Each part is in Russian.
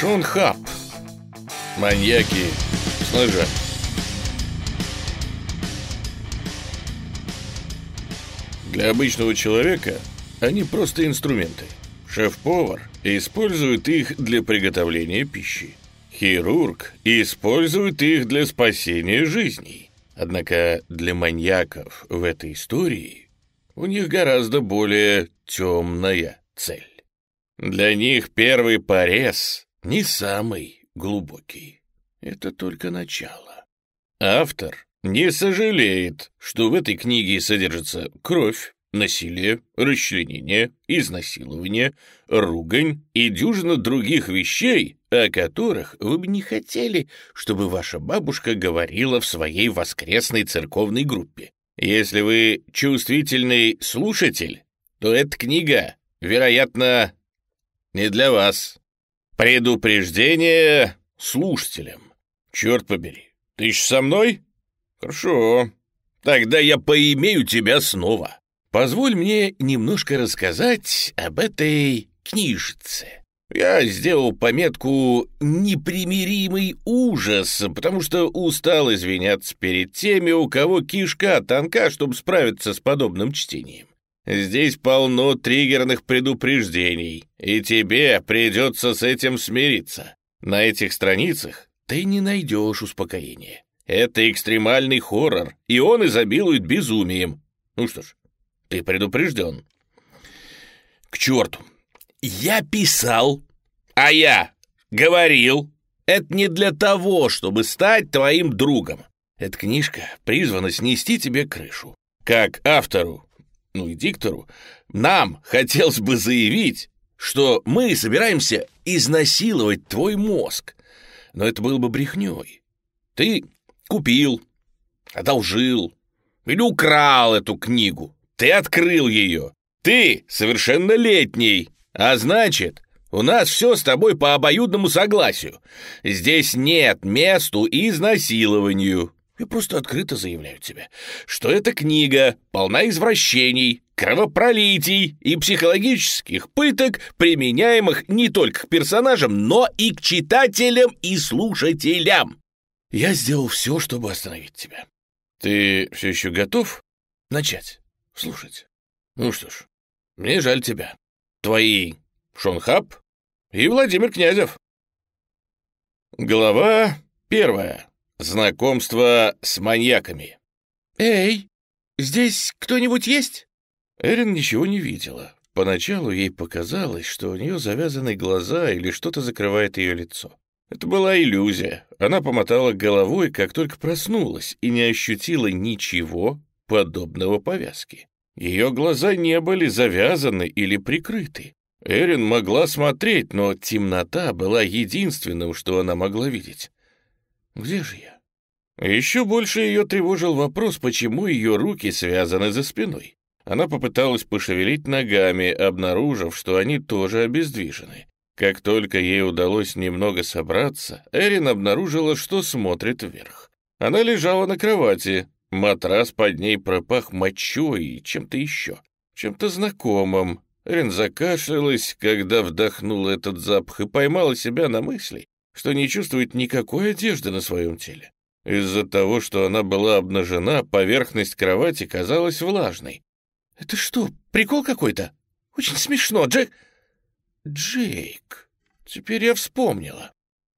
Шон Хаб. Маньяки с ножами. Для обычного человека они просто инструменты. Шеф-повар использует их для приготовления пищи. Хирург использует их для спасения жизней. Однако для маньяков в этой истории у них гораздо более темная цель. Для них первый порез не самый глубокий. Это только начало. Автор не сожалеет, что в этой книге содержится кровь, насилие, расчленение, изнасилование, ругань и дюжина других вещей, о которых вы бы не хотели, чтобы ваша бабушка говорила в своей воскресной церковной группе. Если вы чувствительный слушатель, то эта книга, вероятно, не для вас. Предупреждение слушателям. Черт побери, ты еще со мной? Хорошо. Тогда я поимею тебя снова. Позволь мне немножко рассказать об этой книжице. Я сделал пометку «непримиримый ужас», потому что устал извиняться перед теми, у кого кишка тонка, чтобы справиться с подобным чтением. Здесь полно триггерных предупреждений, и тебе придется с этим смириться. На этих страницах ты не найдешь успокоения. Это экстремальный хоррор, и он изобилует безумием. Ну что ж, ты предупрежден. К черту. Я писал, а я говорил. Это не для того, чтобы стать твоим другом. Эта книжка призвана снести тебе крышу. Как автору ну и диктору, нам хотелось бы заявить, что мы собираемся изнасиловать твой мозг. Но это было бы брехней. Ты купил, одолжил или украл эту книгу. Ты открыл ее. Ты совершеннолетний, а значит, у нас все с тобой по обоюдному согласию. Здесь нет месту изнасилованию. Я просто открыто заявляю тебе, что эта книга полна извращений, кровопролитий и психологических пыток, применяемых не только к персонажам, но и к читателям и слушателям. Я сделал все, чтобы остановить тебя. Ты все еще готов начать слушать? Ну что ж, мне жаль тебя. Твои Шон Хаб и Владимир Князев. Глава первая. Знакомство с маньяками. «Эй, здесь кто-нибудь есть?» Эрин ничего не видела. Поначалу ей показалось, что у нее завязаны глаза или что-то закрывает ее лицо. Это была иллюзия. Она помотала головой, как только проснулась, и не ощутила ничего подобного повязки. Ее глаза не были завязаны или прикрыты. Эрин могла смотреть, но темнота была единственным, что она могла видеть. Где же я? Еще больше ее тревожил вопрос, почему ее руки связаны за спиной. Она попыталась пошевелить ногами, обнаружив, что они тоже обездвижены. Как только ей удалось немного собраться, Эрин обнаружила, что смотрит вверх. Она лежала на кровати, матрас под ней пропах мочой и чем-то еще, чем-то знакомым. Эрин закашлялась, когда вдохнула этот запах, и поймала себя на мысли, что не чувствует никакой одежды на своем теле. Из-за того, что она была обнажена, поверхность кровати казалась влажной. «Это что, прикол какой-то? Очень смешно, Джек...» «Джейк... Теперь я вспомнила».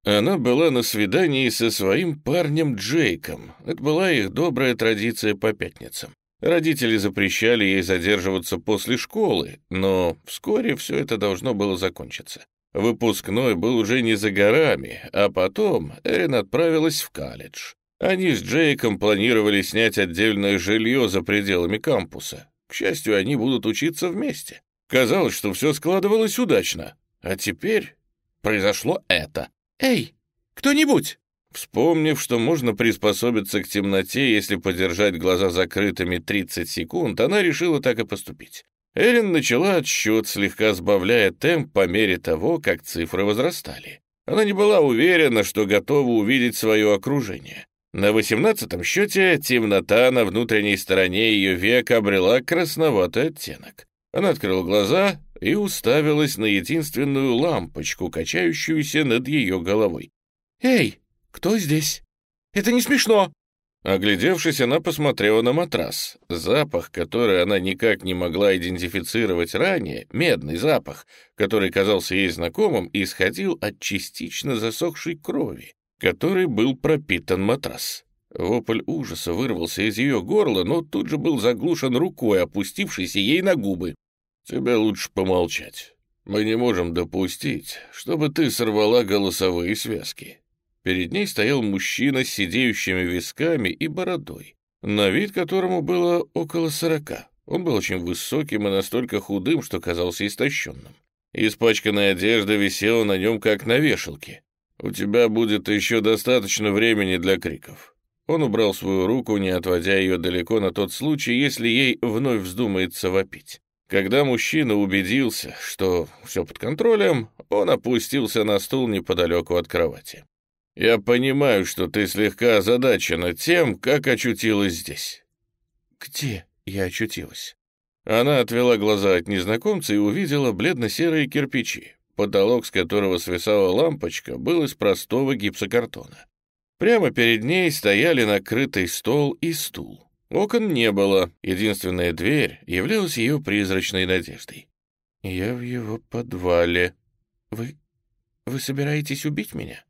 Она была на свидании со своим парнем Джейком. Это была их добрая традиция по пятницам. Родители запрещали ей задерживаться после школы, но вскоре все это должно было закончиться. Выпускной был уже не за горами, а потом Эрин отправилась в колледж. Они с Джейком планировали снять отдельное жилье за пределами кампуса. К счастью, они будут учиться вместе. Казалось, что все складывалось удачно. А теперь произошло это. «Эй, кто-нибудь!» Вспомнив, что можно приспособиться к темноте, если подержать глаза закрытыми 30 секунд, она решила так и поступить. Эрин начала отсчет, слегка сбавляя темп по мере того, как цифры возрастали. Она не была уверена, что готова увидеть свое окружение. На восемнадцатом счете темнота на внутренней стороне ее века обрела красноватый оттенок. Она открыла глаза и уставилась на единственную лампочку, качающуюся над ее головой. «Эй, кто здесь? Это не смешно!» Оглядевшись, она посмотрела на матрас. Запах, который она никак не могла идентифицировать ранее, медный запах, который казался ей знакомым, исходил от частично засохшей крови, которой был пропитан матрас. Вопль ужаса вырвался из ее горла, но тут же был заглушен рукой, опустившейся ей на губы. «Тебе лучше помолчать. Мы не можем допустить, чтобы ты сорвала голосовые связки. Перед ней стоял мужчина с сидеющими висками и бородой, на вид которому было около сорока. Он был очень высоким и настолько худым, что казался истощенным. Испачканная одежда висела на нем, как на вешалке. «У тебя будет еще достаточно времени для криков». Он убрал свою руку, не отводя ее далеко на тот случай, если ей вновь вздумается вопить. Когда мужчина убедился, что все под контролем, он опустился на стул неподалеку от кровати. Я понимаю, что ты слегка озадачена тем, как очутилась здесь». «Где я очутилась?» Она отвела глаза от незнакомца и увидела бледно-серые кирпичи, потолок с которого свисала лампочка, был из простого гипсокартона. Прямо перед ней стояли накрытый стол и стул. Окон не было, единственная дверь являлась ее призрачной надеждой. «Я в его подвале. Вы... вы собираетесь убить меня?»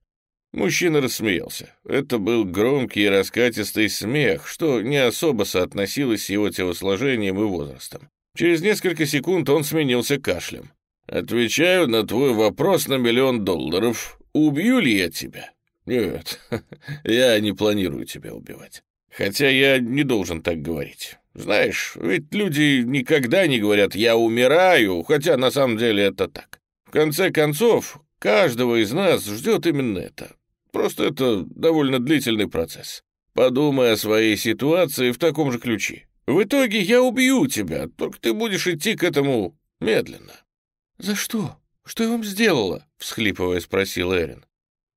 Мужчина рассмеялся. Это был громкий и раскатистый смех, что не особо соотносилось с его телосложением и возрастом. Через несколько секунд он сменился кашлем. «Отвечаю на твой вопрос на миллион долларов. Убью ли я тебя?» «Нет, я не планирую тебя убивать. Хотя я не должен так говорить. Знаешь, ведь люди никогда не говорят «я умираю», хотя на самом деле это так. В конце концов, каждого из нас ждет именно это. Просто это довольно длительный процесс. Подумай о своей ситуации в таком же ключе. В итоге я убью тебя, только ты будешь идти к этому медленно». «За что? Что я вам сделала?» — всхлипывая спросил Эрин.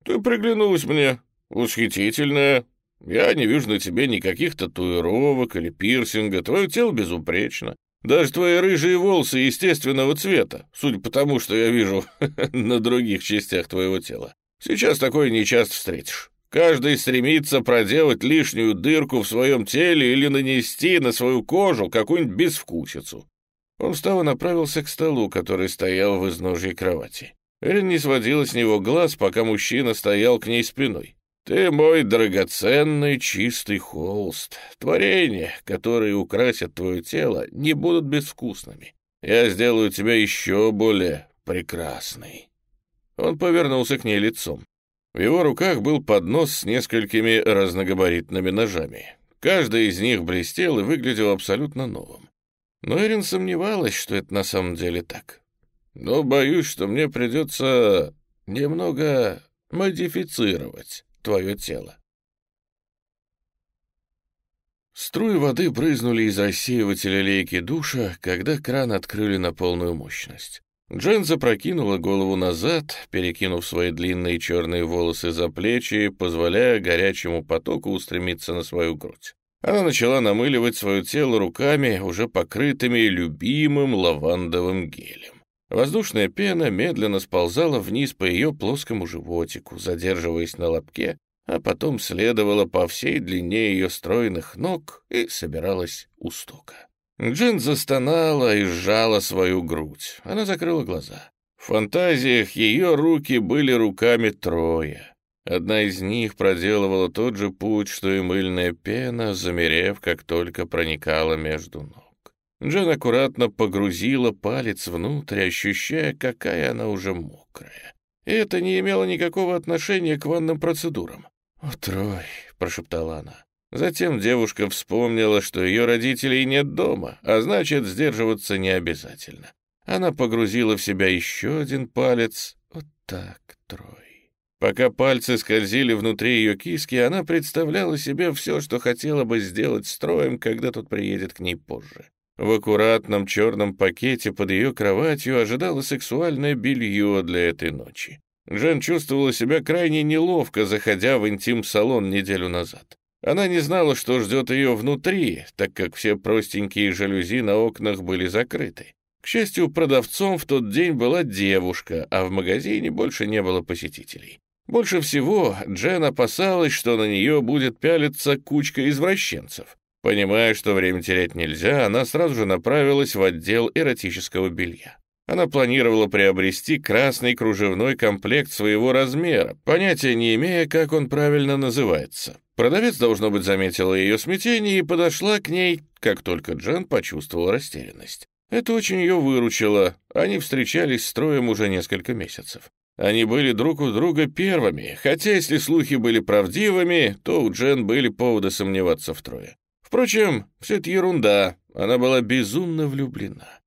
«Ты приглянулась мне. Восхитительная. Я не вижу на тебе никаких татуировок или пирсинга. Твое тело безупречно. Даже твои рыжие волосы естественного цвета, судя по тому, что я вижу на других частях твоего тела. Сейчас такое нечасто встретишь. Каждый стремится проделать лишнюю дырку в своем теле или нанести на свою кожу какую-нибудь безвкусицу. Он встал и направился к столу, который стоял в изножье кровати. Эрин не сводила с него глаз, пока мужчина стоял к ней спиной. «Ты мой драгоценный чистый холст. Творения, которые украсят твое тело, не будут безвкусными. Я сделаю тебя еще более прекрасной». Он повернулся к ней лицом. В его руках был поднос с несколькими разногабаритными ножами. Каждый из них блестел и выглядел абсолютно новым. Но Эрин сомневалась, что это на самом деле так. Но боюсь, что мне придется немного модифицировать твое тело. Струи воды брызнули из рассеивателя лейки душа, когда кран открыли на полную мощность. Джен запрокинула голову назад, перекинув свои длинные черные волосы за плечи, позволяя горячему потоку устремиться на свою грудь. Она начала намыливать свое тело руками, уже покрытыми любимым лавандовым гелем. Воздушная пена медленно сползала вниз по ее плоскому животику, задерживаясь на лобке, а потом следовала по всей длине ее стройных ног и собиралась у стока. Джин застонала и сжала свою грудь. Она закрыла глаза. В фантазиях ее руки были руками Троя. Одна из них проделывала тот же путь, что и мыльная пена, замерев, как только проникала между ног. Джин аккуратно погрузила палец внутрь, ощущая, какая она уже мокрая. И это не имело никакого отношения к ванным процедурам. «О, Трой!» — прошептала она. Затем девушка вспомнила, что ее родителей нет дома, а значит, сдерживаться не обязательно. Она погрузила в себя еще один палец. Вот так, Трой. Пока пальцы скользили внутри ее киски, она представляла себе все, что хотела бы сделать с Троем, когда тот приедет к ней позже. В аккуратном черном пакете под ее кроватью ожидало сексуальное белье для этой ночи. Жен чувствовала себя крайне неловко, заходя в интим-салон неделю назад. Она не знала, что ждет ее внутри, так как все простенькие жалюзи на окнах были закрыты. К счастью, продавцом в тот день была девушка, а в магазине больше не было посетителей. Больше всего Джен опасалась, что на нее будет пялиться кучка извращенцев. Понимая, что время терять нельзя, она сразу же направилась в отдел эротического белья. Она планировала приобрести красный кружевной комплект своего размера, понятия не имея, как он правильно называется. Продавец, должно быть, заметила ее смятение и подошла к ней, как только Джен почувствовала растерянность. Это очень ее выручило. Они встречались с Троем уже несколько месяцев. Они были друг у друга первыми, хотя если слухи были правдивыми, то у Джен были поводы сомневаться в Трое. Впрочем, все это ерунда, она была безумно влюблена.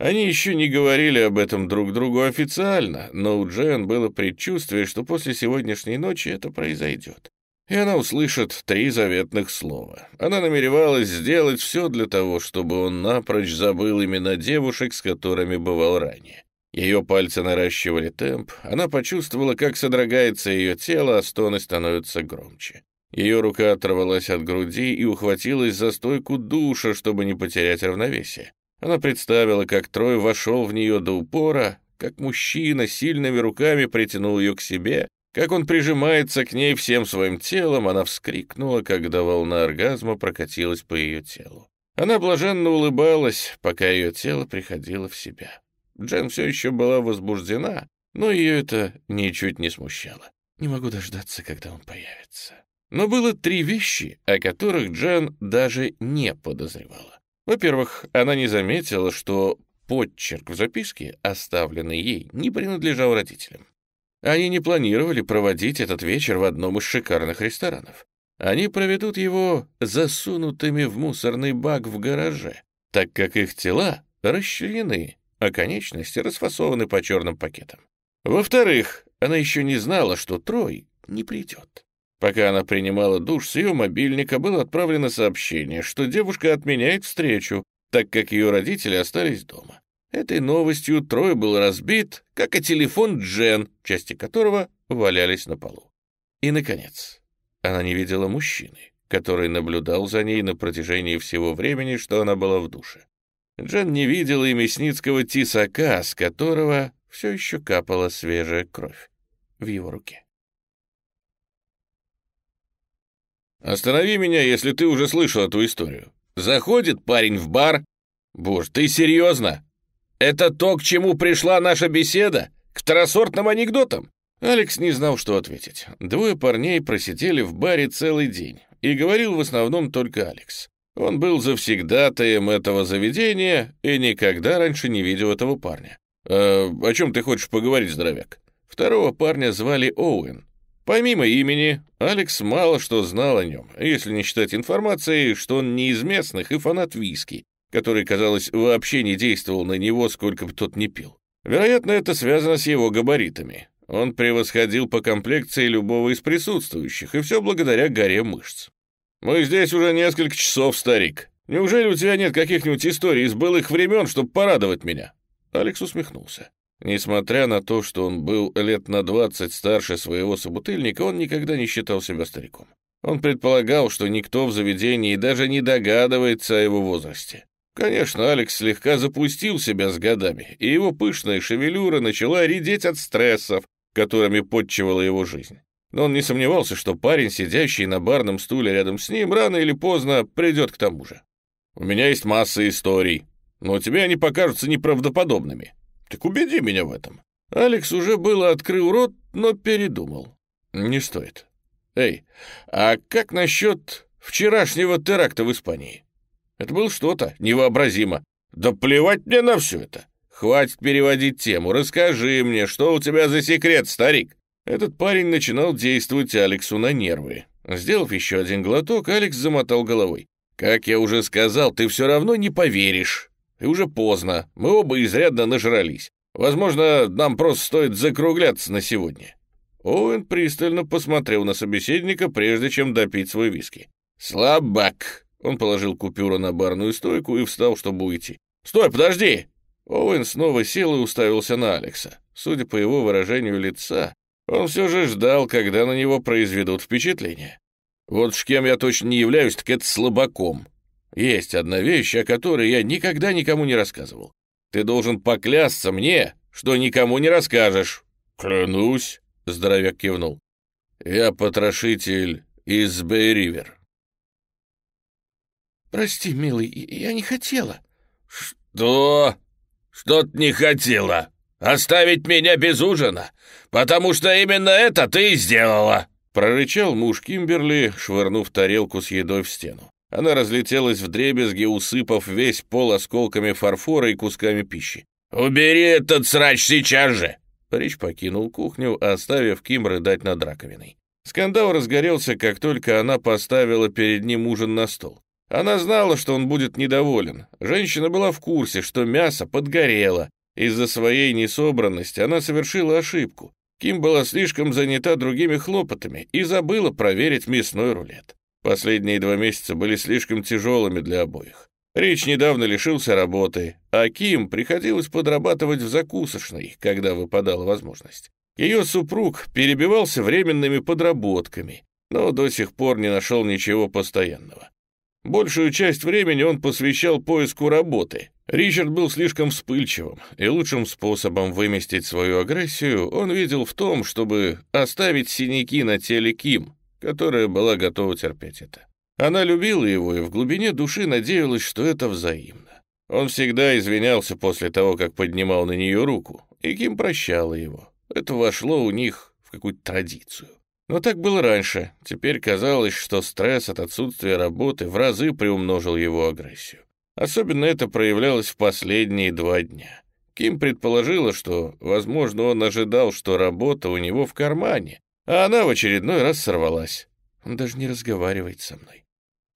Они еще не говорили об этом друг другу официально, но у Джен было предчувствие, что после сегодняшней ночи это произойдет. И она услышит три заветных слова. Она намеревалась сделать все для того, чтобы он напрочь забыл имена девушек, с которыми бывал ранее. Ее пальцы наращивали темп, она почувствовала, как содрогается ее тело, а стоны становятся громче. Ее рука оторвалась от груди и ухватилась за стойку душа, чтобы не потерять равновесие. Она представила, как Трой вошел в нее до упора, как мужчина сильными руками притянул ее к себе, как он прижимается к ней всем своим телом, она вскрикнула, когда волна оргазма прокатилась по ее телу. Она блаженно улыбалась, пока ее тело приходило в себя. Джен все еще была возбуждена, но ее это ничуть не смущало. «Не могу дождаться, когда он появится». Но было три вещи, о которых Джен даже не подозревала. Во-первых, она не заметила, что подчерк в записке, оставленный ей, не принадлежал родителям. Они не планировали проводить этот вечер в одном из шикарных ресторанов. Они проведут его засунутыми в мусорный бак в гараже, так как их тела расчленены, а конечности расфасованы по черным пакетам. Во-вторых, она еще не знала, что Трой не придет. Пока она принимала душ, с ее мобильника было отправлено сообщение, что девушка отменяет встречу, так как ее родители остались дома. Этой новостью Трой был разбит, как и телефон Джен, части которого валялись на полу. И, наконец, она не видела мужчины, который наблюдал за ней на протяжении всего времени, что она была в душе. Джен не видела и мясницкого тисака, с которого все еще капала свежая кровь в его руке. Останови меня, если ты уже слышал эту историю. Заходит парень в бар. Боже, ты серьезно? Это то, к чему пришла наша беседа? К второсортным анекдотам? Алекс не знал, что ответить. Двое парней просидели в баре целый день, и говорил в основном только Алекс. Он был завсегдатаем этого заведения и никогда раньше не видел этого парня. «Э, «О чем ты хочешь поговорить, здоровяк?» Второго парня звали Оуэн, Помимо имени, Алекс мало что знал о нем, если не считать информации, что он не из местных и фанат виски, который, казалось, вообще не действовал на него, сколько бы тот ни пил. Вероятно, это связано с его габаритами. Он превосходил по комплекции любого из присутствующих, и все благодаря горе мышц. «Мы здесь уже несколько часов, старик. Неужели у тебя нет каких-нибудь историй из былых времен, чтобы порадовать меня?» Алекс усмехнулся. Несмотря на то, что он был лет на двадцать старше своего собутыльника, он никогда не считал себя стариком. Он предполагал, что никто в заведении даже не догадывается о его возрасте. Конечно, Алекс слегка запустил себя с годами, и его пышная шевелюра начала редеть от стрессов, которыми подчевала его жизнь. Но он не сомневался, что парень, сидящий на барном стуле рядом с ним, рано или поздно придет к тому же. «У меня есть масса историй, но тебе они покажутся неправдоподобными», так убеди меня в этом». Алекс уже было открыл рот, но передумал. «Не стоит. Эй, а как насчет вчерашнего теракта в Испании? Это было что-то невообразимо. Да плевать мне на все это. Хватит переводить тему. Расскажи мне, что у тебя за секрет, старик?» Этот парень начинал действовать Алексу на нервы. Сделав еще один глоток, Алекс замотал головой. «Как я уже сказал, ты все равно не поверишь. И уже поздно, мы оба изрядно нажрались. Возможно, нам просто стоит закругляться на сегодня». Оуэн пристально посмотрел на собеседника, прежде чем допить свой виски. «Слабак!» Он положил купюру на барную стойку и встал, чтобы уйти. «Стой, подожди!» Оуэн снова сел и уставился на Алекса. Судя по его выражению лица, он все же ждал, когда на него произведут впечатление. «Вот с кем я точно не являюсь, так это слабаком. Есть одна вещь, о которой я никогда никому не рассказывал. Ты должен поклясться мне, что никому не расскажешь». «Клянусь», — здоровяк кивнул. «Я потрошитель из Бэй-Ривер». «Прости, милый, я не хотела». «Что? Что ты не хотела? Оставить меня без ужина? Потому что именно это ты и сделала!» Прорычал муж Кимберли, швырнув тарелку с едой в стену. Она разлетелась в дребезги, усыпав весь пол осколками фарфора и кусками пищи. «Убери этот срач сейчас же!» Рич покинул кухню, оставив Ким рыдать над раковиной. Скандал разгорелся, как только она поставила перед ним ужин на стол. Она знала, что он будет недоволен. Женщина была в курсе, что мясо подгорело. Из-за своей несобранности она совершила ошибку. Ким была слишком занята другими хлопотами и забыла проверить мясной рулет. Последние два месяца были слишком тяжелыми для обоих. Рич недавно лишился работы, а Ким приходилось подрабатывать в закусочной, когда выпадала возможность. Ее супруг перебивался временными подработками, но до сих пор не нашел ничего постоянного. Большую часть времени он посвящал поиску работы. Ричард был слишком вспыльчивым, и лучшим способом выместить свою агрессию он видел в том, чтобы оставить синяки на теле Ким, которая была готова терпеть это. Она любила его и в глубине души надеялась, что это взаимно. Он всегда извинялся после того, как поднимал на нее руку, и Ким прощала его. Это вошло у них в какую-то традицию. Но так было раньше. Теперь казалось, что стресс от отсутствия работы в разы приумножил его агрессию. Особенно это проявлялось в последние два дня. Ким предположила, что, возможно, он ожидал, что работа у него в кармане, а она в очередной раз сорвалась. Он даже не разговаривает со мной.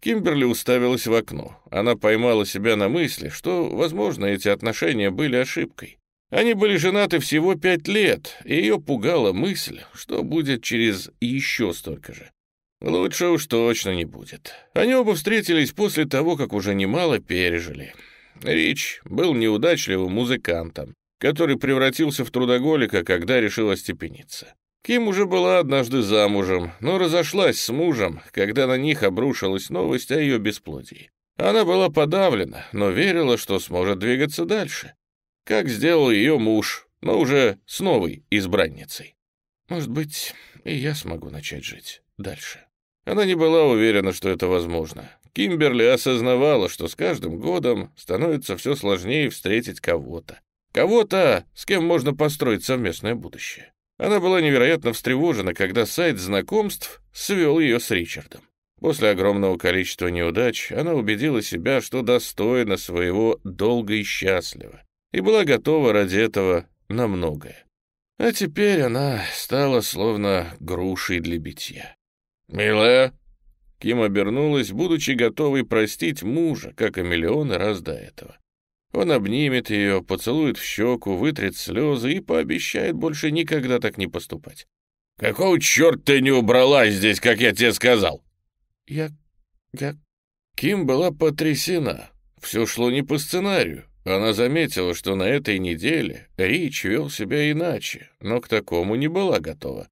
Кимберли уставилась в окно. Она поймала себя на мысли, что, возможно, эти отношения были ошибкой. Они были женаты всего пять лет, и ее пугала мысль, что будет через еще столько же. Лучше уж точно не будет. Они оба встретились после того, как уже немало пережили. Рич был неудачливым музыкантом, который превратился в трудоголика, когда решил остепениться. Ким уже была однажды замужем, но разошлась с мужем, когда на них обрушилась новость о ее бесплодии. Она была подавлена, но верила, что сможет двигаться дальше как сделал ее муж, но уже с новой избранницей. Может быть, и я смогу начать жить дальше. Она не была уверена, что это возможно. Кимберли осознавала, что с каждым годом становится все сложнее встретить кого-то. Кого-то, с кем можно построить совместное будущее. Она была невероятно встревожена, когда сайт знакомств свел ее с Ричардом. После огромного количества неудач она убедила себя, что достойна своего долго и счастливо и была готова ради этого на многое. А теперь она стала словно грушей для битья. «Милая!» Ким обернулась, будучи готовой простить мужа, как и миллионы раз до этого. Он обнимет ее, поцелует в щеку, вытрет слезы и пообещает больше никогда так не поступать. «Какого черта ты не убралась здесь, как я тебе сказал?» «Я... я...» Ким была потрясена. Все шло не по сценарию. Она заметила, что на этой неделе Рич вел себя иначе, но к такому не была готова.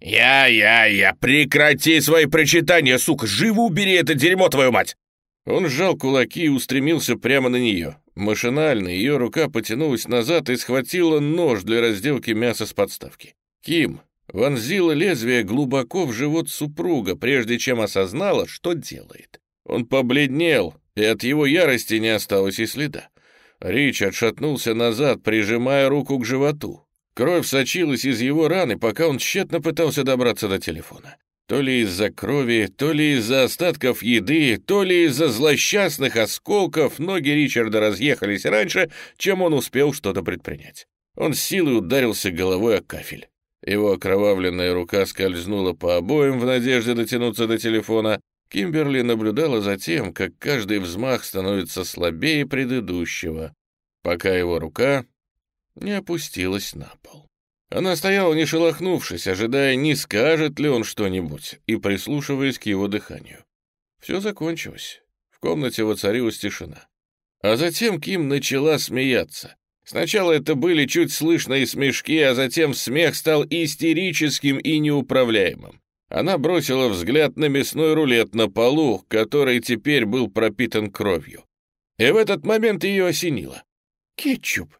«Я-я-я, прекрати свои прочитания, сука! Живо убери это дерьмо, твою мать!» Он сжал кулаки и устремился прямо на нее. Машинально ее рука потянулась назад и схватила нож для разделки мяса с подставки. Ким вонзила лезвие глубоко в живот супруга, прежде чем осознала, что делает. Он побледнел, и от его ярости не осталось и следа. Рич отшатнулся назад, прижимая руку к животу. Кровь сочилась из его раны, пока он тщетно пытался добраться до телефона. То ли из-за крови, то ли из-за остатков еды, то ли из-за злосчастных осколков ноги Ричарда разъехались раньше, чем он успел что-то предпринять. Он с силой ударился головой о кафель. Его окровавленная рука скользнула по обоим в надежде дотянуться до телефона, Кимберли наблюдала за тем, как каждый взмах становится слабее предыдущего, пока его рука не опустилась на пол. Она стояла, не шелохнувшись, ожидая, не скажет ли он что-нибудь, и прислушиваясь к его дыханию. Все закончилось. В комнате воцарилась тишина. А затем Ким начала смеяться. Сначала это были чуть слышные смешки, а затем смех стал истерическим и неуправляемым. Она бросила взгляд на мясной рулет на полу, который теперь был пропитан кровью. И в этот момент ее осенило. Кетчуп.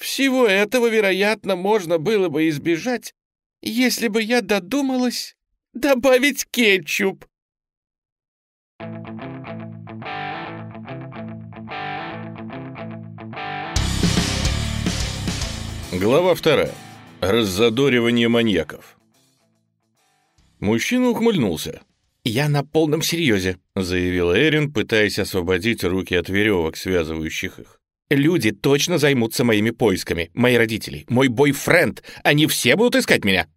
Всего этого, вероятно, можно было бы избежать, если бы я додумалась добавить кетчуп. Глава вторая. Раззадоривание маньяков. Мужчина ухмыльнулся. «Я на полном серьезе», — заявил Эрин, пытаясь освободить руки от веревок, связывающих их. «Люди точно займутся моими поисками. Мои родители, мой бойфренд. Они все будут искать меня».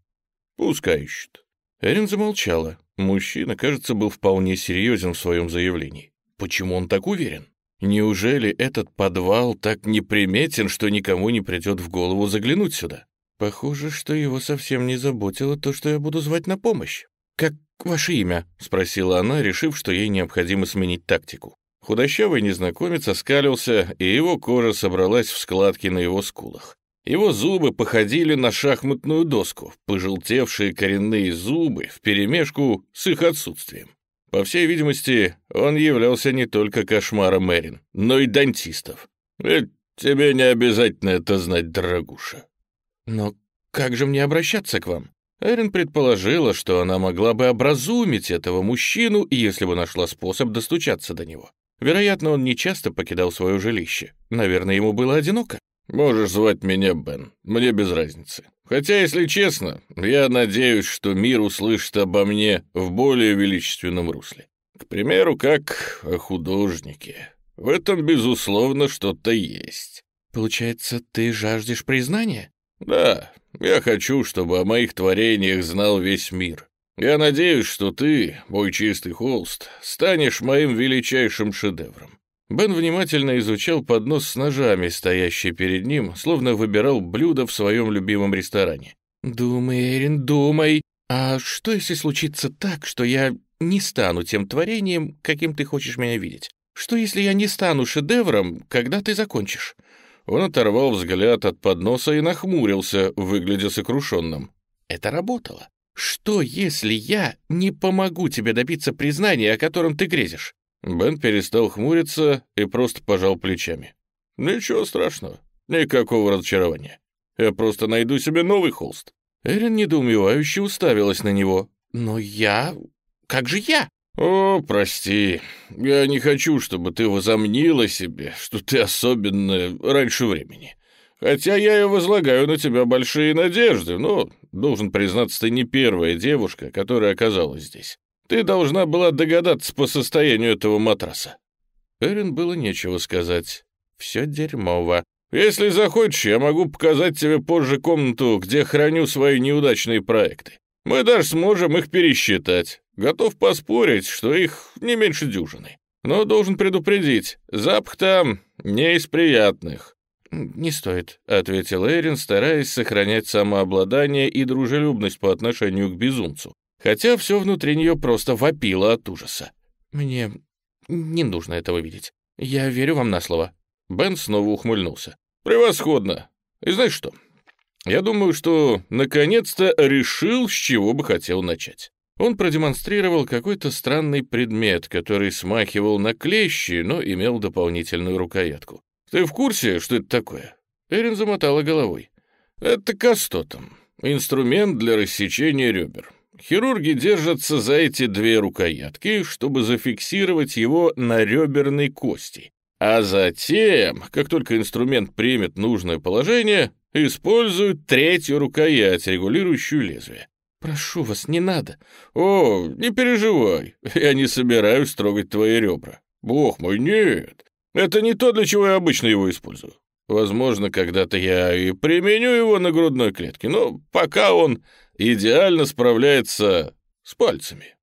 «Пускай ищут». Эрин замолчала. Мужчина, кажется, был вполне серьезен в своем заявлении. Почему он так уверен? Неужели этот подвал так неприметен, что никому не придет в голову заглянуть сюда? Похоже, что его совсем не заботило то, что я буду звать на помощь. «Как ваше имя?» — спросила она, решив, что ей необходимо сменить тактику. Худощавый незнакомец оскалился, и его кожа собралась в складки на его скулах. Его зубы походили на шахматную доску, пожелтевшие коренные зубы вперемешку с их отсутствием. По всей видимости, он являлся не только кошмаром Эрин, но и дантистов. Ведь тебе не обязательно это знать, дорогуша. Но как же мне обращаться к вам? Эрин предположила, что она могла бы образумить этого мужчину, если бы нашла способ достучаться до него. Вероятно, он не часто покидал свое жилище. Наверное, ему было одиноко. «Можешь звать меня Бен, мне без разницы. Хотя, если честно, я надеюсь, что мир услышит обо мне в более величественном русле. К примеру, как о художнике. В этом, безусловно, что-то есть». «Получается, ты жаждешь признания?» «Да, я хочу, чтобы о моих творениях знал весь мир. Я надеюсь, что ты, мой чистый холст, станешь моим величайшим шедевром. Бен внимательно изучал поднос с ножами, стоящий перед ним, словно выбирал блюдо в своем любимом ресторане. «Думай, Эрин, думай. А что, если случится так, что я не стану тем творением, каким ты хочешь меня видеть? Что, если я не стану шедевром, когда ты закончишь?» Он оторвал взгляд от подноса и нахмурился, выглядя сокрушенным. «Это работало. Что, если я не помогу тебе добиться признания, о котором ты грезишь? Бен перестал хмуриться и просто пожал плечами. «Ничего страшного, никакого разочарования. Я просто найду себе новый холст». Эрин недоумевающе уставилась на него. «Но я... Как же я?» «О, прости, я не хочу, чтобы ты возомнила себе, что ты особенная раньше времени. Хотя я и возлагаю на тебя большие надежды, но, должен признаться, ты не первая девушка, которая оказалась здесь. Ты должна была догадаться по состоянию этого матраса». Эрин было нечего сказать. «Все дерьмово. Если захочешь, я могу показать тебе позже комнату, где храню свои неудачные проекты. Мы даже сможем их пересчитать. Готов поспорить, что их не меньше дюжины. Но должен предупредить, запах там не из приятных». «Не стоит», — ответил Эрин, стараясь сохранять самообладание и дружелюбность по отношению к безумцу хотя все внутри нее просто вопило от ужаса. «Мне не нужно этого видеть. Я верю вам на слово». Бен снова ухмыльнулся. «Превосходно. И знаешь что? Я думаю, что наконец-то решил, с чего бы хотел начать». Он продемонстрировал какой-то странный предмет, который смахивал на клещи, но имел дополнительную рукоятку. «Ты в курсе, что это такое?» Эрин замотала головой. «Это кастотом. Инструмент для рассечения ребер. Хирурги держатся за эти две рукоятки, чтобы зафиксировать его на реберной кости. А затем, как только инструмент примет нужное положение, используют третью рукоять, регулирующую лезвие. «Прошу вас, не надо». «О, не переживай, я не собираюсь трогать твои ребра. Бог мой, нет. Это не то, для чего я обычно его использую. Возможно, когда-то я и применю его на грудной клетке, но пока он идеально справляется с пальцами.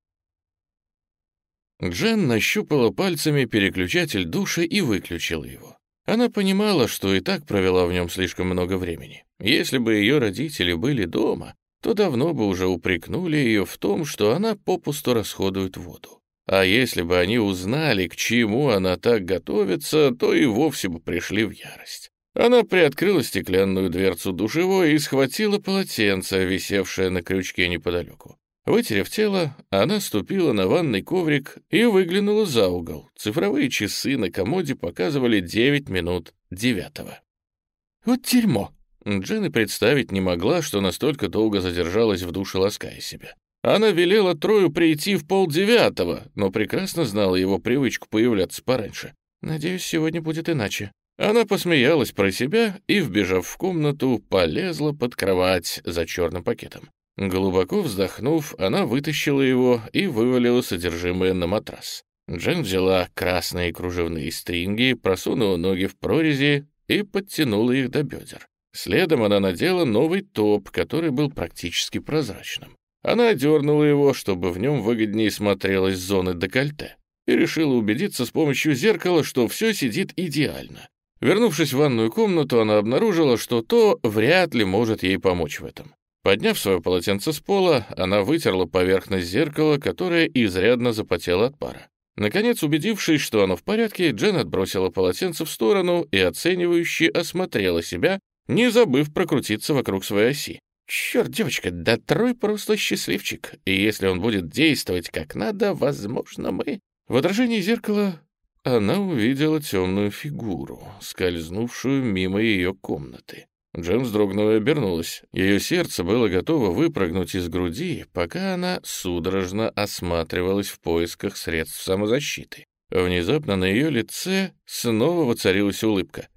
Джен нащупала пальцами переключатель душа и выключила его. Она понимала, что и так провела в нем слишком много времени. Если бы ее родители были дома, то давно бы уже упрекнули ее в том, что она попусту расходует воду. А если бы они узнали, к чему она так готовится, то и вовсе бы пришли в ярость. Она приоткрыла стеклянную дверцу душевой и схватила полотенце, висевшее на крючке неподалеку. Вытерев тело, она ступила на ванный коврик и выглянула за угол. Цифровые часы на комоде показывали 9 минут девятого. Вот дерьмо. Джен и представить не могла, что настолько долго задержалась в душе, лаская себя. Она велела Трою прийти в полдевятого, но прекрасно знала его привычку появляться пораньше. «Надеюсь, сегодня будет иначе». Она посмеялась про себя и, вбежав в комнату, полезла под кровать за черным пакетом. Глубоко вздохнув, она вытащила его и вывалила содержимое на матрас. Джен взяла красные кружевные стринги, просунула ноги в прорези и подтянула их до бедер. Следом она надела новый топ, который был практически прозрачным. Она одернула его, чтобы в нем выгоднее смотрелась зона декольте, и решила убедиться с помощью зеркала, что все сидит идеально. Вернувшись в ванную комнату, она обнаружила, что то вряд ли может ей помочь в этом. Подняв свое полотенце с пола, она вытерла поверхность зеркала, которая изрядно запотела от пара. Наконец, убедившись, что оно в порядке, Джен отбросила полотенце в сторону и оценивающе осмотрела себя, не забыв прокрутиться вокруг своей оси. Черт, девочка, да Трой просто счастливчик, и если он будет действовать как надо, возможно, мы... В отражении зеркала она увидела темную фигуру, скользнувшую мимо ее комнаты. Джем вздрогнула и обернулась. Ее сердце было готово выпрыгнуть из груди, пока она судорожно осматривалась в поисках средств самозащиты. Внезапно на ее лице снова воцарилась улыбка.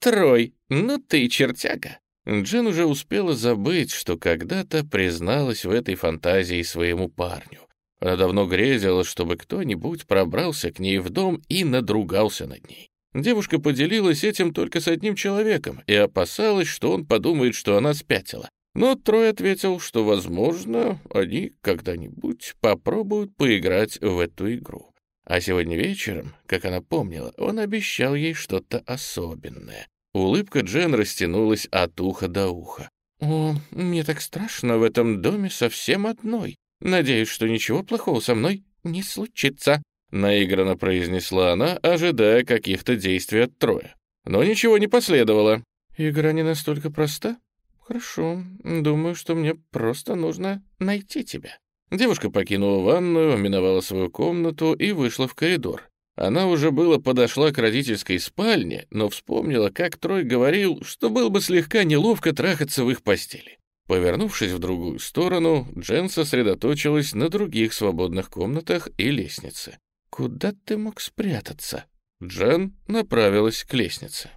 «Трой, ну ты чертяга!» Джен уже успела забыть, что когда-то призналась в этой фантазии своему парню. Она давно грезила, чтобы кто-нибудь пробрался к ней в дом и надругался над ней. Девушка поделилась этим только с одним человеком и опасалась, что он подумает, что она спятила. Но Трой ответил, что, возможно, они когда-нибудь попробуют поиграть в эту игру. А сегодня вечером, как она помнила, он обещал ей что-то особенное. Улыбка Джен растянулась от уха до уха. «О, мне так страшно в этом доме совсем одной. Надеюсь, что ничего плохого со мной не случится», Наигранно произнесла она, ожидая каких-то действий от Троя. Но ничего не последовало. «Игра не настолько проста? Хорошо. Думаю, что мне просто нужно найти тебя». Девушка покинула ванную, миновала свою комнату и вышла в коридор. Она уже было подошла к родительской спальне, но вспомнила, как Трой говорил, что было бы слегка неловко трахаться в их постели. Повернувшись в другую сторону, Джен сосредоточилась на других свободных комнатах и лестнице. «Куда ты мог спрятаться?» Джен направилась к лестнице.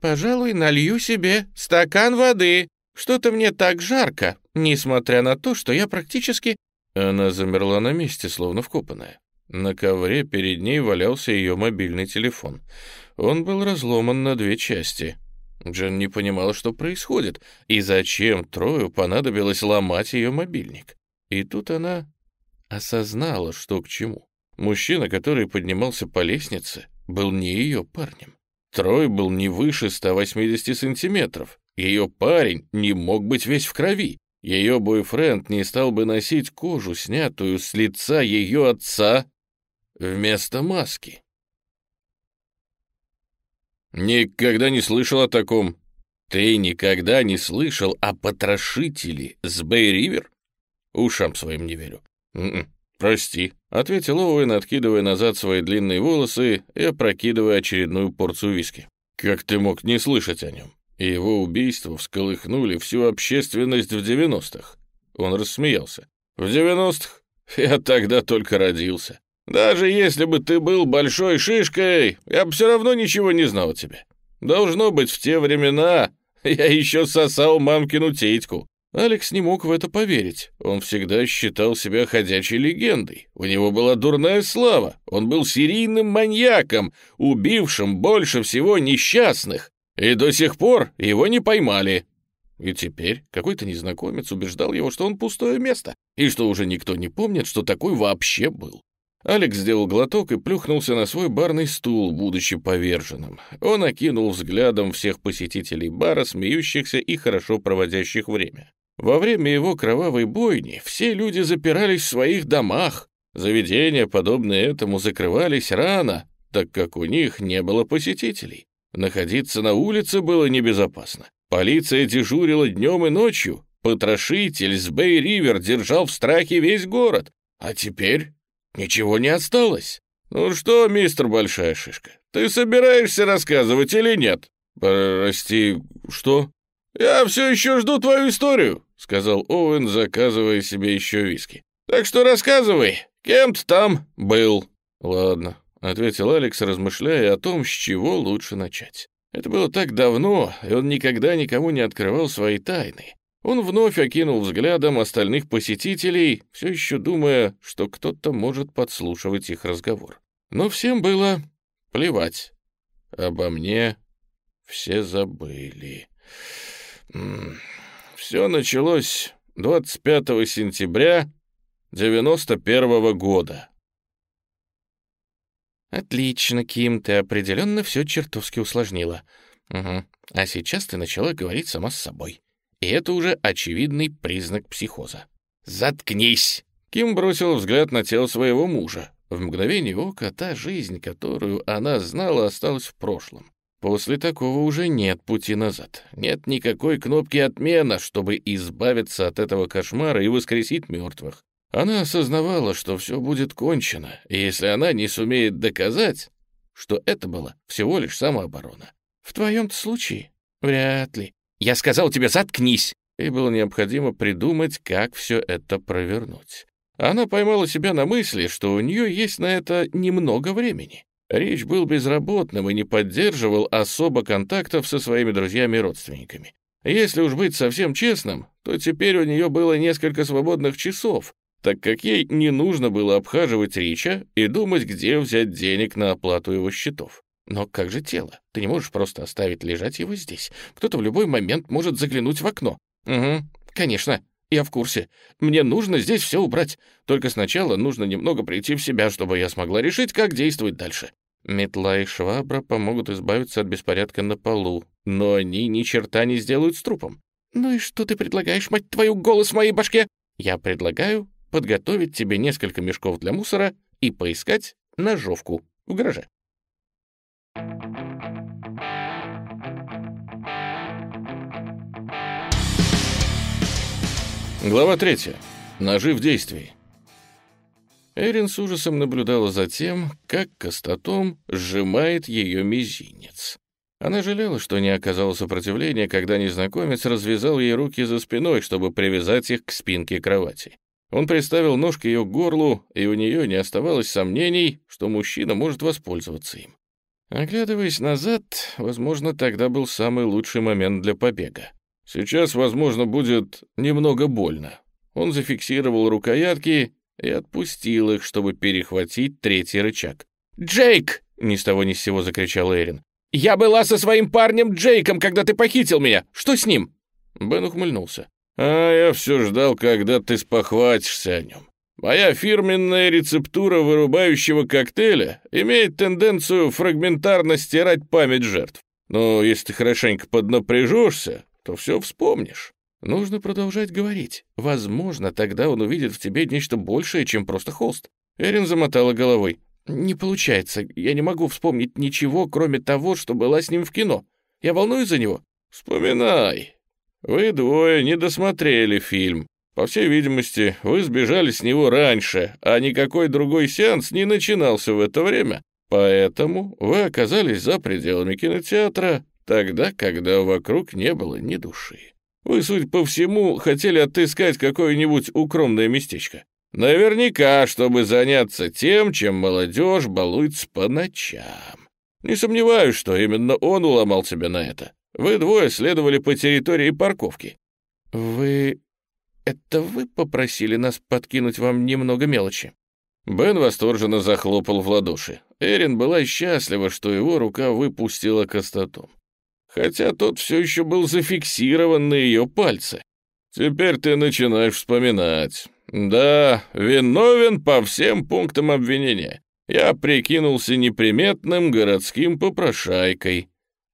«Пожалуй, налью себе стакан воды. Что-то мне так жарко, несмотря на то, что я практически...» Она замерла на месте, словно вкопанная. На ковре перед ней валялся ее мобильный телефон. Он был разломан на две части. Джен не понимала, что происходит, и зачем Трою понадобилось ломать ее мобильник. И тут она осознала, что к чему. Мужчина, который поднимался по лестнице, был не ее парнем. Трой был не выше 180 сантиметров. Ее парень не мог быть весь в крови. Ее бойфренд не стал бы носить кожу, снятую с лица ее отца, вместо маски. «Никогда не слышал о таком. Ты никогда не слышал о потрошителе с Бэй-Ривер?» Ушам своим не верю. Н м-м, -н, «Прости», — ответил Оуэн, откидывая назад свои длинные волосы и опрокидывая очередную порцию виски. «Как ты мог не слышать о нем? Его убийства всколыхнули всю общественность в девяностых». Он рассмеялся. «В девяностых? Я тогда только родился. Даже если бы ты был большой шишкой, я бы все равно ничего не знал о тебе. Должно быть, в те времена я еще сосал мамкину тетьку. Алекс не мог в это поверить. Он всегда считал себя ходячей легендой. У него была дурная слава. Он был серийным маньяком, убившим больше всего несчастных. И до сих пор его не поймали. И теперь какой-то незнакомец убеждал его, что он пустое место, и что уже никто не помнит, что такой вообще был. Алекс сделал глоток и плюхнулся на свой барный стул, будучи поверженным. Он окинул взглядом всех посетителей бара, смеющихся и хорошо проводящих время. Во время его кровавой бойни все люди запирались в своих домах. Заведения, подобные этому, закрывались рано, так как у них не было посетителей. Находиться на улице было небезопасно. Полиция дежурила днем и ночью. Потрошитель с Бэй-Ривер держал в страхе весь город. А теперь ничего не осталось. «Ну что, мистер Большая Шишка, ты собираешься рассказывать или нет?» «Прости, что?» «Я все еще жду твою историю», — сказал Оуэн, заказывая себе еще виски. «Так что рассказывай, кем ты там был?» «Ладно», — ответил Алекс, размышляя о том, с чего лучше начать. Это было так давно, и он никогда никому не открывал свои тайны. Он вновь окинул взглядом остальных посетителей, все еще думая, что кто-то может подслушивать их разговор. Но всем было плевать. Обо мне все забыли. Все началось 25 сентября 91 -го года. «Отлично, Ким, ты определенно все чертовски усложнила. Угу. А сейчас ты начала говорить сама с собой. И это уже очевидный признак психоза». «Заткнись!» Ким бросил взгляд на тело своего мужа. В мгновение ока та жизнь, которую она знала, осталась в прошлом. После такого уже нет пути назад. Нет никакой кнопки отмена, чтобы избавиться от этого кошмара и воскресить мертвых. Она осознавала, что все будет кончено, и если она не сумеет доказать, что это было всего лишь самооборона. В твоем случае вряд ли. Я сказал тебе, заткнись. И было необходимо придумать, как все это провернуть. Она поймала себя на мысли, что у нее есть на это немного времени. Рич был безработным и не поддерживал особо контактов со своими друзьями и родственниками. Если уж быть совсем честным, то теперь у нее было несколько свободных часов, так как ей не нужно было обхаживать Рича и думать, где взять денег на оплату его счетов. Но как же тело? Ты не можешь просто оставить лежать его здесь. Кто-то в любой момент может заглянуть в окно. Угу, конечно, я в курсе. Мне нужно здесь все убрать. Только сначала нужно немного прийти в себя, чтобы я смогла решить, как действовать дальше. Метла и швабра помогут избавиться от беспорядка на полу, но они ни черта не сделают с трупом. Ну и что ты предлагаешь, мать твою, голос в моей башке? Я предлагаю подготовить тебе несколько мешков для мусора и поискать ножовку в гараже. Глава 3. Ножи в действии. Эрин с ужасом наблюдала за тем, как Костотом сжимает ее мизинец. Она жалела, что не оказала сопротивления, когда незнакомец развязал ей руки за спиной, чтобы привязать их к спинке кровати. Он приставил нож к ее горлу, и у нее не оставалось сомнений, что мужчина может воспользоваться им. Оглядываясь назад, возможно, тогда был самый лучший момент для побега. Сейчас, возможно, будет немного больно. Он зафиксировал рукоятки и отпустил их, чтобы перехватить третий рычаг. «Джейк!» — ни с того ни с сего закричал Эрин. «Я была со своим парнем Джейком, когда ты похитил меня! Что с ним?» Бен ухмыльнулся. А я все ждал, когда ты спохватишься о нем. Моя фирменная рецептура вырубающего коктейля имеет тенденцию фрагментарно стирать память жертв. Но если ты хорошенько поднапряжешься, то все вспомнишь. Нужно продолжать говорить. Возможно, тогда он увидит в тебе нечто большее, чем просто холст. Эрин замотала головой. Не получается. Я не могу вспомнить ничего, кроме того, что была с ним в кино. Я волнуюсь за него. Вспоминай. Вы двое не досмотрели фильм. По всей видимости, вы сбежали с него раньше, а никакой другой сеанс не начинался в это время. Поэтому вы оказались за пределами кинотеатра тогда, когда вокруг не было ни души. Вы, судя по всему, хотели отыскать какое-нибудь укромное местечко. Наверняка, чтобы заняться тем, чем молодежь балуется по ночам. Не сомневаюсь, что именно он уломал тебя на это. Вы двое следовали по территории парковки». «Вы... это вы попросили нас подкинуть вам немного мелочи?» Бен восторженно захлопал в ладоши. Эрин была счастлива, что его рука выпустила костотом. Хотя тот все еще был зафиксирован на ее пальце. «Теперь ты начинаешь вспоминать. Да, виновен по всем пунктам обвинения. Я прикинулся неприметным городским попрошайкой.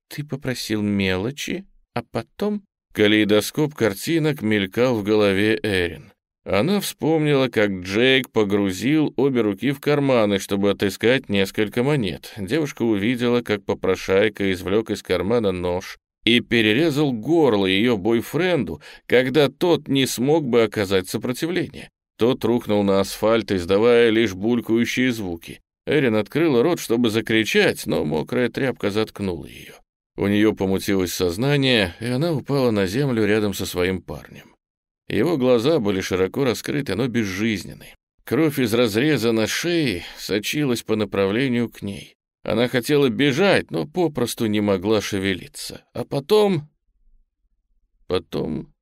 Ты попросил мелочи, а потом...» Калейдоскоп картинок мелькал в голове Эрин. Она вспомнила, как Джейк погрузил обе руки в карманы, чтобы отыскать несколько монет. Девушка увидела, как попрошайка извлек из кармана нож и перерезал горло ее бойфренду, когда тот не смог бы оказать сопротивление. Тот рухнул на асфальт, издавая лишь булькающие звуки. Эрин открыла рот, чтобы закричать, но мокрая тряпка заткнула ее. У нее помутилось сознание, и она упала на землю рядом со своим парнем. Его глаза были широко раскрыты, но безжизненны. Кровь из разреза на шее сочилась по направлению к ней. Она хотела бежать, но попросту не могла шевелиться. А потом... Потом...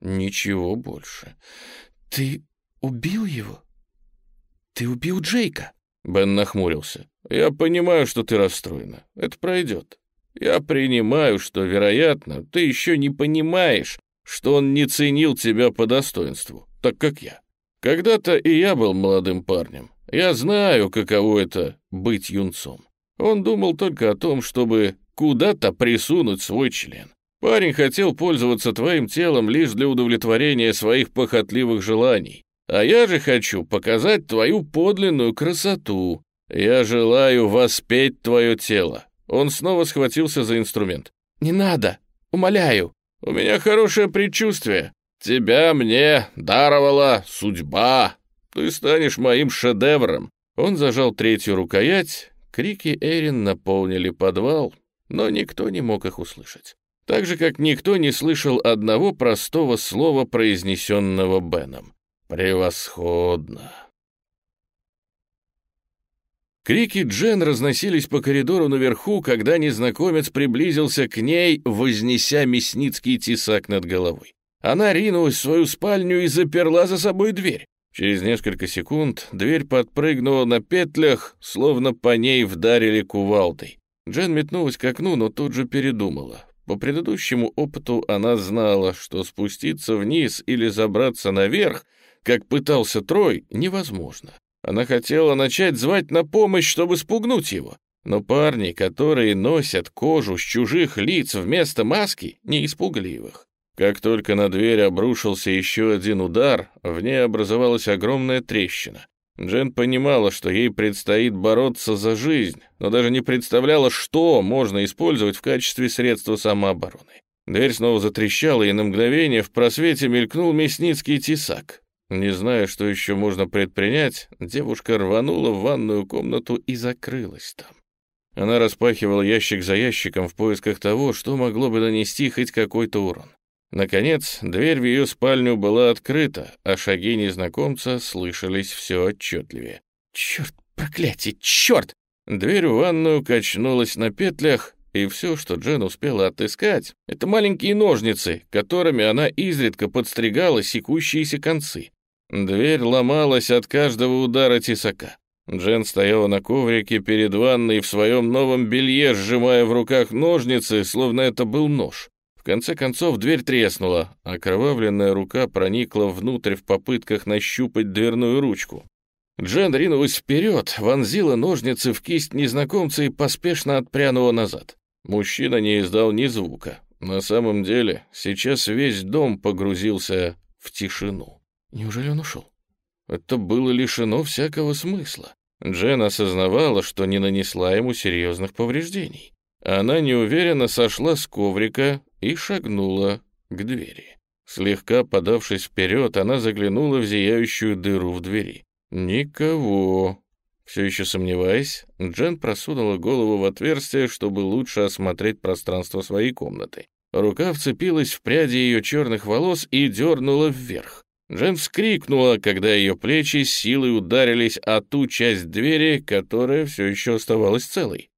Ничего больше. «Ты убил его? Ты убил Джейка?» Бен нахмурился. «Я понимаю, что ты расстроена. Это пройдет. Я принимаю, что, вероятно, ты еще не понимаешь, что он не ценил тебя по достоинству, так как я. Когда-то и я был молодым парнем. Я знаю, каково это — быть юнцом. Он думал только о том, чтобы куда-то присунуть свой член. Парень хотел пользоваться твоим телом лишь для удовлетворения своих похотливых желаний. А я же хочу показать твою подлинную красоту. Я желаю воспеть твое тело. Он снова схватился за инструмент. «Не надо! Умоляю! У меня хорошее предчувствие. Тебя мне даровала судьба. Ты станешь моим шедевром». Он зажал третью рукоять. Крики Эрин наполнили подвал, но никто не мог их услышать. Так же, как никто не слышал одного простого слова, произнесенного Беном. «Превосходно!» Крики Джен разносились по коридору наверху, когда незнакомец приблизился к ней, вознеся мясницкий тесак над головой. Она ринулась в свою спальню и заперла за собой дверь. Через несколько секунд дверь подпрыгнула на петлях, словно по ней вдарили кувалдой. Джен метнулась к окну, но тут же передумала. По предыдущему опыту она знала, что спуститься вниз или забраться наверх, как пытался Трой, невозможно. Она хотела начать звать на помощь, чтобы спугнуть его. Но парни, которые носят кожу с чужих лиц вместо маски, не испугали их. Как только на дверь обрушился еще один удар, в ней образовалась огромная трещина. Джен понимала, что ей предстоит бороться за жизнь, но даже не представляла, что можно использовать в качестве средства самообороны. Дверь снова затрещала, и на мгновение в просвете мелькнул мясницкий тесак. Не зная, что еще можно предпринять, девушка рванула в ванную комнату и закрылась там. Она распахивала ящик за ящиком в поисках того, что могло бы нанести хоть какой-то урон. Наконец, дверь в ее спальню была открыта, а шаги незнакомца слышались все отчетливее. «Черт, проклятие, черт!» Дверь в ванную качнулась на петлях, и все, что Джен успела отыскать, это маленькие ножницы, которыми она изредка подстригала секущиеся концы. Дверь ломалась от каждого удара тесака. Джен стояла на коврике перед ванной в своем новом белье, сжимая в руках ножницы, словно это был нож конце концов дверь треснула, а кровавленная рука проникла внутрь в попытках нащупать дверную ручку. Джен ринулась вперед, вонзила ножницы в кисть незнакомца и поспешно отпрянула назад. Мужчина не издал ни звука. На самом деле, сейчас весь дом погрузился в тишину. Неужели он ушел? Это было лишено всякого смысла. Джен осознавала, что не нанесла ему серьезных повреждений. Она неуверенно сошла с коврика и шагнула к двери. Слегка подавшись вперед, она заглянула в зияющую дыру в двери. «Никого». Все еще сомневаясь, Джен просунула голову в отверстие, чтобы лучше осмотреть пространство своей комнаты. Рука вцепилась в пряди ее черных волос и дернула вверх. Джен вскрикнула, когда ее плечи силой ударились о ту часть двери, которая все еще оставалась целой.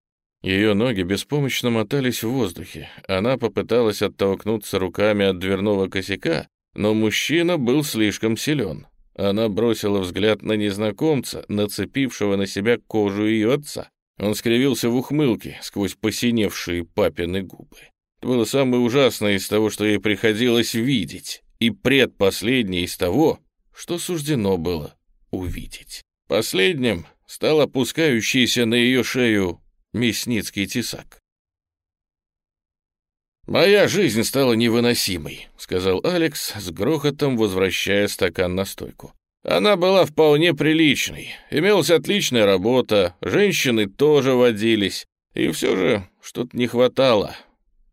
Ее ноги беспомощно мотались в воздухе. Она попыталась оттолкнуться руками от дверного косяка, но мужчина был слишком силен. Она бросила взгляд на незнакомца, нацепившего на себя кожу ее отца. Он скривился в ухмылке сквозь посиневшие папины губы. Это было самое ужасное из того, что ей приходилось видеть, и предпоследнее из того, что суждено было увидеть. Последним стал опускающийся на ее шею мясницкий тесак. «Моя жизнь стала невыносимой», — сказал Алекс, с грохотом возвращая стакан на стойку. «Она была вполне приличной, имелась отличная работа, женщины тоже водились, и все же что-то не хватало.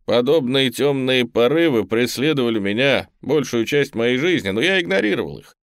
Подобные темные порывы преследовали меня большую часть моей жизни, но я игнорировал их.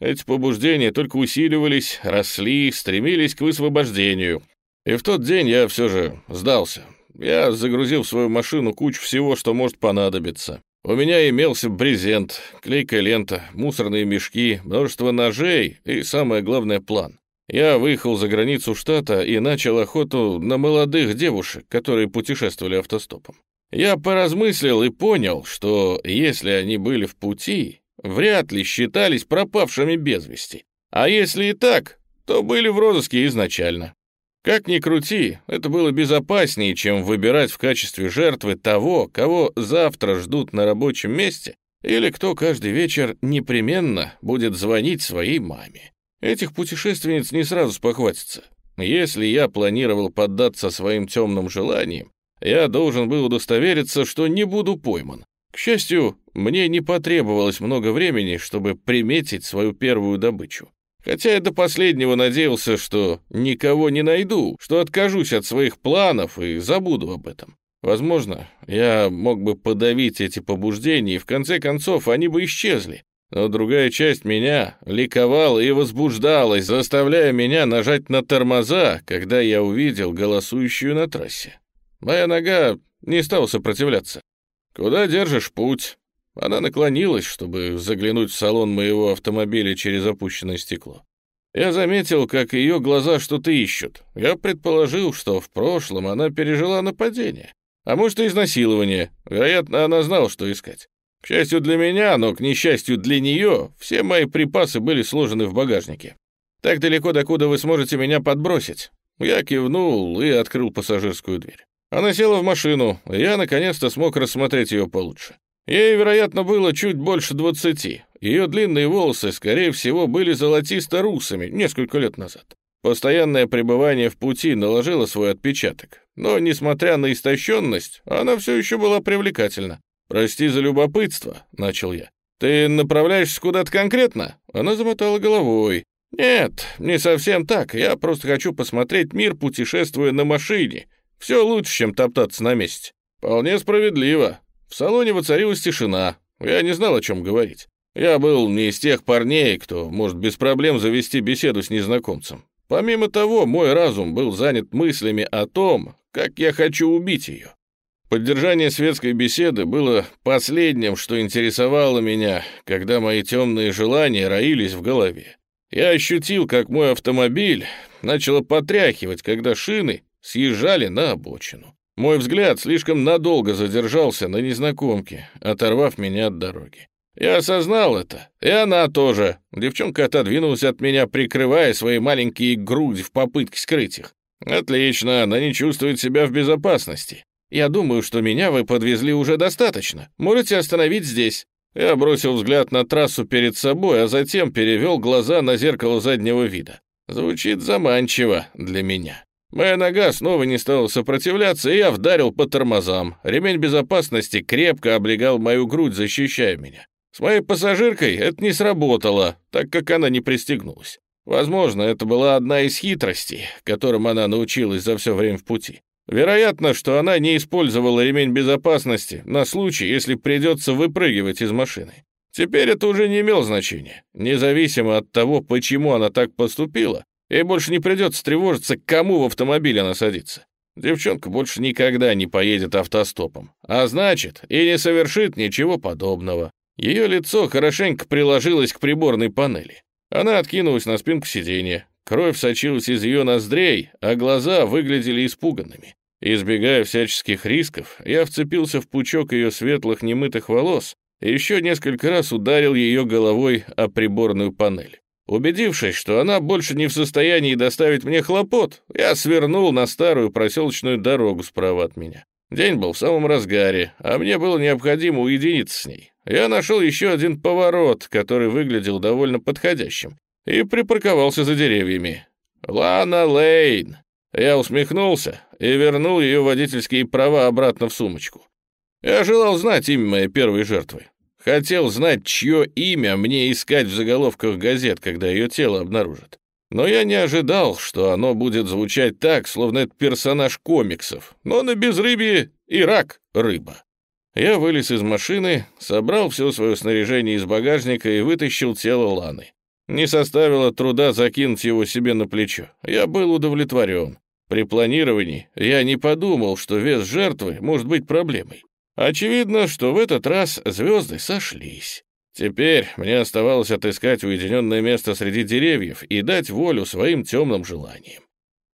Эти побуждения только усиливались, росли, стремились к высвобождению. И в тот день я все же сдался. Я загрузил в свою машину кучу всего, что может понадобиться. У меня имелся брезент, клейкая лента, мусорные мешки, множество ножей и, самое главное, план. Я выехал за границу штата и начал охоту на молодых девушек, которые путешествовали автостопом. Я поразмыслил и понял, что если они были в пути, вряд ли считались пропавшими без вести. А если и так, то были в розыске изначально. Как ни крути, это было безопаснее, чем выбирать в качестве жертвы того, кого завтра ждут на рабочем месте, или кто каждый вечер непременно будет звонить своей маме. Этих путешественниц не сразу спохватится. Если я планировал поддаться своим темным желаниям, я должен был удостовериться, что не буду пойман. К счастью, мне не потребовалось много времени, чтобы приметить свою первую добычу. Хотя я до последнего надеялся, что никого не найду, что откажусь от своих планов и забуду об этом. Возможно, я мог бы подавить эти побуждения, и в конце концов они бы исчезли. Но другая часть меня ликовала и возбуждалась, заставляя меня нажать на тормоза, когда я увидел голосующую на трассе. Моя нога не стала сопротивляться. «Куда держишь путь?» Она наклонилась, чтобы заглянуть в салон моего автомобиля через опущенное стекло. Я заметил, как ее глаза что-то ищут. Я предположил, что в прошлом она пережила нападение. А может, и изнасилование. Вероятно, она знала, что искать. К счастью для меня, но к несчастью для нее, все мои припасы были сложены в багажнике. Так далеко, докуда вы сможете меня подбросить. Я кивнул и открыл пассажирскую дверь. Она села в машину, и я наконец-то смог рассмотреть ее получше. Ей, вероятно, было чуть больше двадцати. Ее длинные волосы, скорее всего, были золотисто-русыми несколько лет назад. Постоянное пребывание в пути наложило свой отпечаток. Но, несмотря на истощенность, она все еще была привлекательна. «Прости за любопытство», — начал я. «Ты направляешься куда-то конкретно?» Она замотала головой. «Нет, не совсем так. Я просто хочу посмотреть мир, путешествуя на машине. Все лучше, чем топтаться на месте». «Вполне справедливо. В салоне воцарилась тишина. Я не знал, о чем говорить. Я был не из тех парней, кто может без проблем завести беседу с незнакомцем. Помимо того, мой разум был занят мыслями о том, как я хочу убить ее. Поддержание светской беседы было последним, что интересовало меня, когда мои темные желания роились в голове. Я ощутил, как мой автомобиль начало потряхивать, когда шины съезжали на обочину. Мой взгляд слишком надолго задержался на незнакомке, оторвав меня от дороги. Я осознал это, и она тоже. Девчонка отодвинулась от меня, прикрывая свои маленькие груди в попытке скрыть их. Отлично, она не чувствует себя в безопасности. Я думаю, что меня вы подвезли уже достаточно. Можете остановить здесь. Я бросил взгляд на трассу перед собой, а затем перевел глаза на зеркало заднего вида. Звучит заманчиво для меня. Моя нога снова не стала сопротивляться, и я вдарил по тормозам. Ремень безопасности крепко облегал мою грудь, защищая меня. С моей пассажиркой это не сработало, так как она не пристегнулась. Возможно, это была одна из хитростей, которым она научилась за все время в пути. Вероятно, что она не использовала ремень безопасности на случай, если придется выпрыгивать из машины. Теперь это уже не имело значения. Независимо от того, почему она так поступила, Ей больше не придется тревожиться, к кому в автомобиль она садится. Девчонка больше никогда не поедет автостопом. А значит, и не совершит ничего подобного. Ее лицо хорошенько приложилось к приборной панели. Она откинулась на спинку сиденья. Кровь сочилась из ее ноздрей, а глаза выглядели испуганными. Избегая всяческих рисков, я вцепился в пучок ее светлых немытых волос и еще несколько раз ударил ее головой о приборную панель. Убедившись, что она больше не в состоянии доставить мне хлопот, я свернул на старую проселочную дорогу справа от меня. День был в самом разгаре, а мне было необходимо уединиться с ней. Я нашел еще один поворот, который выглядел довольно подходящим, и припарковался за деревьями. «Лана Лейн!» Я усмехнулся и вернул ее водительские права обратно в сумочку. Я желал знать имя моей первой жертвы. Хотел знать, чье имя мне искать в заголовках газет, когда ее тело обнаружат. Но я не ожидал, что оно будет звучать так, словно это персонаж комиксов. Но на безрыбье и рак — рыба. Я вылез из машины, собрал все свое снаряжение из багажника и вытащил тело Ланы. Не составило труда закинуть его себе на плечо. Я был удовлетворен. При планировании я не подумал, что вес жертвы может быть проблемой. Очевидно, что в этот раз звезды сошлись. Теперь мне оставалось отыскать уединенное место среди деревьев и дать волю своим темным желаниям.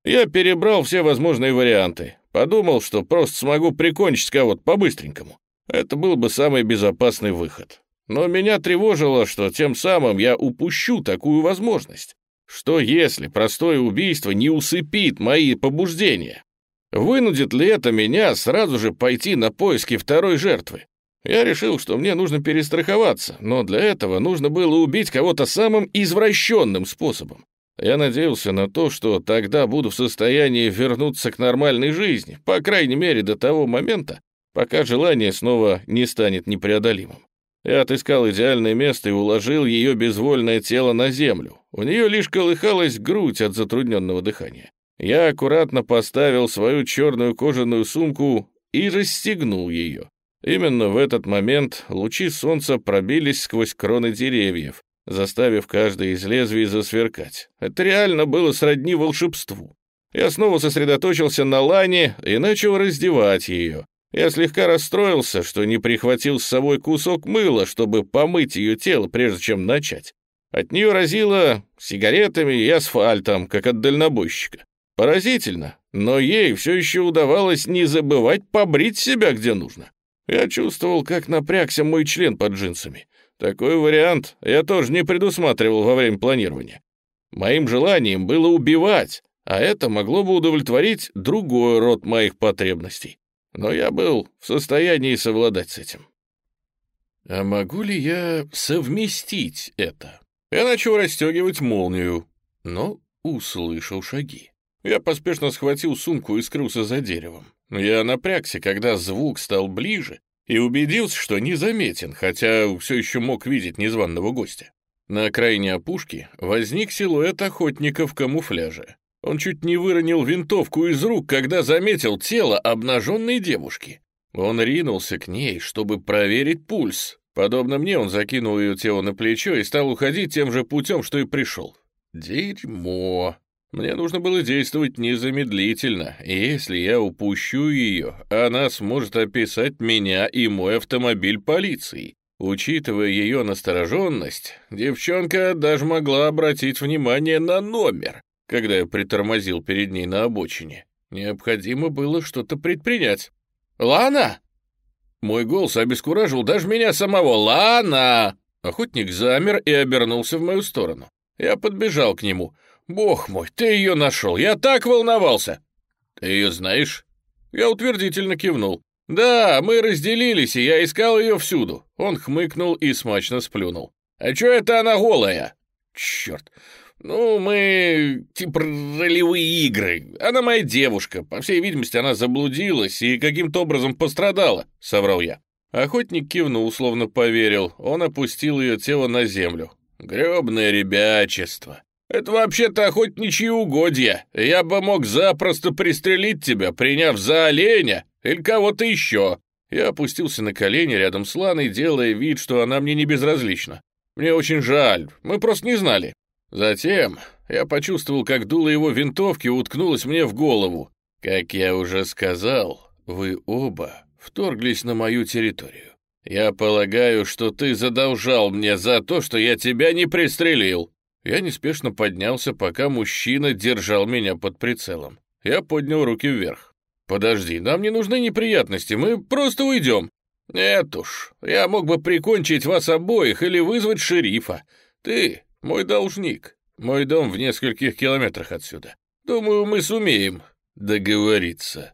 Я перебрал все возможные варианты. Подумал, что просто смогу прикончить кого-то по-быстренькому. Это был бы самый безопасный выход. Но меня тревожило, что тем самым я упущу такую возможность. Что если простое убийство не усыпит мои побуждения? Вынудит ли это меня сразу же пойти на поиски второй жертвы? Я решил, что мне нужно перестраховаться, но для этого нужно было убить кого-то самым извращенным способом. Я надеялся на то, что тогда буду в состоянии вернуться к нормальной жизни, по крайней мере до того момента, пока желание снова не станет непреодолимым. Я отыскал идеальное место и уложил ее безвольное тело на землю. У нее лишь колыхалась грудь от затрудненного дыхания. Я аккуратно поставил свою черную кожаную сумку и расстегнул ее. Именно в этот момент лучи солнца пробились сквозь кроны деревьев, заставив каждое из лезвий засверкать. Это реально было сродни волшебству. Я снова сосредоточился на Лане и начал раздевать ее. Я слегка расстроился, что не прихватил с собой кусок мыла, чтобы помыть ее тело, прежде чем начать. От нее разило сигаретами и асфальтом, как от дальнобойщика. Поразительно, но ей все еще удавалось не забывать побрить себя где нужно. Я чувствовал, как напрягся мой член под джинсами. Такой вариант я тоже не предусматривал во время планирования. Моим желанием было убивать, а это могло бы удовлетворить другой род моих потребностей но я был в состоянии совладать с этим. А могу ли я совместить это? Я начал расстегивать молнию, но услышал шаги. Я поспешно схватил сумку и скрылся за деревом. Я напрягся, когда звук стал ближе, и убедился, что не заметен, хотя все еще мог видеть незваного гостя. На окраине опушки возник силуэт охотника в камуфляже. Он чуть не выронил винтовку из рук, когда заметил тело обнаженной девушки. Он ринулся к ней, чтобы проверить пульс. Подобно мне, он закинул ее тело на плечо и стал уходить тем же путем, что и пришел. Дерьмо. Мне нужно было действовать незамедлительно, и если я упущу ее, она сможет описать меня и мой автомобиль полиции. Учитывая ее настороженность, девчонка даже могла обратить внимание на номер когда я притормозил перед ней на обочине. Необходимо было что-то предпринять. «Лана!» Мой голос обескуражил даже меня самого. «Лана!» Охотник замер и обернулся в мою сторону. Я подбежал к нему. «Бог мой, ты ее нашел! Я так волновался!» «Ты ее знаешь?» Я утвердительно кивнул. «Да, мы разделились, и я искал ее всюду». Он хмыкнул и смачно сплюнул. «А чё это она голая?» «Черт, «Ну, мы типа ролевые игры. Она моя девушка. По всей видимости, она заблудилась и каким-то образом пострадала», — соврал я. Охотник кивнул, словно поверил. Он опустил ее тело на землю. «Гребное ребячество. Это вообще-то охотничьи угодья. Я бы мог запросто пристрелить тебя, приняв за оленя или кого-то еще». Я опустился на колени рядом с Ланой, делая вид, что она мне не безразлична. «Мне очень жаль. Мы просто не знали. Затем я почувствовал, как дуло его винтовки уткнулось мне в голову. Как я уже сказал, вы оба вторглись на мою территорию. Я полагаю, что ты задолжал мне за то, что я тебя не пристрелил. Я неспешно поднялся, пока мужчина держал меня под прицелом. Я поднял руки вверх. «Подожди, нам не нужны неприятности, мы просто уйдем». «Нет уж, я мог бы прикончить вас обоих или вызвать шерифа. Ты мой должник. Мой дом в нескольких километрах отсюда. Думаю, мы сумеем договориться».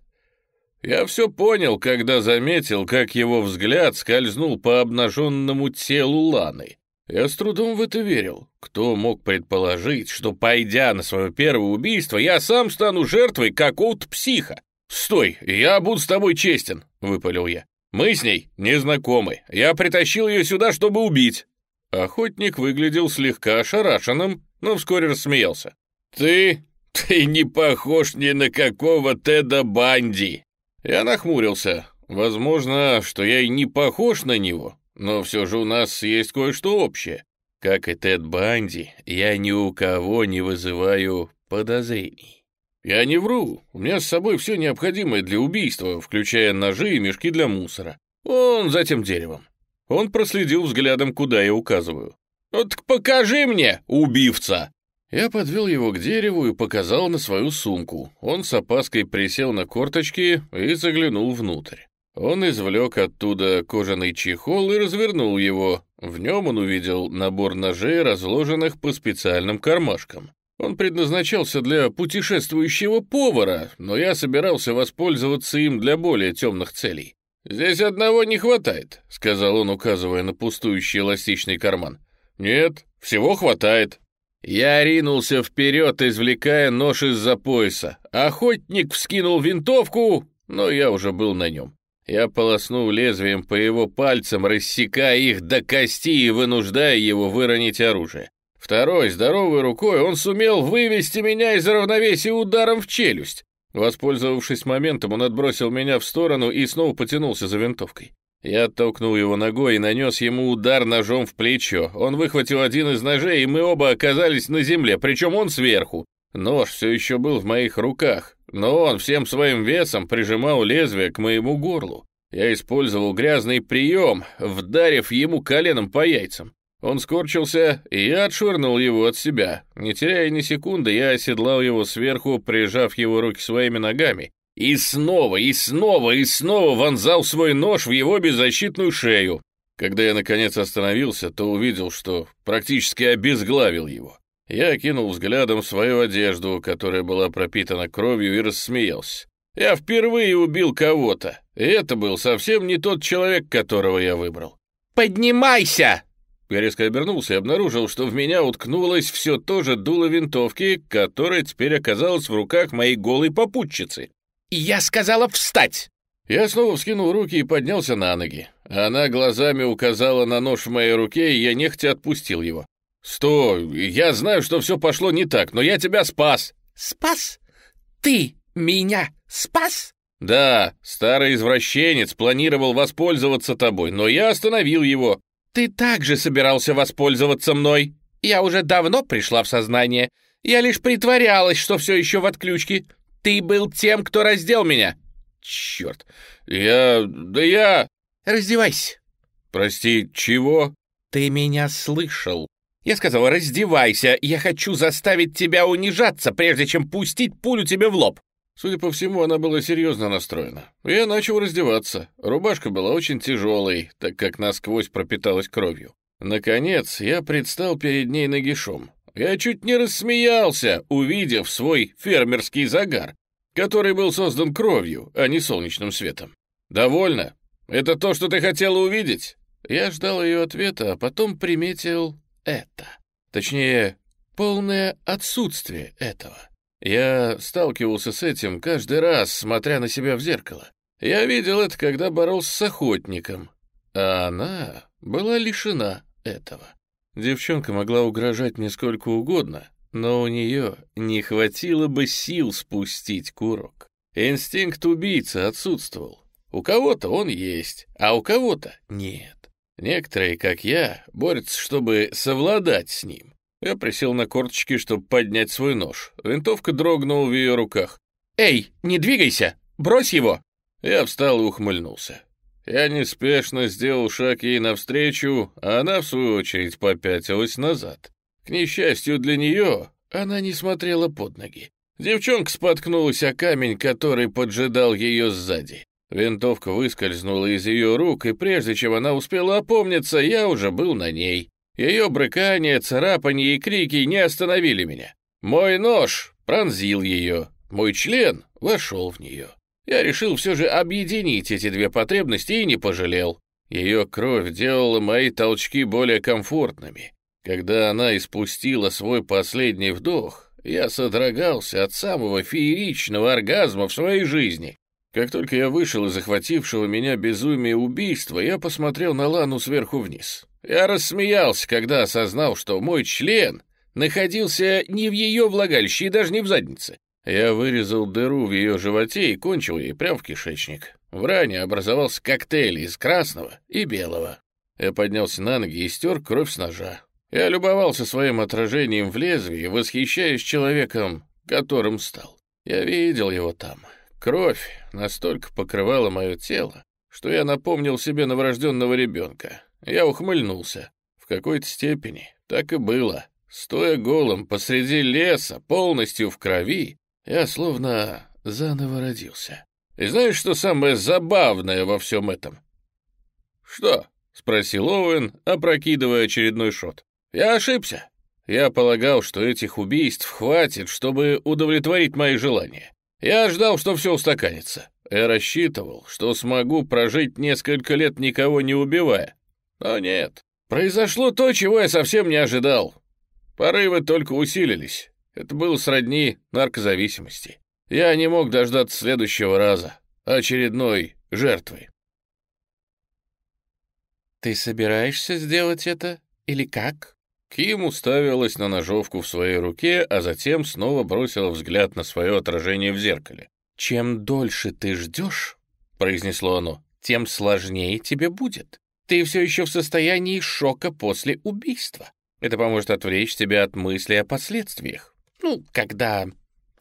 Я все понял, когда заметил, как его взгляд скользнул по обнаженному телу Ланы. Я с трудом в это верил. Кто мог предположить, что, пойдя на свое первое убийство, я сам стану жертвой какого-то психа? «Стой, я буду с тобой честен», — выпалил я. «Мы с ней не знакомы. Я притащил ее сюда, чтобы убить. Охотник выглядел слегка ошарашенным, но вскоре рассмеялся. «Ты... ты не похож ни на какого Теда Банди!» Я нахмурился. Возможно, что я и не похож на него, но все же у нас есть кое-что общее. Как и Тед Банди, я ни у кого не вызываю подозрений. Я не вру, у меня с собой все необходимое для убийства, включая ножи и мешки для мусора. Он за тем деревом. Он проследил взглядом, куда я указываю. «Вот покажи мне, убивца!» Я подвел его к дереву и показал на свою сумку. Он с опаской присел на корточки и заглянул внутрь. Он извлек оттуда кожаный чехол и развернул его. В нем он увидел набор ножей, разложенных по специальным кармашкам. Он предназначался для путешествующего повара, но я собирался воспользоваться им для более темных целей. «Здесь одного не хватает», — сказал он, указывая на пустующий эластичный карман. «Нет, всего хватает». Я ринулся вперед, извлекая нож из-за пояса. Охотник вскинул винтовку, но я уже был на нем. Я полоснул лезвием по его пальцам, рассекая их до кости и вынуждая его выронить оружие. Второй, здоровой рукой, он сумел вывести меня из равновесия ударом в челюсть. Воспользовавшись моментом, он отбросил меня в сторону и снова потянулся за винтовкой. Я оттолкнул его ногой и нанес ему удар ножом в плечо. Он выхватил один из ножей, и мы оба оказались на земле, причем он сверху. Нож все еще был в моих руках, но он всем своим весом прижимал лезвие к моему горлу. Я использовал грязный прием, вдарив ему коленом по яйцам. Он скорчился, и я отшвырнул его от себя. Не теряя ни секунды, я оседлал его сверху, прижав его руки своими ногами, и снова, и снова, и снова вонзал свой нож в его беззащитную шею. Когда я, наконец, остановился, то увидел, что практически обезглавил его. Я кинул взглядом свою одежду, которая была пропитана кровью, и рассмеялся. Я впервые убил кого-то, и это был совсем не тот человек, которого я выбрал. «Поднимайся!» Я резко обернулся и обнаружил, что в меня уткнулось все то же дуло винтовки, которое теперь оказалось в руках моей голой попутчицы. «Я сказала встать!» Я снова вскинул руки и поднялся на ноги. Она глазами указала на нож в моей руке, и я нехотя отпустил его. «Стой! Я знаю, что все пошло не так, но я тебя спас!» «Спас? Ты меня спас?» «Да, старый извращенец планировал воспользоваться тобой, но я остановил его». «Ты также собирался воспользоваться мной. Я уже давно пришла в сознание. Я лишь притворялась, что все еще в отключке. Ты был тем, кто раздел меня!» «Черт! Я... да я...» «Раздевайся!» «Прости, чего?» «Ты меня слышал!» Я сказал, раздевайся, я хочу заставить тебя унижаться, прежде чем пустить пулю тебе в лоб. Судя по всему, она была серьезно настроена. Я начал раздеваться. Рубашка была очень тяжелой, так как насквозь пропиталась кровью. Наконец, я предстал перед ней нагишом. Я чуть не рассмеялся, увидев свой фермерский загар, который был создан кровью, а не солнечным светом. «Довольно? Это то, что ты хотела увидеть?» Я ждал ее ответа, а потом приметил это. Точнее, полное отсутствие этого. Я сталкивался с этим каждый раз, смотря на себя в зеркало. Я видел это, когда боролся с охотником, а она была лишена этого. Девчонка могла угрожать мне сколько угодно, но у нее не хватило бы сил спустить курок. Инстинкт убийцы отсутствовал. У кого-то он есть, а у кого-то нет. Некоторые, как я, борются, чтобы совладать с ним. Я присел на корточки, чтобы поднять свой нож. Винтовка дрогнула в ее руках. «Эй, не двигайся! Брось его!» Я встал и ухмыльнулся. Я неспешно сделал шаг ей навстречу, а она, в свою очередь, попятилась назад. К несчастью для нее, она не смотрела под ноги. Девчонка споткнулась о камень, который поджидал ее сзади. Винтовка выскользнула из ее рук, и прежде чем она успела опомниться, я уже был на ней. Ее брыкание, царапанье и крики не остановили меня. Мой нож пронзил ее, мой член вошел в нее. Я решил все же объединить эти две потребности и не пожалел. Ее кровь делала мои толчки более комфортными. Когда она испустила свой последний вдох, я содрогался от самого фееричного оргазма в своей жизни. Как только я вышел из захватившего меня безумия убийства, я посмотрел на Лану сверху вниз. Я рассмеялся, когда осознал, что мой член находился не в ее влагалище и даже не в заднице. Я вырезал дыру в ее животе и кончил ей прямо в кишечник. В ране образовался коктейль из красного и белого. Я поднялся на ноги и стер кровь с ножа. Я любовался своим отражением в лезвии, восхищаясь человеком, которым стал. Я видел его там. Кровь настолько покрывала мое тело, что я напомнил себе новорожденного ребенка. Я ухмыльнулся. В какой-то степени так и было. Стоя голым посреди леса, полностью в крови, я словно заново родился. И знаешь, что самое забавное во всем этом? «Что?» — спросил Оуэн, опрокидывая очередной шот. «Я ошибся. Я полагал, что этих убийств хватит, чтобы удовлетворить мои желания. Я ждал, что все устаканится. Я рассчитывал, что смогу прожить несколько лет, никого не убивая. Но нет. Произошло то, чего я совсем не ожидал. Порывы только усилились. Это было сродни наркозависимости. Я не мог дождаться следующего раза, очередной жертвы. «Ты собираешься сделать это? Или как?» Ким уставилась на ножовку в своей руке, а затем снова бросила взгляд на свое отражение в зеркале. «Чем дольше ты ждешь, — произнесло оно, — тем сложнее тебе будет. Ты все еще в состоянии шока после убийства. Это поможет отвлечь тебя от мысли о последствиях. Ну, когда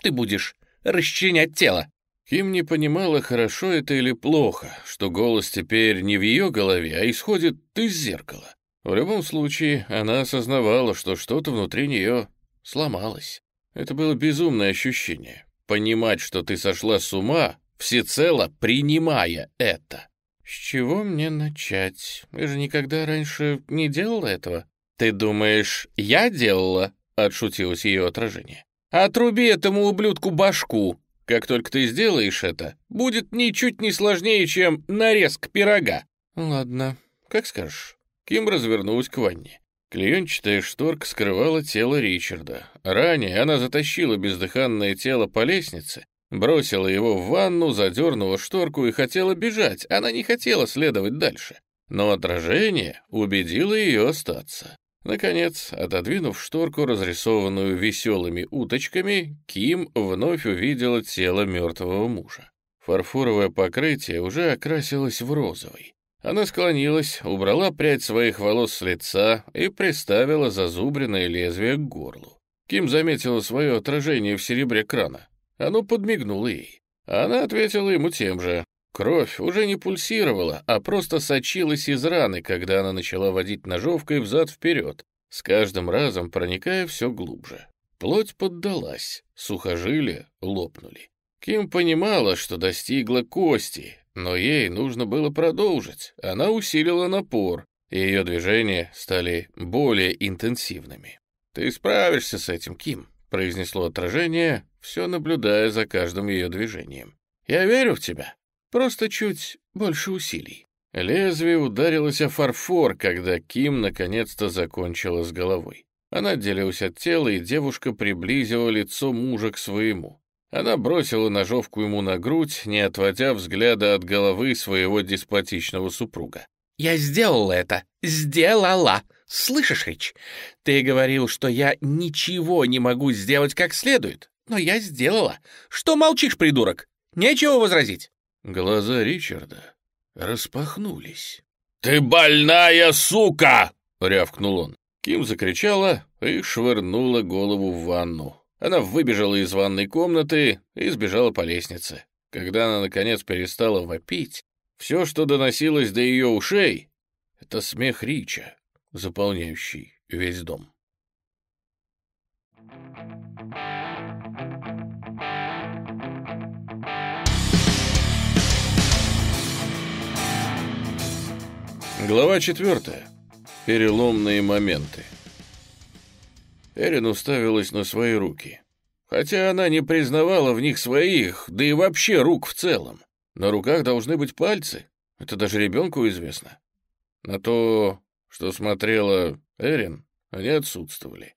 ты будешь расчленять тело. Ким не понимала, хорошо это или плохо, что голос теперь не в ее голове, а исходит из зеркала. В любом случае, она осознавала, что что-то внутри нее сломалось. Это было безумное ощущение. Понимать, что ты сошла с ума, всецело принимая это. «С чего мне начать? Я же никогда раньше не делала этого». «Ты думаешь, я делала?» — отшутилось ее отражение. «Отруби этому ублюдку башку. Как только ты сделаешь это, будет ничуть не сложнее, чем нарезка пирога». «Ладно, как скажешь». Ким развернулась к ванне. Клеенчатая шторка скрывала тело Ричарда. Ранее она затащила бездыханное тело по лестнице, бросила его в ванну, задернула шторку и хотела бежать. Она не хотела следовать дальше. Но отражение убедило ее остаться. Наконец, отодвинув шторку, разрисованную веселыми уточками, Ким вновь увидела тело мертвого мужа. Фарфоровое покрытие уже окрасилось в розовый. Она склонилась, убрала прядь своих волос с лица и приставила зазубренное лезвие к горлу. Ким заметила свое отражение в серебре крана. Оно подмигнуло ей. Она ответила ему тем же. Кровь уже не пульсировала, а просто сочилась из раны, когда она начала водить ножовкой взад-вперед, с каждым разом проникая все глубже. Плоть поддалась, сухожилия лопнули. Ким понимала, что достигла кости, но ей нужно было продолжить. Она усилила напор, и ее движения стали более интенсивными. «Ты справишься с этим, Ким», — произнесло отражение, все наблюдая за каждым ее движением. «Я верю в тебя». Просто чуть больше усилий. Лезвие ударилось о фарфор, когда Ким наконец-то закончила с головой. Она отделилась от тела, и девушка приблизила лицо мужа к своему. Она бросила ножовку ему на грудь, не отводя взгляда от головы своего деспотичного супруга. «Я сделала это! Сделала! Слышишь, Рич? Ты говорил, что я ничего не могу сделать как следует, но я сделала. Что молчишь, придурок? Нечего возразить!» Глаза Ричарда распахнулись. «Ты больная сука!» — рявкнул он. Ким закричала и швырнула голову в ванну. Она выбежала из ванной комнаты и сбежала по лестнице. Когда она, наконец, перестала вопить, все, что доносилось до ее ушей, — это смех Рича, заполняющий весь дом. Глава четвертая. Переломные моменты. Эрин уставилась на свои руки. Хотя она не признавала в них своих, да и вообще рук в целом. На руках должны быть пальцы. Это даже ребенку известно. На то, что смотрела Эрин, они отсутствовали.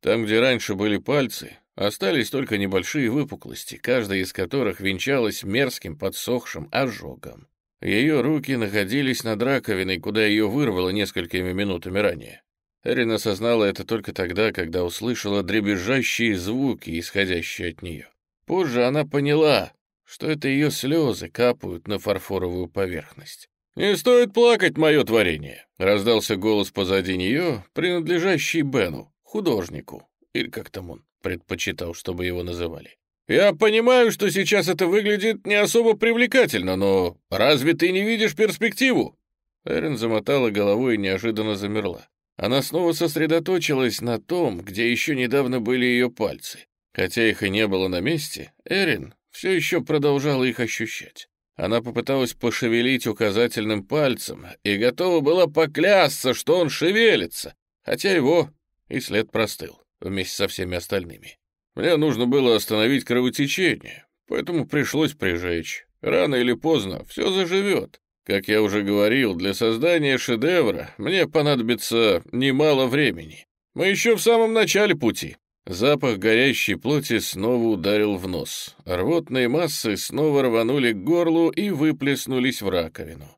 Там, где раньше были пальцы, остались только небольшие выпуклости, каждая из которых венчалась мерзким подсохшим ожогом. Ее руки находились над раковиной, куда ее вырвало несколькими минутами ранее. Эрин осознала это только тогда, когда услышала дребезжащие звуки, исходящие от нее. Позже она поняла, что это ее слезы капают на фарфоровую поверхность. «Не стоит плакать, мое творение!» — раздался голос позади нее, принадлежащий Бену, художнику, или как там он предпочитал, чтобы его называли. Я понимаю, что сейчас это выглядит не особо привлекательно, но разве ты не видишь перспективу?» Эрин замотала головой и неожиданно замерла. Она снова сосредоточилась на том, где еще недавно были ее пальцы. Хотя их и не было на месте, Эрин все еще продолжала их ощущать. Она попыталась пошевелить указательным пальцем и готова была поклясться, что он шевелится, хотя его и след простыл вместе со всеми остальными. Мне нужно было остановить кровотечение, поэтому пришлось прижечь. Рано или поздно все заживет. Как я уже говорил, для создания шедевра мне понадобится немало времени. Мы еще в самом начале пути. Запах горящей плоти снова ударил в нос. Рвотные массы снова рванули к горлу и выплеснулись в раковину.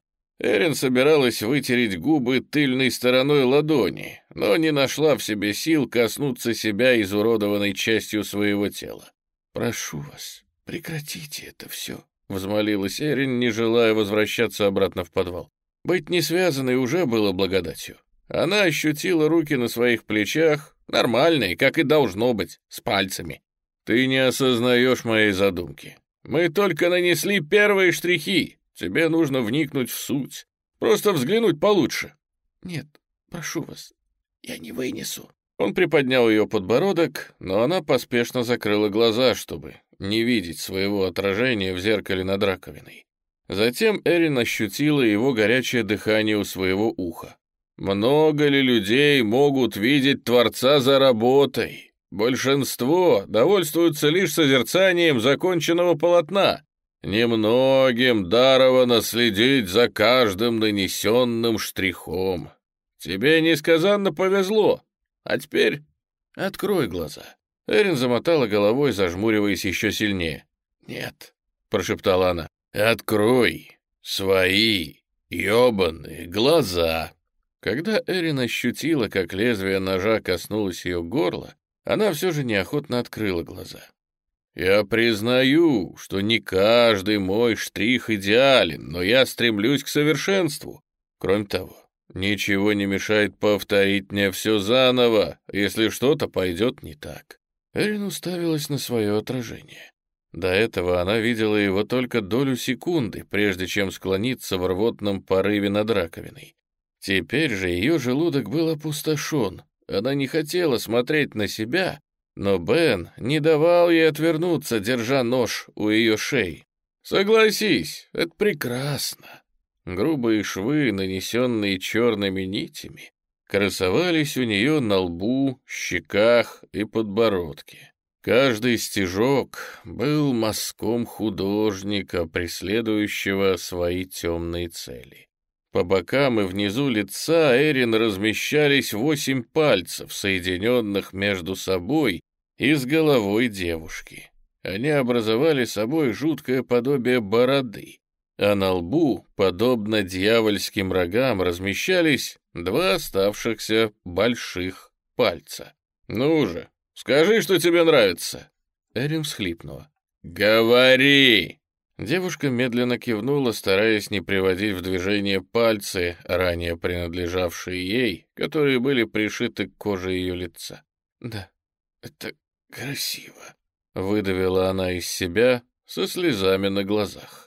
Эрин собиралась вытереть губы тыльной стороной ладони, но не нашла в себе сил коснуться себя изуродованной частью своего тела. «Прошу вас, прекратите это все», — взмолилась Эрин, не желая возвращаться обратно в подвал. Быть не связанной уже было благодатью. Она ощутила руки на своих плечах, нормальные, как и должно быть, с пальцами. «Ты не осознаешь моей задумки. Мы только нанесли первые штрихи. Тебе нужно вникнуть в суть, просто взглянуть получше». «Нет, прошу вас, я не вынесу». Он приподнял ее подбородок, но она поспешно закрыла глаза, чтобы не видеть своего отражения в зеркале над раковиной. Затем Эрин ощутила его горячее дыхание у своего уха. Много ли людей могут видеть Творца за работой? Большинство довольствуются лишь созерцанием законченного полотна. Немногим даровано следить за каждым нанесенным штрихом. Тебе несказанно повезло. А теперь открой глаза. Эрин замотала головой, зажмуриваясь еще сильнее. «Нет», — прошептала она, — «открой свои ебаные глаза». Когда Эрин ощутила, как лезвие ножа коснулось ее горла, она все же неохотно открыла глаза. «Я признаю, что не каждый мой штрих идеален, но я стремлюсь к совершенству. Кроме того, ничего не мешает повторить мне все заново, если что-то пойдет не так. Эрин уставилась на свое отражение. До этого она видела его только долю секунды, прежде чем склониться в рвотном порыве над раковиной. Теперь же ее желудок был опустошен. Она не хотела смотреть на себя, но Бен не давал ей отвернуться, держа нож у ее шеи. «Согласись, это прекрасно». Грубые швы, нанесенные черными нитями, красовались у нее на лбу, щеках и подбородке. Каждый стежок был мазком художника, преследующего свои темные цели. По бокам и внизу лица Эрин размещались восемь пальцев, соединенных между собой и с головой девушки. Они образовали собой жуткое подобие бороды, а на лбу, подобно дьявольским рогам, размещались два оставшихся больших пальца. «Ну же, скажи, что тебе нравится!» Эрин всхлипнула. «Говори!» Девушка медленно кивнула, стараясь не приводить в движение пальцы, ранее принадлежавшие ей, которые были пришиты к коже ее лица. «Да, это красиво», — выдавила она из себя со слезами на глазах.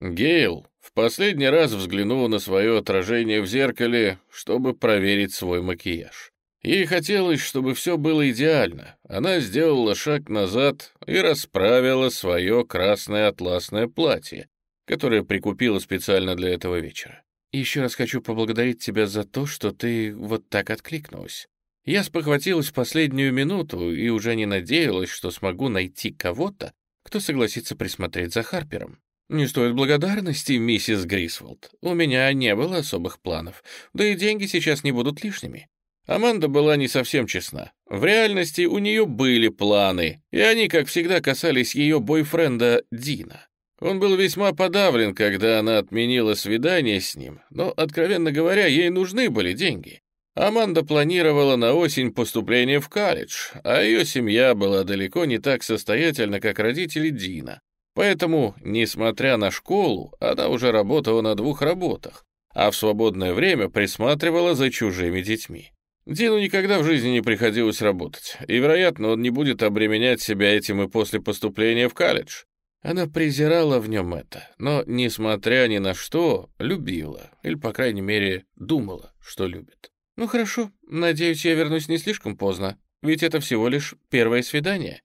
Гейл в последний раз взглянула на свое отражение в зеркале, чтобы проверить свой макияж. Ей хотелось, чтобы все было идеально. Она сделала шаг назад и расправила свое красное атласное платье, которое прикупила специально для этого вечера. «Еще раз хочу поблагодарить тебя за то, что ты вот так откликнулась. Я спохватилась в последнюю минуту и уже не надеялась, что смогу найти кого-то, кто согласится присмотреть за Харпером. «Не стоит благодарности, миссис Грисволд. У меня не было особых планов, да и деньги сейчас не будут лишними». Аманда была не совсем честна. В реальности у нее были планы, и они, как всегда, касались ее бойфренда Дина. Он был весьма подавлен, когда она отменила свидание с ним, но, откровенно говоря, ей нужны были деньги. Аманда планировала на осень поступление в колледж, а ее семья была далеко не так состоятельна, как родители Дина. Поэтому, несмотря на школу, она уже работала на двух работах, а в свободное время присматривала за чужими детьми. Дину никогда в жизни не приходилось работать, и, вероятно, он не будет обременять себя этим и после поступления в колледж. Она презирала в нем это, но, несмотря ни на что, любила, или, по крайней мере, думала, что любит. «Ну хорошо, надеюсь, я вернусь не слишком поздно, ведь это всего лишь первое свидание.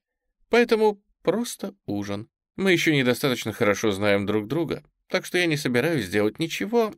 Поэтому просто ужин. Мы еще недостаточно хорошо знаем друг друга, так что я не собираюсь делать ничего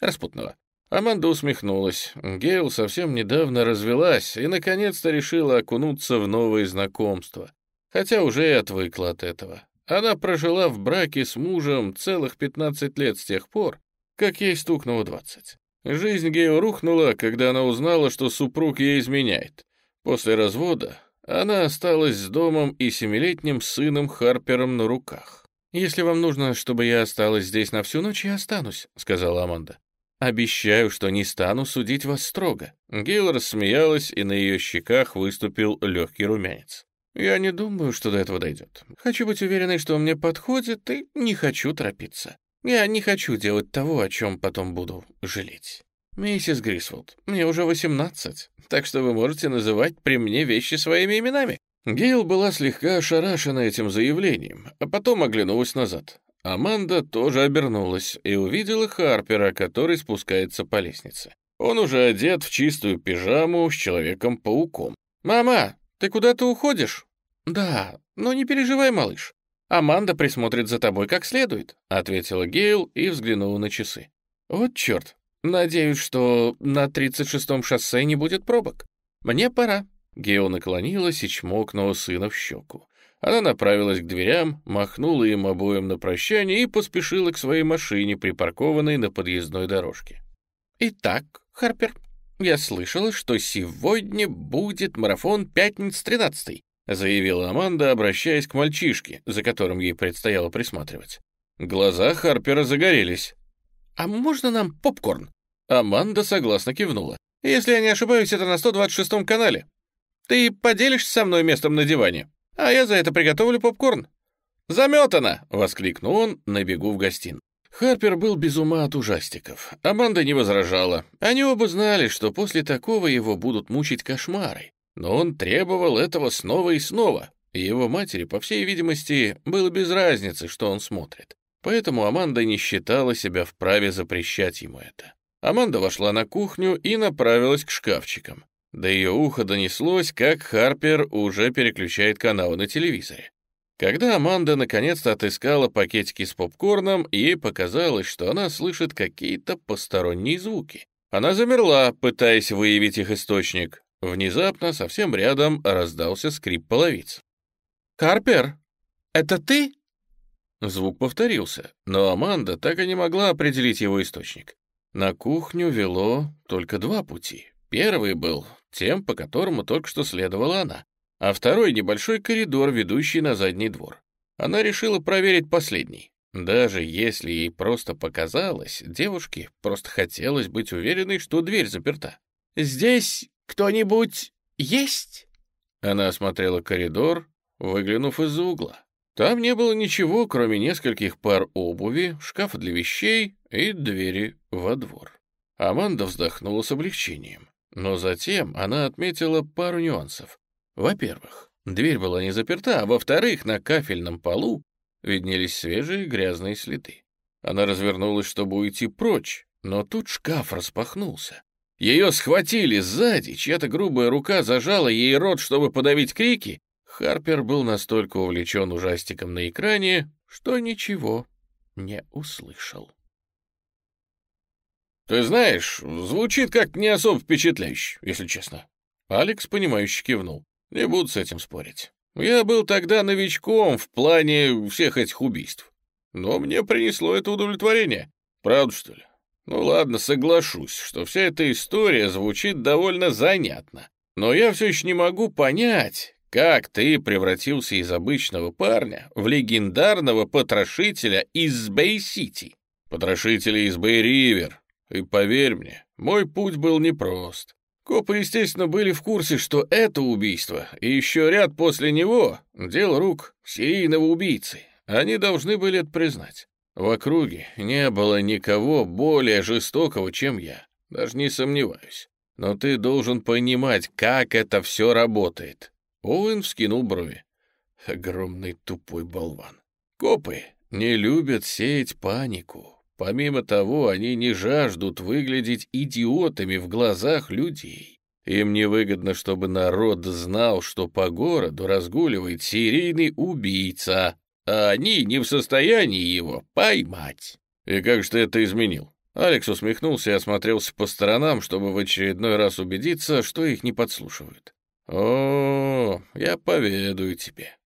распутного». Аманда усмехнулась. Гейл совсем недавно развелась и, наконец-то, решила окунуться в новые знакомства, хотя уже и отвыкла от этого. Она прожила в браке с мужем целых 15 лет с тех пор, как ей стукнуло 20. Жизнь Гейл рухнула, когда она узнала, что супруг ей изменяет. После развода она осталась с домом и семилетним сыном Харпером на руках. «Если вам нужно, чтобы я осталась здесь на всю ночь, я останусь», — сказала Аманда. «Обещаю, что не стану судить вас строго». Гейл рассмеялась, и на ее щеках выступил легкий румянец. «Я не думаю, что до этого дойдет. Хочу быть уверенной, что мне подходит, и не хочу торопиться. Я не хочу делать того, о чем потом буду жалеть. Миссис Грисволд, мне уже восемнадцать, так что вы можете называть при мне вещи своими именами». Гейл была слегка ошарашена этим заявлением, а потом оглянулась назад. Аманда тоже обернулась и увидела Харпера, который спускается по лестнице. Он уже одет в чистую пижаму с Человеком-пауком. «Мама, ты куда-то уходишь?» «Да, но не переживай, малыш. Аманда присмотрит за тобой как следует», — ответила Гейл и взглянула на часы. «Вот черт. Надеюсь, что на 36-м шоссе не будет пробок. Мне пора». Гейл наклонилась и чмокнула сына в щеку. Она направилась к дверям, махнула им обоим на прощание и поспешила к своей машине, припаркованной на подъездной дорожке. «Итак, Харпер, я слышала, что сегодня будет марафон пятниц 13 заявила Аманда, обращаясь к мальчишке, за которым ей предстояло присматривать. Глаза Харпера загорелись. «А можно нам попкорн?» Аманда согласно кивнула. «Если я не ошибаюсь, это на 126-м канале. Ты поделишься со мной местом на диване?» а я за это приготовлю попкорн». «Заметано!» — воскликнул он на бегу в гостин. Харпер был без ума от ужастиков. Аманда не возражала. Они оба знали, что после такого его будут мучить кошмары. Но он требовал этого снова и снова. Его матери, по всей видимости, было без разницы, что он смотрит. Поэтому Аманда не считала себя вправе запрещать ему это. Аманда вошла на кухню и направилась к шкафчикам. До ее уха донеслось, как Харпер уже переключает каналы на телевизоре. Когда Аманда наконец-то отыскала пакетики с попкорном, ей показалось, что она слышит какие-то посторонние звуки. Она замерла, пытаясь выявить их источник. Внезапно, совсем рядом, раздался скрип половиц. «Харпер, это ты?» Звук повторился, но Аманда так и не могла определить его источник. На кухню вело только два пути. Первый был тем, по которому только что следовала она, а второй — небольшой коридор, ведущий на задний двор. Она решила проверить последний. Даже если ей просто показалось, девушке просто хотелось быть уверенной, что дверь заперта. «Здесь кто-нибудь есть?» Она осмотрела коридор, выглянув из-за угла. Там не было ничего, кроме нескольких пар обуви, шкафа для вещей и двери во двор. Аманда вздохнула с облегчением. Но затем она отметила пару нюансов. Во-первых, дверь была не заперта, а во-вторых, на кафельном полу виднелись свежие грязные следы. Она развернулась, чтобы уйти прочь, но тут шкаф распахнулся. Ее схватили сзади, чья-то грубая рука зажала ей рот, чтобы подавить крики. Харпер был настолько увлечен ужастиком на экране, что ничего не услышал. «Ты знаешь, звучит как не особо впечатляюще, если честно». Алекс, понимающе кивнул. «Не буду с этим спорить. Я был тогда новичком в плане всех этих убийств. Но мне принесло это удовлетворение. Правда, что ли? Ну ладно, соглашусь, что вся эта история звучит довольно занятно. Но я все еще не могу понять, как ты превратился из обычного парня в легендарного потрошителя из Бэй-Сити. Потрошителя из Бэй-Ривер, и поверь мне, мой путь был непрост. Копы, естественно, были в курсе, что это убийство, и еще ряд после него — дело рук серийного убийцы. Они должны были это признать. В округе не было никого более жестокого, чем я, даже не сомневаюсь. но ты должен понимать, как это все работает». Оуэн вскинул брови. Огромный тупой болван. Копы не любят сеять панику. Помимо того, они не жаждут выглядеть идиотами в глазах людей. Им невыгодно, чтобы народ знал, что по городу разгуливает серийный убийца, а они не в состоянии его поймать. И как же ты это изменил? Алекс усмехнулся и осмотрелся по сторонам, чтобы в очередной раз убедиться, что их не подслушивают. «О, я поведаю тебе.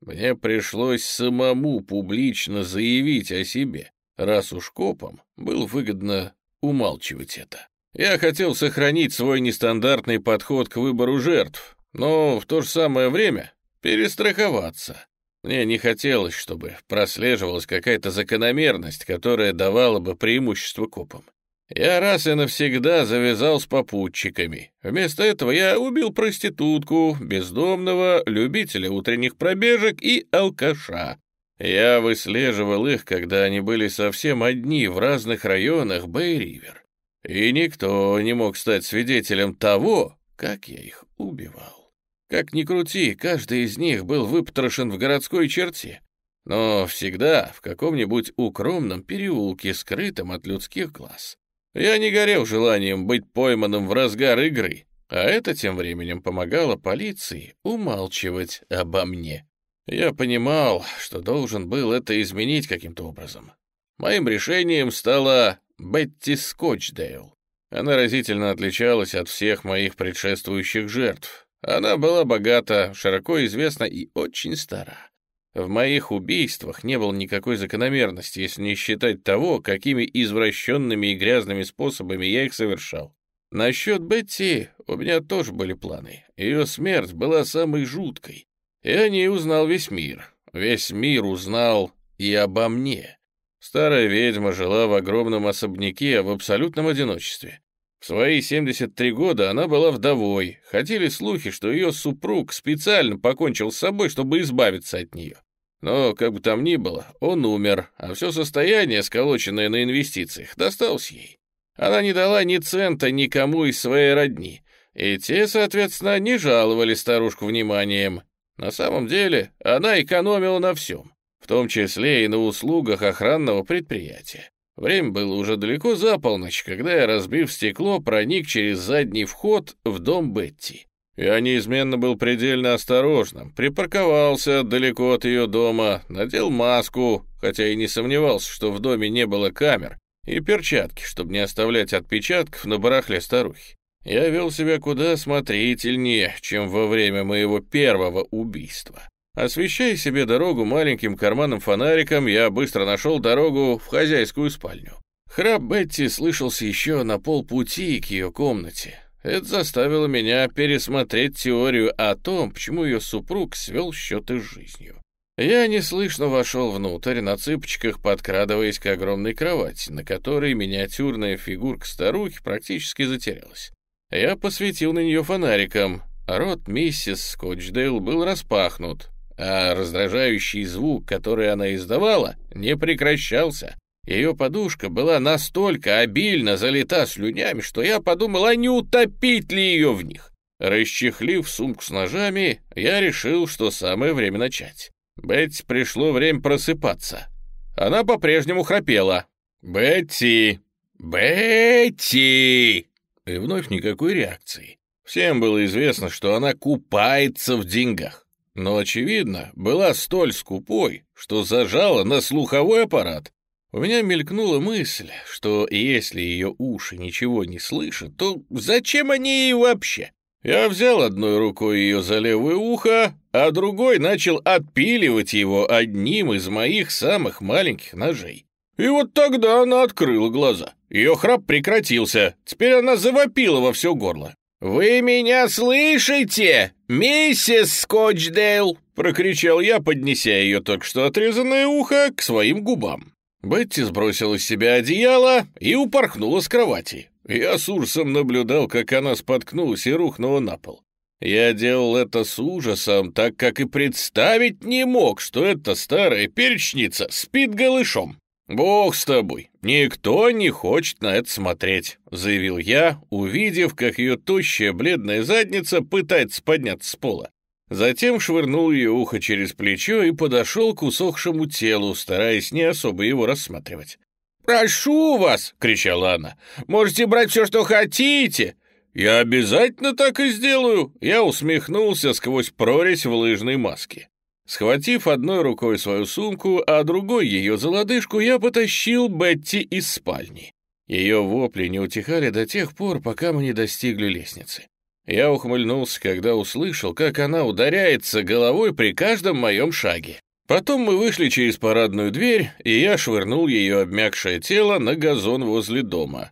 Мне пришлось самому публично заявить о себе, раз уж копам было выгодно умалчивать это. Я хотел сохранить свой нестандартный подход к выбору жертв, но в то же самое время перестраховаться. Мне не хотелось, чтобы прослеживалась какая-то закономерность, которая давала бы преимущество копам. Я раз и навсегда завязал с попутчиками. Вместо этого я убил проститутку, бездомного, любителя утренних пробежек и алкаша. Я выслеживал их, когда они были совсем одни в разных районах Бэй-Ривер. И никто не мог стать свидетелем того, как я их убивал. Как ни крути, каждый из них был выпотрошен в городской черте, но всегда в каком-нибудь укромном переулке, скрытом от людских глаз. Я не горел желанием быть пойманным в разгар игры, а это тем временем помогало полиции умалчивать обо мне. Я понимал, что должен был это изменить каким-то образом. Моим решением стала Бетти Скотчдейл. Она разительно отличалась от всех моих предшествующих жертв. Она была богата, широко известна и очень стара. В моих убийствах не было никакой закономерности, если не считать того, какими извращенными и грязными способами я их совершал. Насчет Бетти у меня тоже были планы. Ее смерть была самой жуткой. И о ней узнал весь мир. Весь мир узнал и обо мне. Старая ведьма жила в огромном особняке в абсолютном одиночестве. В свои 73 года она была вдовой. Ходили слухи, что ее супруг специально покончил с собой, чтобы избавиться от нее. Но, как бы там ни было, он умер, а все состояние, сколоченное на инвестициях, досталось ей. Она не дала ни цента никому из своей родни, и те, соответственно, не жаловали старушку вниманием. На самом деле, она экономила на всем, в том числе и на услугах охранного предприятия. Время было уже далеко за полночь, когда я, разбив стекло, проник через задний вход в дом Бетти. Я неизменно был предельно осторожным, припарковался далеко от ее дома, надел маску, хотя и не сомневался, что в доме не было камер, и перчатки, чтобы не оставлять отпечатков на барахле старухи. Я вел себя куда осмотрительнее, чем во время моего первого убийства. Освещая себе дорогу маленьким карманным фонариком, я быстро нашел дорогу в хозяйскую спальню. Храп Бетти слышался еще на полпути к ее комнате. Это заставило меня пересмотреть теорию о том, почему ее супруг свел счеты с жизнью. Я неслышно вошел внутрь, на цыпочках подкрадываясь к огромной кровати, на которой миниатюрная фигурка старухи практически затерялась. Я посветил на нее фонариком. Рот миссис Скотчдейл был распахнут, а раздражающий звук, который она издавала, не прекращался. Ее подушка была настолько обильно залита слюнями, что я подумал, а не утопить ли ее в них. Расчехлив сумку с ножами, я решил, что самое время начать. Бетти пришло время просыпаться. Она по-прежнему храпела. «Бетти! Бетти!» И вновь никакой реакции. Всем было известно, что она купается в деньгах но, очевидно, была столь скупой, что зажала на слуховой аппарат. У меня мелькнула мысль, что если ее уши ничего не слышат, то зачем они ей вообще? Я взял одной рукой ее за левое ухо, а другой начал отпиливать его одним из моих самых маленьких ножей. И вот тогда она открыла глаза. Ее храп прекратился, теперь она завопила во все горло. «Вы меня слышите, миссис Скотчдейл?» — прокричал я, поднеся ее только что отрезанное ухо к своим губам. Бетти сбросила с себя одеяло и упорхнула с кровати. Я с ужасом наблюдал, как она споткнулась и рухнула на пол. Я делал это с ужасом, так как и представить не мог, что эта старая перечница спит голышом. «Бог с тобой, никто не хочет на это смотреть», — заявил я, увидев, как ее тощая бледная задница пытается подняться с пола. Затем швырнул ее ухо через плечо и подошел к усохшему телу, стараясь не особо его рассматривать. «Прошу вас!» — кричала она. «Можете брать все, что хотите!» «Я обязательно так и сделаю!» Я усмехнулся сквозь прорезь в лыжной маске. Схватив одной рукой свою сумку, а другой ее за лодыжку, я потащил Бетти из спальни. Ее вопли не утихали до тех пор, пока мы не достигли лестницы. Я ухмыльнулся, когда услышал, как она ударяется головой при каждом моем шаге. Потом мы вышли через парадную дверь, и я швырнул ее обмякшее тело на газон возле дома.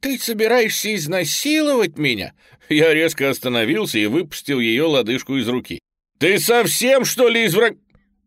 «Ты собираешься изнасиловать меня?» Я резко остановился и выпустил ее лодыжку из руки. «Ты совсем, что ли, извраг...»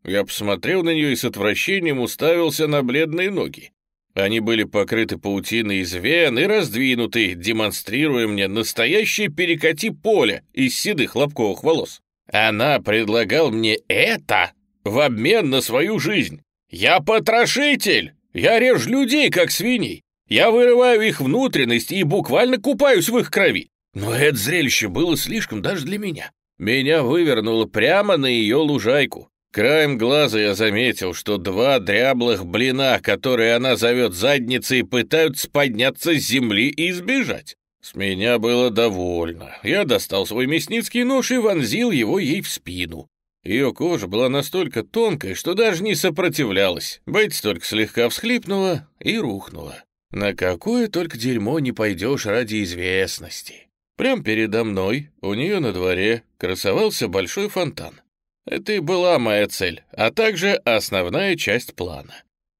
Я посмотрел на нее и с отвращением уставился на бледные ноги. Они были покрыты паутиной из вен и раздвинуты, демонстрируя мне настоящее перекати поле из седых лобковых волос. Она предлагал мне это в обмен на свою жизнь. Я потрошитель! Я режу людей, как свиней. Я вырываю их внутренности и буквально купаюсь в их крови. Но это зрелище было слишком даже для меня. Меня вывернуло прямо на ее лужайку. Краем глаза я заметил, что два дряблых блина, которые она зовет задницей, пытаются подняться с земли и избежать. С меня было довольно. Я достал свой мясницкий нож и вонзил его ей в спину. Ее кожа была настолько тонкой, что даже не сопротивлялась. Бетти только слегка всхлипнула и рухнула. На какое только дерьмо не пойдешь ради известности. Прямо передо мной, у нее на дворе, красовался большой фонтан. Это и была моя цель, а также основная часть плана.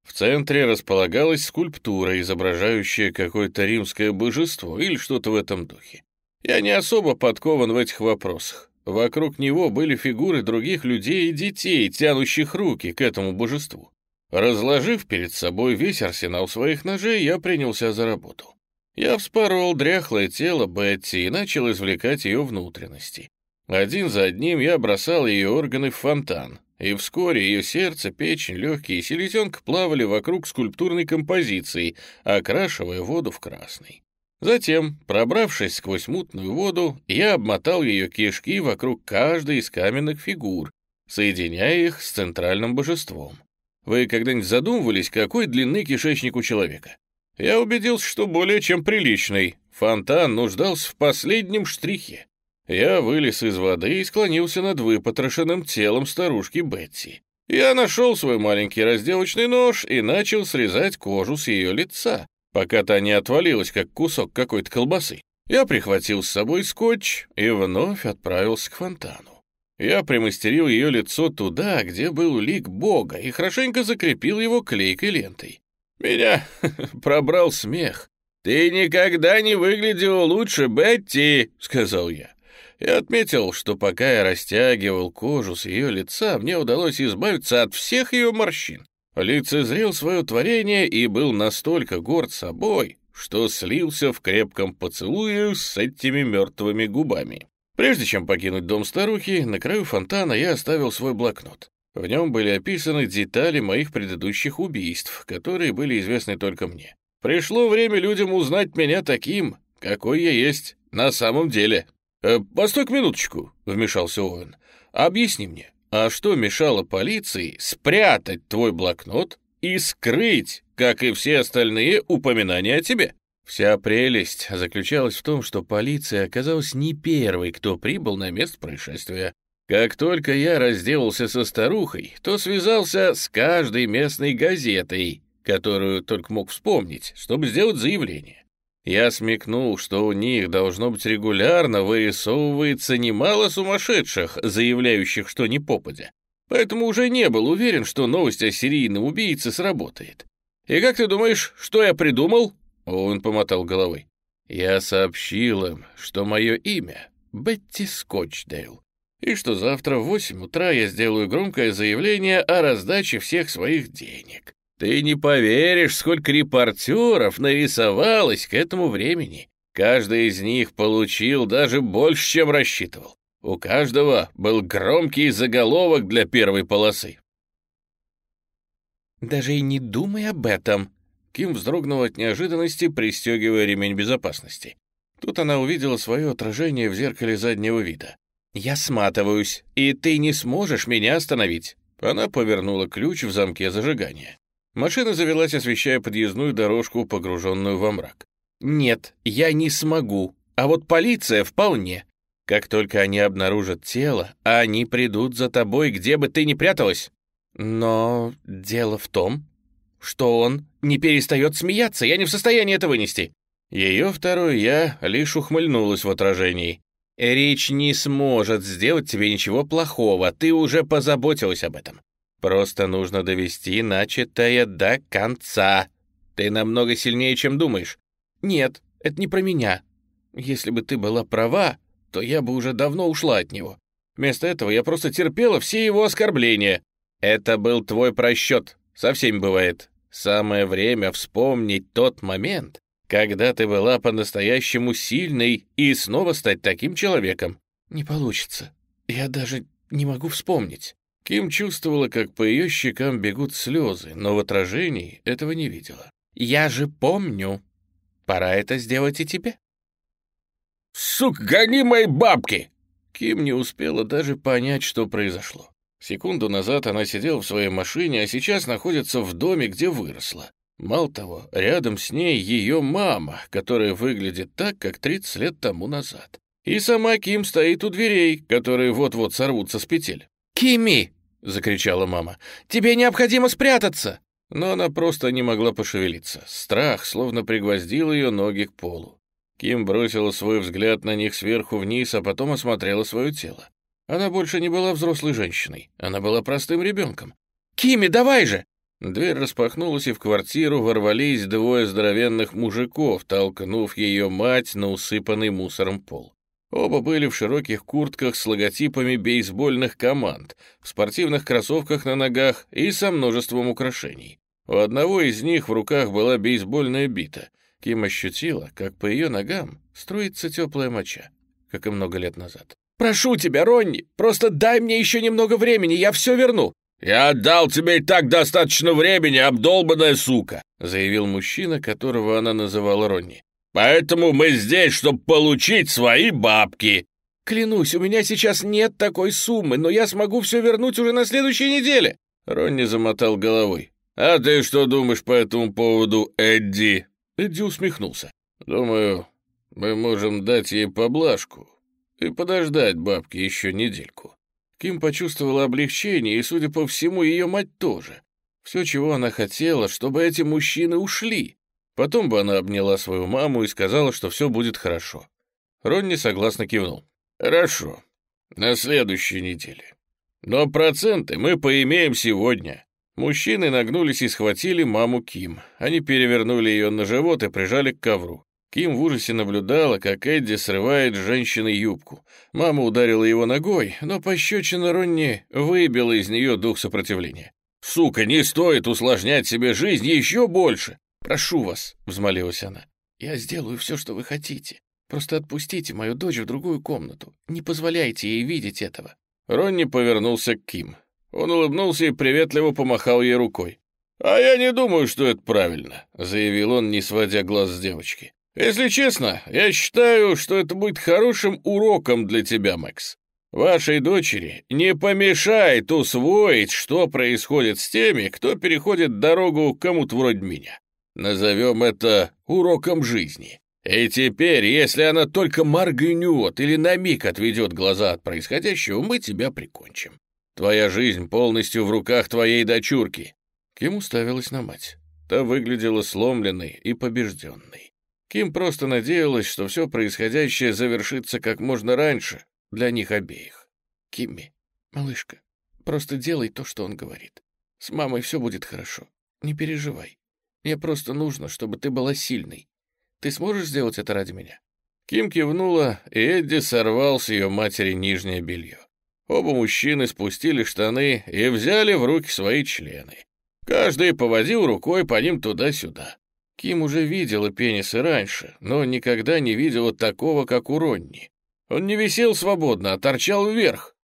В центре располагалась скульптура, изображающая какое-то римское божество или что-то в этом духе. Я не особо подкован в этих вопросах. Вокруг него были фигуры других людей и детей, тянущих руки к этому божеству. Разложив перед собой весь арсенал своих ножей, я принялся за работу. Я вспорол дряхлое тело Бетти и начал извлекать ее внутренности. Один за одним я бросал ее органы в фонтан, и вскоре ее сердце, печень, легкие и селезенка плавали вокруг скульптурной композиции, окрашивая воду в красный. Затем, пробравшись сквозь мутную воду, я обмотал ее кишки вокруг каждой из каменных фигур, соединяя их с центральным божеством. Вы когда-нибудь задумывались, какой длины кишечник у человека? Я убедился, что более чем приличный. Фонтан нуждался в последнем штрихе. Я вылез из воды и склонился над выпотрошенным телом старушки Бетти. Я нашел свой маленький разделочный нож и начал срезать кожу с ее лица, пока та не отвалилась, как кусок какой-то колбасы. Я прихватил с собой скотч и вновь отправился к фонтану. Я примастерил ее лицо туда, где был лик Бога, и хорошенько закрепил его клейкой лентой. Меня пробрал смех. «Ты никогда не выглядел лучше, Бетти», — сказал я и отметил, что пока я растягивал кожу с ее лица, мне удалось избавиться от всех ее морщин. Лицезрел свое творение и был настолько горд собой, что слился в крепком поцелуе с этими мертвыми губами. Прежде чем покинуть дом старухи, на краю фонтана я оставил свой блокнот. В нем были описаны детали моих предыдущих убийств, которые были известны только мне. Пришло время людям узнать меня таким, какой я есть на самом деле. «Э, «Постой-ка минуточку», — вмешался Оуэн. «Объясни мне, а что мешало полиции спрятать твой блокнот и скрыть, как и все остальные, упоминания о тебе?» Вся прелесть заключалась в том, что полиция оказалась не первой, кто прибыл на место происшествия. Как только я разделался со старухой, то связался с каждой местной газетой, которую только мог вспомнить, чтобы сделать заявление. Я смекнул, что у них должно быть регулярно вырисовывается немало сумасшедших, заявляющих, что не попадя. Поэтому уже не был уверен, что новость о серийном убийце сработает. «И как ты думаешь, что я придумал?» Он помотал головой. «Я сообщил им, что мое имя — Бетти Скотчдейл, и что завтра в восемь утра я сделаю громкое заявление о раздаче всех своих денег. Ты не поверишь, сколько репортеров нарисовалось к этому времени. Каждый из них получил даже больше, чем рассчитывал. У каждого был громкий заголовок для первой полосы. Даже и не думай об этом!» Ким вздрогнула от неожиданности, пристегивая ремень безопасности. Тут она увидела свое отражение в зеркале заднего вида. «Я сматываюсь, и ты не сможешь меня остановить!» Она повернула ключ в замке зажигания. Машина завелась, освещая подъездную дорожку, погруженную во мрак. «Нет, я не смогу, а вот полиция вполне. Как только они обнаружат тело, они придут за тобой, где бы ты ни пряталась. Но дело в том, что он не перестает смеяться, я не в состоянии это вынести». Ее второе «я» лишь ухмыльнулась в отражении. «Речь не сможет сделать тебе ничего плохого, ты уже позаботилась об этом. Просто нужно довести начатое до конца. Ты намного сильнее, чем думаешь. Нет, это не про меня. Если бы ты была права, то я бы уже давно ушла от него. Вместо этого я просто терпела все его оскорбления. Это был твой просчет. Со всеми бывает. Самое время вспомнить тот момент, когда ты была по-настоящему сильной и снова стать таким человеком. Не получится. Я даже не могу вспомнить. Ким чувствовала, как по ее щекам бегут слезы, но в отражении этого не видела. «Я же помню. Пора это сделать и тебе». «Сука, гони мои бабки!» Ким не успела даже понять, что произошло. Секунду назад она сидела в своей машине, а сейчас находится в доме, где выросла. Мало того, рядом с ней ее мама, которая выглядит так, как 30 лет тому назад. И сама Ким стоит у дверей, которые вот-вот сорвутся с петель. «Кими!» — закричала мама. «Тебе необходимо спрятаться!» Но она просто не могла пошевелиться. Страх словно пригвоздил ее ноги к полу. Ким бросила свой взгляд на них сверху вниз, а потом осмотрела свое тело. Она больше не была взрослой женщиной, она была простым ребенком. «Кими, давай же!» Дверь распахнулась, и в квартиру ворвались двое здоровенных мужиков, толкнув ее мать на усыпанный мусором пол. Оба были в широких куртках с логотипами бейсбольных команд, в спортивных кроссовках на ногах и со множеством украшений. У одного из них в руках была бейсбольная бита, Ким ощутила, как по ее ногам струится теплая моча, как и много лет назад. «Прошу тебя, Ронни, просто дай мне еще немного времени, я все верну!» «Я отдал тебе и так достаточно времени, обдолбанная сука!» заявил мужчина, которого она называла Ронни. «Поэтому мы здесь, чтобы получить свои бабки!» «Клянусь, у меня сейчас нет такой суммы, но я смогу все вернуть уже на следующей неделе!» Ронни замотал головой. «А ты что думаешь по этому поводу, Эдди?» Эдди усмехнулся. «Думаю, мы можем дать ей поблажку и подождать бабки еще недельку». Ким почувствовала облегчение, и, судя по всему, ее мать тоже. Все, чего она хотела, чтобы эти мужчины ушли. Потом бы она обняла свою маму и сказала, что все будет хорошо. Ронни согласно кивнул. «Хорошо. На следующей неделе. Но проценты мы поимеем сегодня. Мужчины нагнулись и схватили маму Ким. Они перевернули ее на живот и прижали к ковру. Ким в ужасе наблюдала, как Эдди срывает с женщины юбку. Мама ударила его ногой, но пощечина Ронни выбила из нее дух сопротивления. «Сука, не стоит усложнять себе жизнь еще больше!» «Прошу вас», — взмолилась она, — «я сделаю все, что вы хотите. Просто отпустите мою дочь в другую комнату. Не позволяйте ей видеть этого». Ронни повернулся к Ким. Он улыбнулся и приветливо помахал ей рукой. «А я не думаю, что это правильно», — заявил он, не сводя глаз с девочки. «Если честно, я считаю, что это будет хорошим уроком для тебя, Макс. Вашей дочери не помешает усвоить, что происходит с теми, кто переходит дорогу кому-то вроде меня. Назовем это уроком жизни. И теперь, если она только моргнет или на миг отведет глаза от происходящего, мы тебя прикончим. Твоя жизнь полностью в руках твоей дочурки». Ким уставилась на мать. Та выглядела сломленной и побежденной. Ким просто надеялась, что все происходящее завершится как можно раньше для них обеих. «Кимми, малышка, просто делай то, что он говорит. С мамой все будет хорошо. Не переживай. Мне просто нужно, чтобы ты была сильной. Ты сможешь сделать это ради меня?» Ким кивнула, и Эдди сорвал с ее матери нижнее белье. Оба мужчины спустили штаны и взяли в руки свои члены. Каждый поводил рукой по ним туда-сюда. Ким уже видела пенисы раньше, но никогда не видела такого, как у Ронни. Он не висел свободно, а торчал вверх.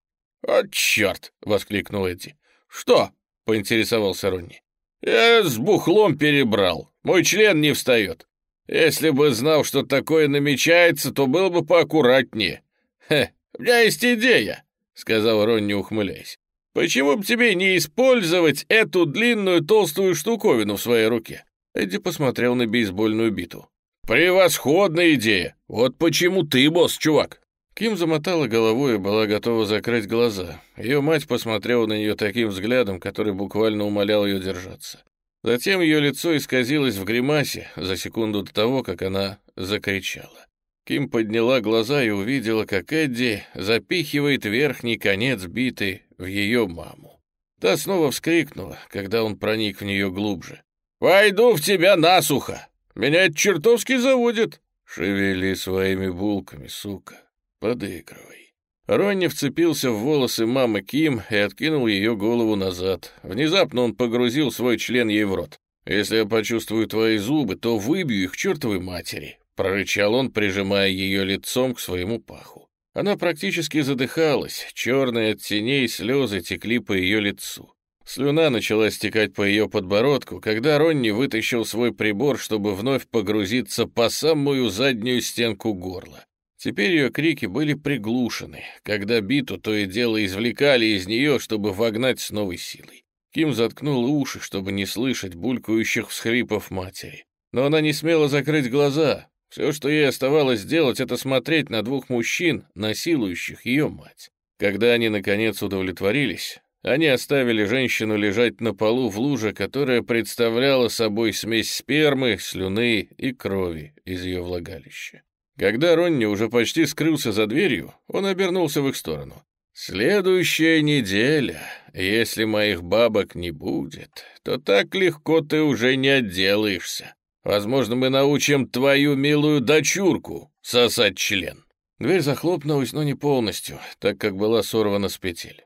«О, черт!» — воскликнул Эдди. «Что?» — поинтересовался Ронни. Я с бухлом перебрал. Мой член не встает. Если бы знал, что такое намечается, то был бы поаккуратнее. Хе, у меня есть идея, сказал Ронни, ухмыляясь. Почему бы тебе не использовать эту длинную толстую штуковину в своей руке? Эдди посмотрел на бейсбольную биту. «Превосходная идея! Вот почему ты босс, чувак!» Ким замотала головой и была готова закрыть глаза. Ее мать посмотрела на нее таким взглядом, который буквально умолял ее держаться. Затем ее лицо исказилось в гримасе за секунду до того, как она закричала. Ким подняла глаза и увидела, как Эдди запихивает верхний конец биты в ее маму. Та снова вскрикнула, когда он проник в нее глубже. «Пойду в тебя насухо! Меня это чертовски заводит!» «Шевели своими булками, сука!» Подыгрывай. Ронни вцепился в волосы мамы Ким и откинул ее голову назад. Внезапно он погрузил свой член ей в рот. «Если я почувствую твои зубы, то выбью их чертовой матери», — прорычал он, прижимая ее лицом к своему паху. Она практически задыхалась, черные от теней слезы текли по ее лицу. Слюна начала стекать по ее подбородку, когда Ронни вытащил свой прибор, чтобы вновь погрузиться по самую заднюю стенку горла. Теперь ее крики были приглушены, когда биту то и дело извлекали из нее, чтобы вогнать с новой силой. Ким заткнула уши, чтобы не слышать булькающих всхрипов матери. Но она не смела закрыть глаза. Все, что ей оставалось сделать, это смотреть на двух мужчин, насилующих ее мать. Когда они, наконец, удовлетворились, они оставили женщину лежать на полу в луже, которая представляла собой смесь спермы, слюны и крови из ее влагалища. Когда Ронни уже почти скрылся за дверью, он обернулся в их сторону. «Следующая неделя. Если моих бабок не будет, то так легко ты уже не отделаешься. Возможно, мы научим твою милую дочурку сосать член». Дверь захлопнулась, но не полностью, так как была сорвана с петель.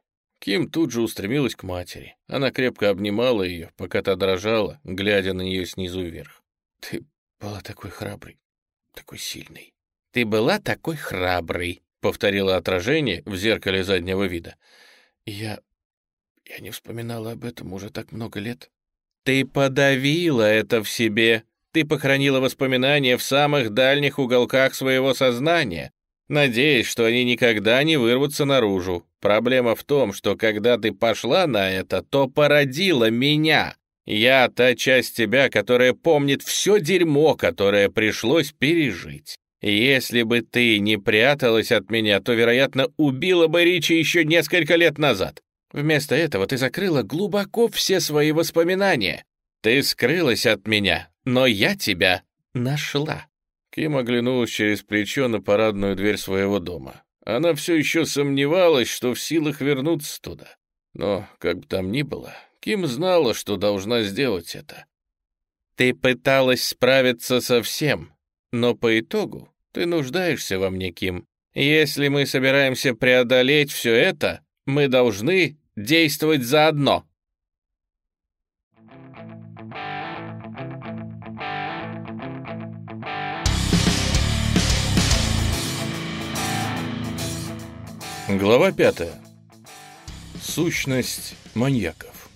Ким тут же устремилась к матери. Она крепко обнимала ее, пока та дрожала, глядя на нее снизу вверх. «Ты была такой храбрый, такой сильный. «Ты была такой храбрый», — повторило отражение в зеркале заднего вида. «Я... я не вспоминала об этом уже так много лет». «Ты подавила это в себе. Ты похоронила воспоминания в самых дальних уголках своего сознания, надеясь, что они никогда не вырвутся наружу. Проблема в том, что когда ты пошла на это, то породила меня. Я та часть тебя, которая помнит все дерьмо, которое пришлось пережить. Если бы ты не пряталась от меня, то, вероятно, убила бы Ричи еще несколько лет назад. Вместо этого ты закрыла глубоко все свои воспоминания. Ты скрылась от меня, но я тебя нашла». Ким оглянулась через плечо на парадную дверь своего дома. Она все еще сомневалась, что в силах вернуться туда. Но, как бы там ни было, Ким знала, что должна сделать это. «Ты пыталась справиться со всем, но по итогу ты нуждаешься во мне, Ким. Если мы собираемся преодолеть все это, мы должны действовать заодно. Глава пятая. Сущность маньяков.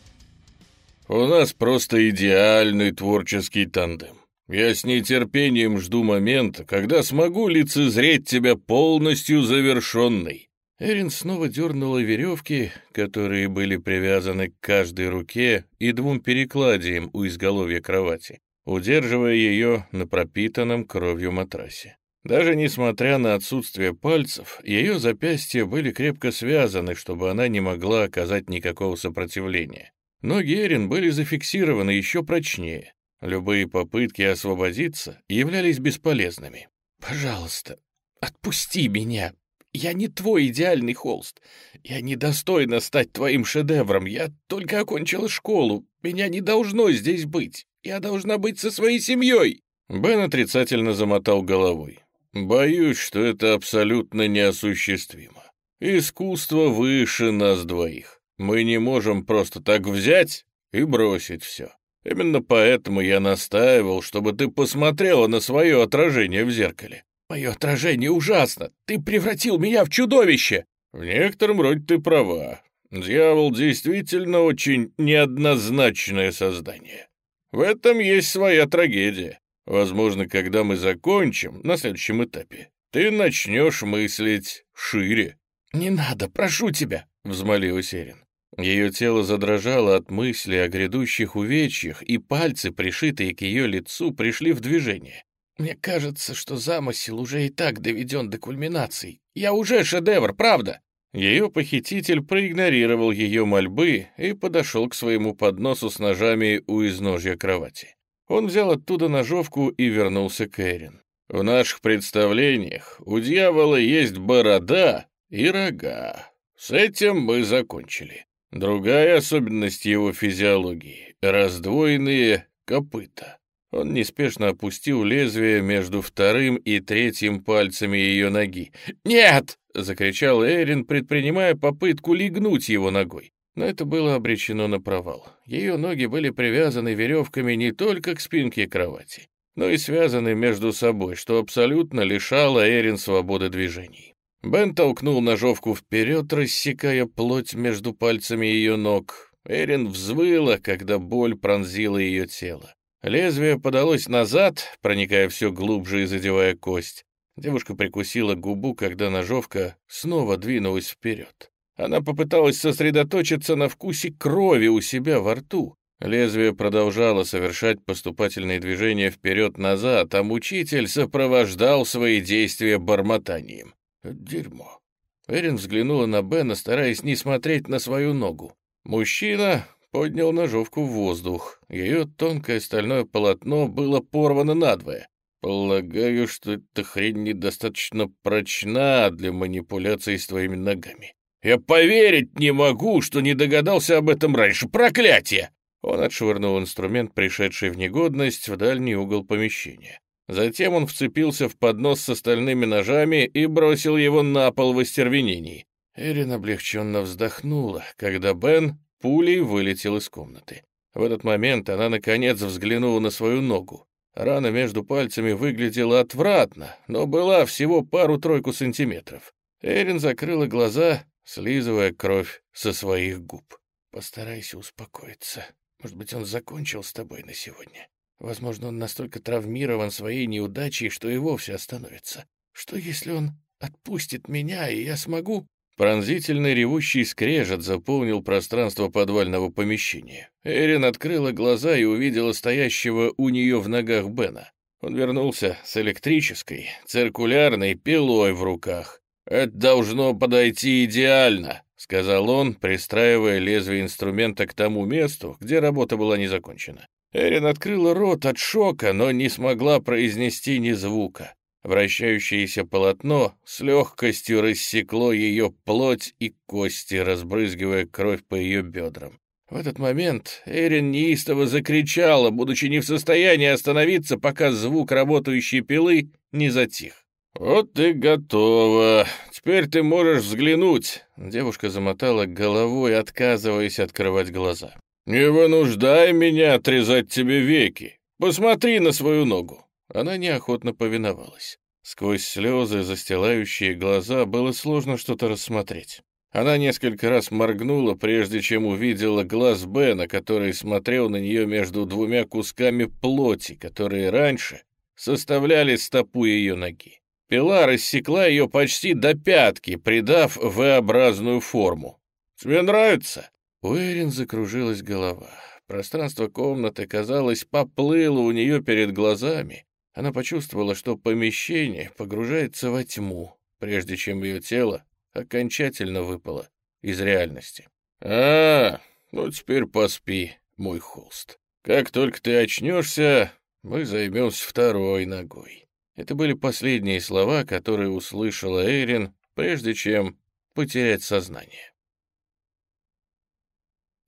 У нас просто идеальный творческий тандем. Я с нетерпением жду момента, когда смогу лицезреть тебя полностью завершенной». Эрин снова дернула веревки, которые были привязаны к каждой руке и двум перекладиям у изголовья кровати, удерживая ее на пропитанном кровью матрасе. Даже несмотря на отсутствие пальцев, ее запястья были крепко связаны, чтобы она не могла оказать никакого сопротивления. Ноги Эрин были зафиксированы еще прочнее, Любые попытки освободиться являлись бесполезными. «Пожалуйста, отпусти меня. Я не твой идеальный холст. Я не достойна стать твоим шедевром. Я только окончила школу. Меня не должно здесь быть. Я должна быть со своей семьей». Бен отрицательно замотал головой. «Боюсь, что это абсолютно неосуществимо. Искусство выше нас двоих. Мы не можем просто так взять и бросить все. Именно поэтому я настаивал, чтобы ты посмотрела на свое отражение в зеркале. Мое отражение ужасно. Ты превратил меня в чудовище. В некотором роде ты права. Дьявол действительно очень неоднозначное создание. В этом есть своя трагедия. Возможно, когда мы закончим на следующем этапе, ты начнешь мыслить шире. «Не надо, прошу тебя!» — взмолилась Эрин. Ее тело задрожало от мысли о грядущих увечьях, и пальцы, пришитые к ее лицу, пришли в движение. «Мне кажется, что замысел уже и так доведен до кульминации. Я уже шедевр, правда?» Ее похититель проигнорировал ее мольбы и подошел к своему подносу с ножами у изножья кровати. Он взял оттуда ножовку и вернулся к Эрин. «В наших представлениях у дьявола есть борода и рога. С этим мы закончили. Другая особенность его физиологии — раздвоенные копыта. Он неспешно опустил лезвие между вторым и третьим пальцами ее ноги. «Нет!» — закричал Эрин, предпринимая попытку легнуть его ногой. Но это было обречено на провал. Ее ноги были привязаны веревками не только к спинке кровати, но и связаны между собой, что абсолютно лишало Эрин свободы движений. Бен толкнул ножовку вперед, рассекая плоть между пальцами ее ног. Эрин взвыла, когда боль пронзила ее тело. Лезвие подалось назад, проникая все глубже и задевая кость. Девушка прикусила губу, когда ножовка снова двинулась вперед. Она попыталась сосредоточиться на вкусе крови у себя во рту. Лезвие продолжало совершать поступательные движения вперед-назад, а мучитель сопровождал свои действия бормотанием. Дерьмо. Эрин взглянула на Бена, стараясь не смотреть на свою ногу. Мужчина поднял ножовку в воздух. Ее тонкое стальное полотно было порвано надвое. Полагаю, что эта хрень недостаточно прочна для манипуляций с твоими ногами. Я поверить не могу, что не догадался об этом раньше. Проклятие! Он отшвырнул инструмент, пришедший в негодность, в дальний угол помещения. Затем он вцепился в поднос с остальными ножами и бросил его на пол в остервенении. Эрин облегченно вздохнула, когда Бен пулей вылетел из комнаты. В этот момент она, наконец, взглянула на свою ногу. Рана между пальцами выглядела отвратно, но была всего пару-тройку сантиметров. Эрин закрыла глаза, слизывая кровь со своих губ. «Постарайся успокоиться. Может быть, он закончил с тобой на сегодня?» Возможно, он настолько травмирован своей неудачей, что и вовсе остановится. Что, если он отпустит меня, и я смогу...» Пронзительный ревущий скрежет заполнил пространство подвального помещения. Эрин открыла глаза и увидела стоящего у нее в ногах Бена. Он вернулся с электрической, циркулярной пилой в руках. «Это должно подойти идеально», — сказал он, пристраивая лезвие инструмента к тому месту, где работа была не закончена. Эрин открыла рот от шока, но не смогла произнести ни звука. Вращающееся полотно с легкостью рассекло ее плоть и кости, разбрызгивая кровь по ее бедрам. В этот момент Эрин неистово закричала, будучи не в состоянии остановиться, пока звук работающей пилы не затих. «Вот и готово. Теперь ты можешь взглянуть». Девушка замотала головой, отказываясь открывать глаза. «Не вынуждай меня отрезать тебе веки. Посмотри на свою ногу». Она неохотно повиновалась. Сквозь слезы, застилающие глаза, было сложно что-то рассмотреть. Она несколько раз моргнула, прежде чем увидела глаз Бена, который смотрел на нее между двумя кусками плоти, которые раньше составляли стопу ее ноги. Пила рассекла ее почти до пятки, придав V-образную форму. «Тебе нравится?» У Эрин закружилась голова. Пространство комнаты, казалось, поплыло у нее перед глазами. Она почувствовала, что помещение погружается во тьму, прежде чем ее тело окончательно выпало из реальности. «А, ну теперь поспи, мой холст. Как только ты очнешься, мы займемся второй ногой». Это были последние слова, которые услышала Эрин, прежде чем потерять сознание.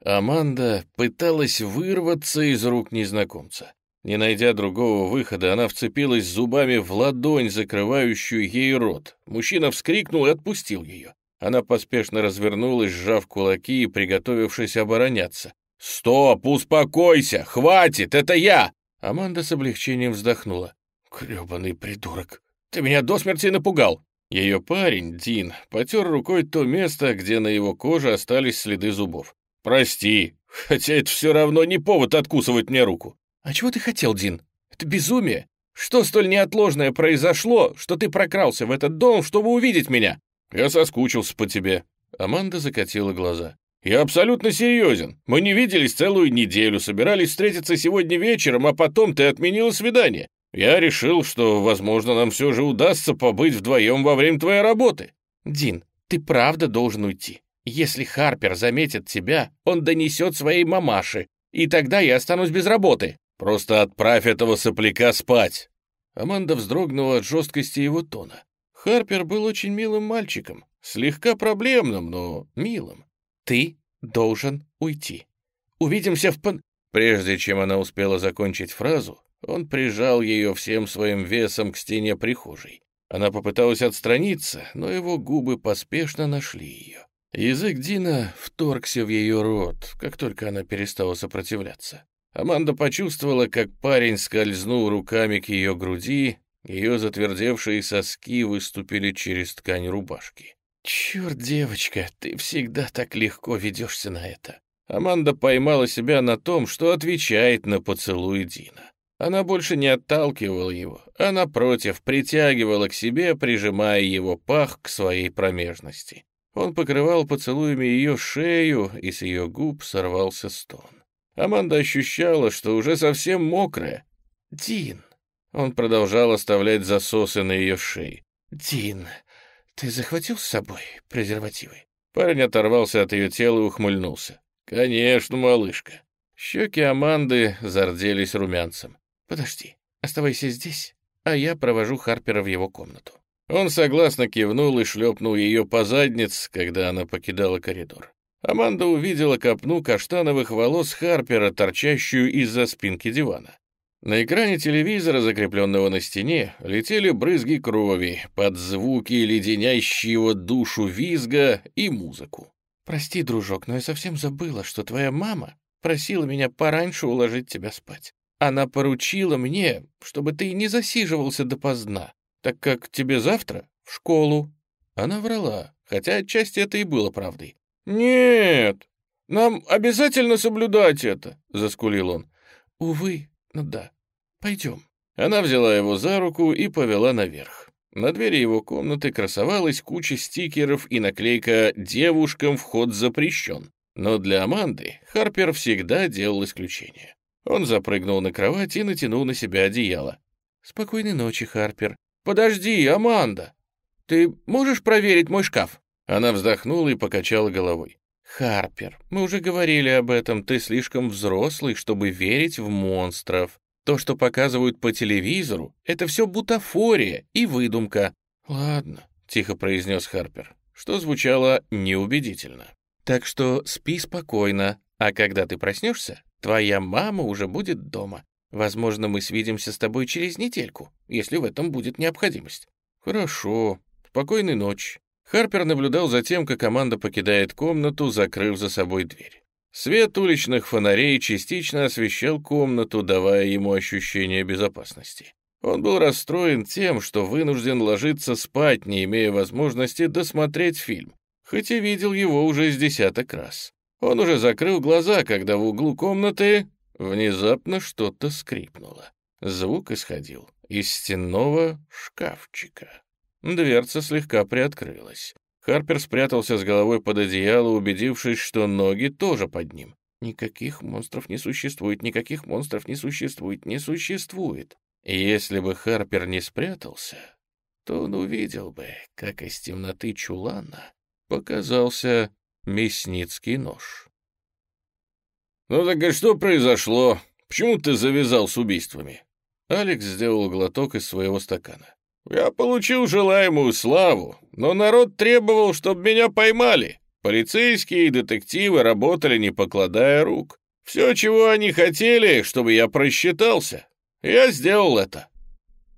Аманда пыталась вырваться из рук незнакомца. Не найдя другого выхода, она вцепилась зубами в ладонь, закрывающую ей рот. Мужчина вскрикнул и отпустил ее. Она поспешно развернулась, сжав кулаки и приготовившись обороняться. «Стоп! Успокойся! Хватит! Это я!» Аманда с облегчением вздохнула. «Гребаный придурок! Ты меня до смерти напугал!» Ее парень, Дин, потер рукой то место, где на его коже остались следы зубов. «Прости, хотя это все равно не повод откусывать мне руку». «А чего ты хотел, Дин? Это безумие. Что столь неотложное произошло, что ты прокрался в этот дом, чтобы увидеть меня?» «Я соскучился по тебе». Аманда закатила глаза. «Я абсолютно серьезен. Мы не виделись целую неделю, собирались встретиться сегодня вечером, а потом ты отменила свидание. Я решил, что, возможно, нам все же удастся побыть вдвоем во время твоей работы». «Дин, ты правда должен уйти. Если Харпер заметит тебя, он донесет своей мамаше, и тогда я останусь без работы». «Просто отправь этого сопляка спать!» Аманда вздрогнула от жесткости его тона. Харпер был очень милым мальчиком, слегка проблемным, но милым. «Ты должен уйти. Увидимся в пан...» Прежде чем она успела закончить фразу, он прижал ее всем своим весом к стене прихожей. Она попыталась отстраниться, но его губы поспешно нашли ее. Язык Дина вторгся в ее рот, как только она перестала сопротивляться. Аманда почувствовала, как парень скользнул руками к ее груди, ее затвердевшие соски выступили через ткань рубашки. «Черт, девочка, ты всегда так легко ведешься на это». Аманда поймала себя на том, что отвечает на поцелуй Дина. Она больше не отталкивала его, а напротив притягивала к себе, прижимая его пах к своей промежности. Он покрывал поцелуями ее шею, и с ее губ сорвался стон. Аманда ощущала, что уже совсем мокрая. «Дин!» Он продолжал оставлять засосы на ее шее. «Дин, ты захватил с собой презервативы?» Парень оторвался от ее тела и ухмыльнулся. «Конечно, малышка». Щеки Аманды зарделись румянцем. «Подожди, оставайся здесь, а я провожу Харпера в его комнату». Он согласно кивнул и шлепнул ее по заднице, когда она покидала коридор. Аманда увидела копну каштановых волос Харпера, торчащую из-за спинки дивана. На экране телевизора, закрепленного на стене, летели брызги крови под звуки леденящего душу визга и музыку. «Прости, дружок, но я совсем забыла, что твоя мама просила меня пораньше уложить тебя спать. Она поручила мне, чтобы ты не засиживался допоздна, так как тебе завтра в школу». Она врала, хотя отчасти это и было правдой. «Нет, нам обязательно соблюдать это», — заскулил он. «Увы, ну да, пойдем». Она взяла его за руку и повела наверх. На двери его комнаты красовалась куча стикеров и наклейка «Девушкам вход запрещен». Но для Аманды Харпер всегда делал исключение. Он запрыгнул на кровать и натянул на себя одеяло. «Спокойной ночи, Харпер». «Подожди, Аманда! Ты можешь проверить мой шкаф?» Она вздохнула и покачала головой. «Харпер, мы уже говорили об этом, ты слишком взрослый, чтобы верить в монстров. То, что показывают по телевизору, это все бутафория и выдумка». «Ладно», — тихо произнес Харпер, что звучало неубедительно. «Так что спи спокойно, а когда ты проснешься, твоя мама уже будет дома. Возможно, мы свидимся с тобой через недельку, если в этом будет необходимость». «Хорошо. Спокойной ночи». Харпер наблюдал за тем, как команда покидает комнату, закрыв за собой дверь. Свет уличных фонарей частично освещал комнату, давая ему ощущение безопасности. Он был расстроен тем, что вынужден ложиться спать, не имея возможности досмотреть фильм, хоть и видел его уже с десяток раз. Он уже закрыл глаза, когда в углу комнаты внезапно что-то скрипнуло. Звук исходил из стенного шкафчика. Дверца слегка приоткрылась. Харпер спрятался с головой под одеяло, убедившись, что ноги тоже под ним. Никаких монстров не существует, никаких монстров не существует, не существует. Если бы Харпер не спрятался, то он увидел бы, как из темноты чулана показался мясницкий нож. «Ну так и что произошло? Почему ты завязал с убийствами?» Алекс сделал глоток из своего стакана. Я получил желаемую славу, но народ требовал, чтобы меня поймали. Полицейские и детективы работали, не покладая рук. Все, чего они хотели, чтобы я просчитался. Я сделал это.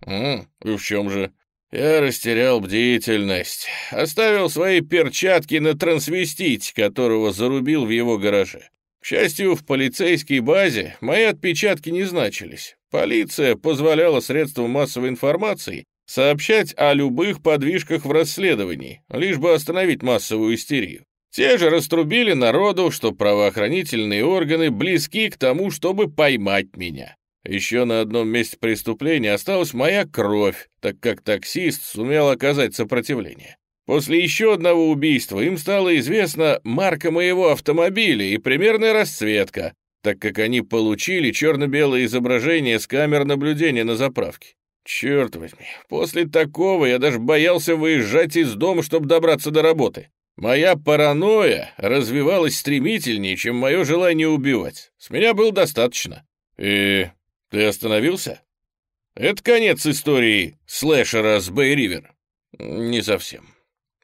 М и в чем же? Я растерял бдительность. Оставил свои перчатки на трансвестите, которого зарубил в его гараже. К счастью, в полицейской базе мои отпечатки не значились. Полиция позволяла средствам массовой информации сообщать о любых подвижках в расследовании, лишь бы остановить массовую истерию. Те же раструбили народу, что правоохранительные органы близки к тому, чтобы поймать меня. Еще на одном месте преступления осталась моя кровь, так как таксист сумел оказать сопротивление. После еще одного убийства им стало известна марка моего автомобиля и примерная расцветка, так как они получили черно-белое изображение с камер наблюдения на заправке. Черт возьми, после такого я даже боялся выезжать из дома, чтобы добраться до работы. Моя паранойя развивалась стремительнее, чем мое желание убивать. С меня было достаточно. И ты остановился? Это конец истории слэшера с Бэй-Ривер. Не совсем.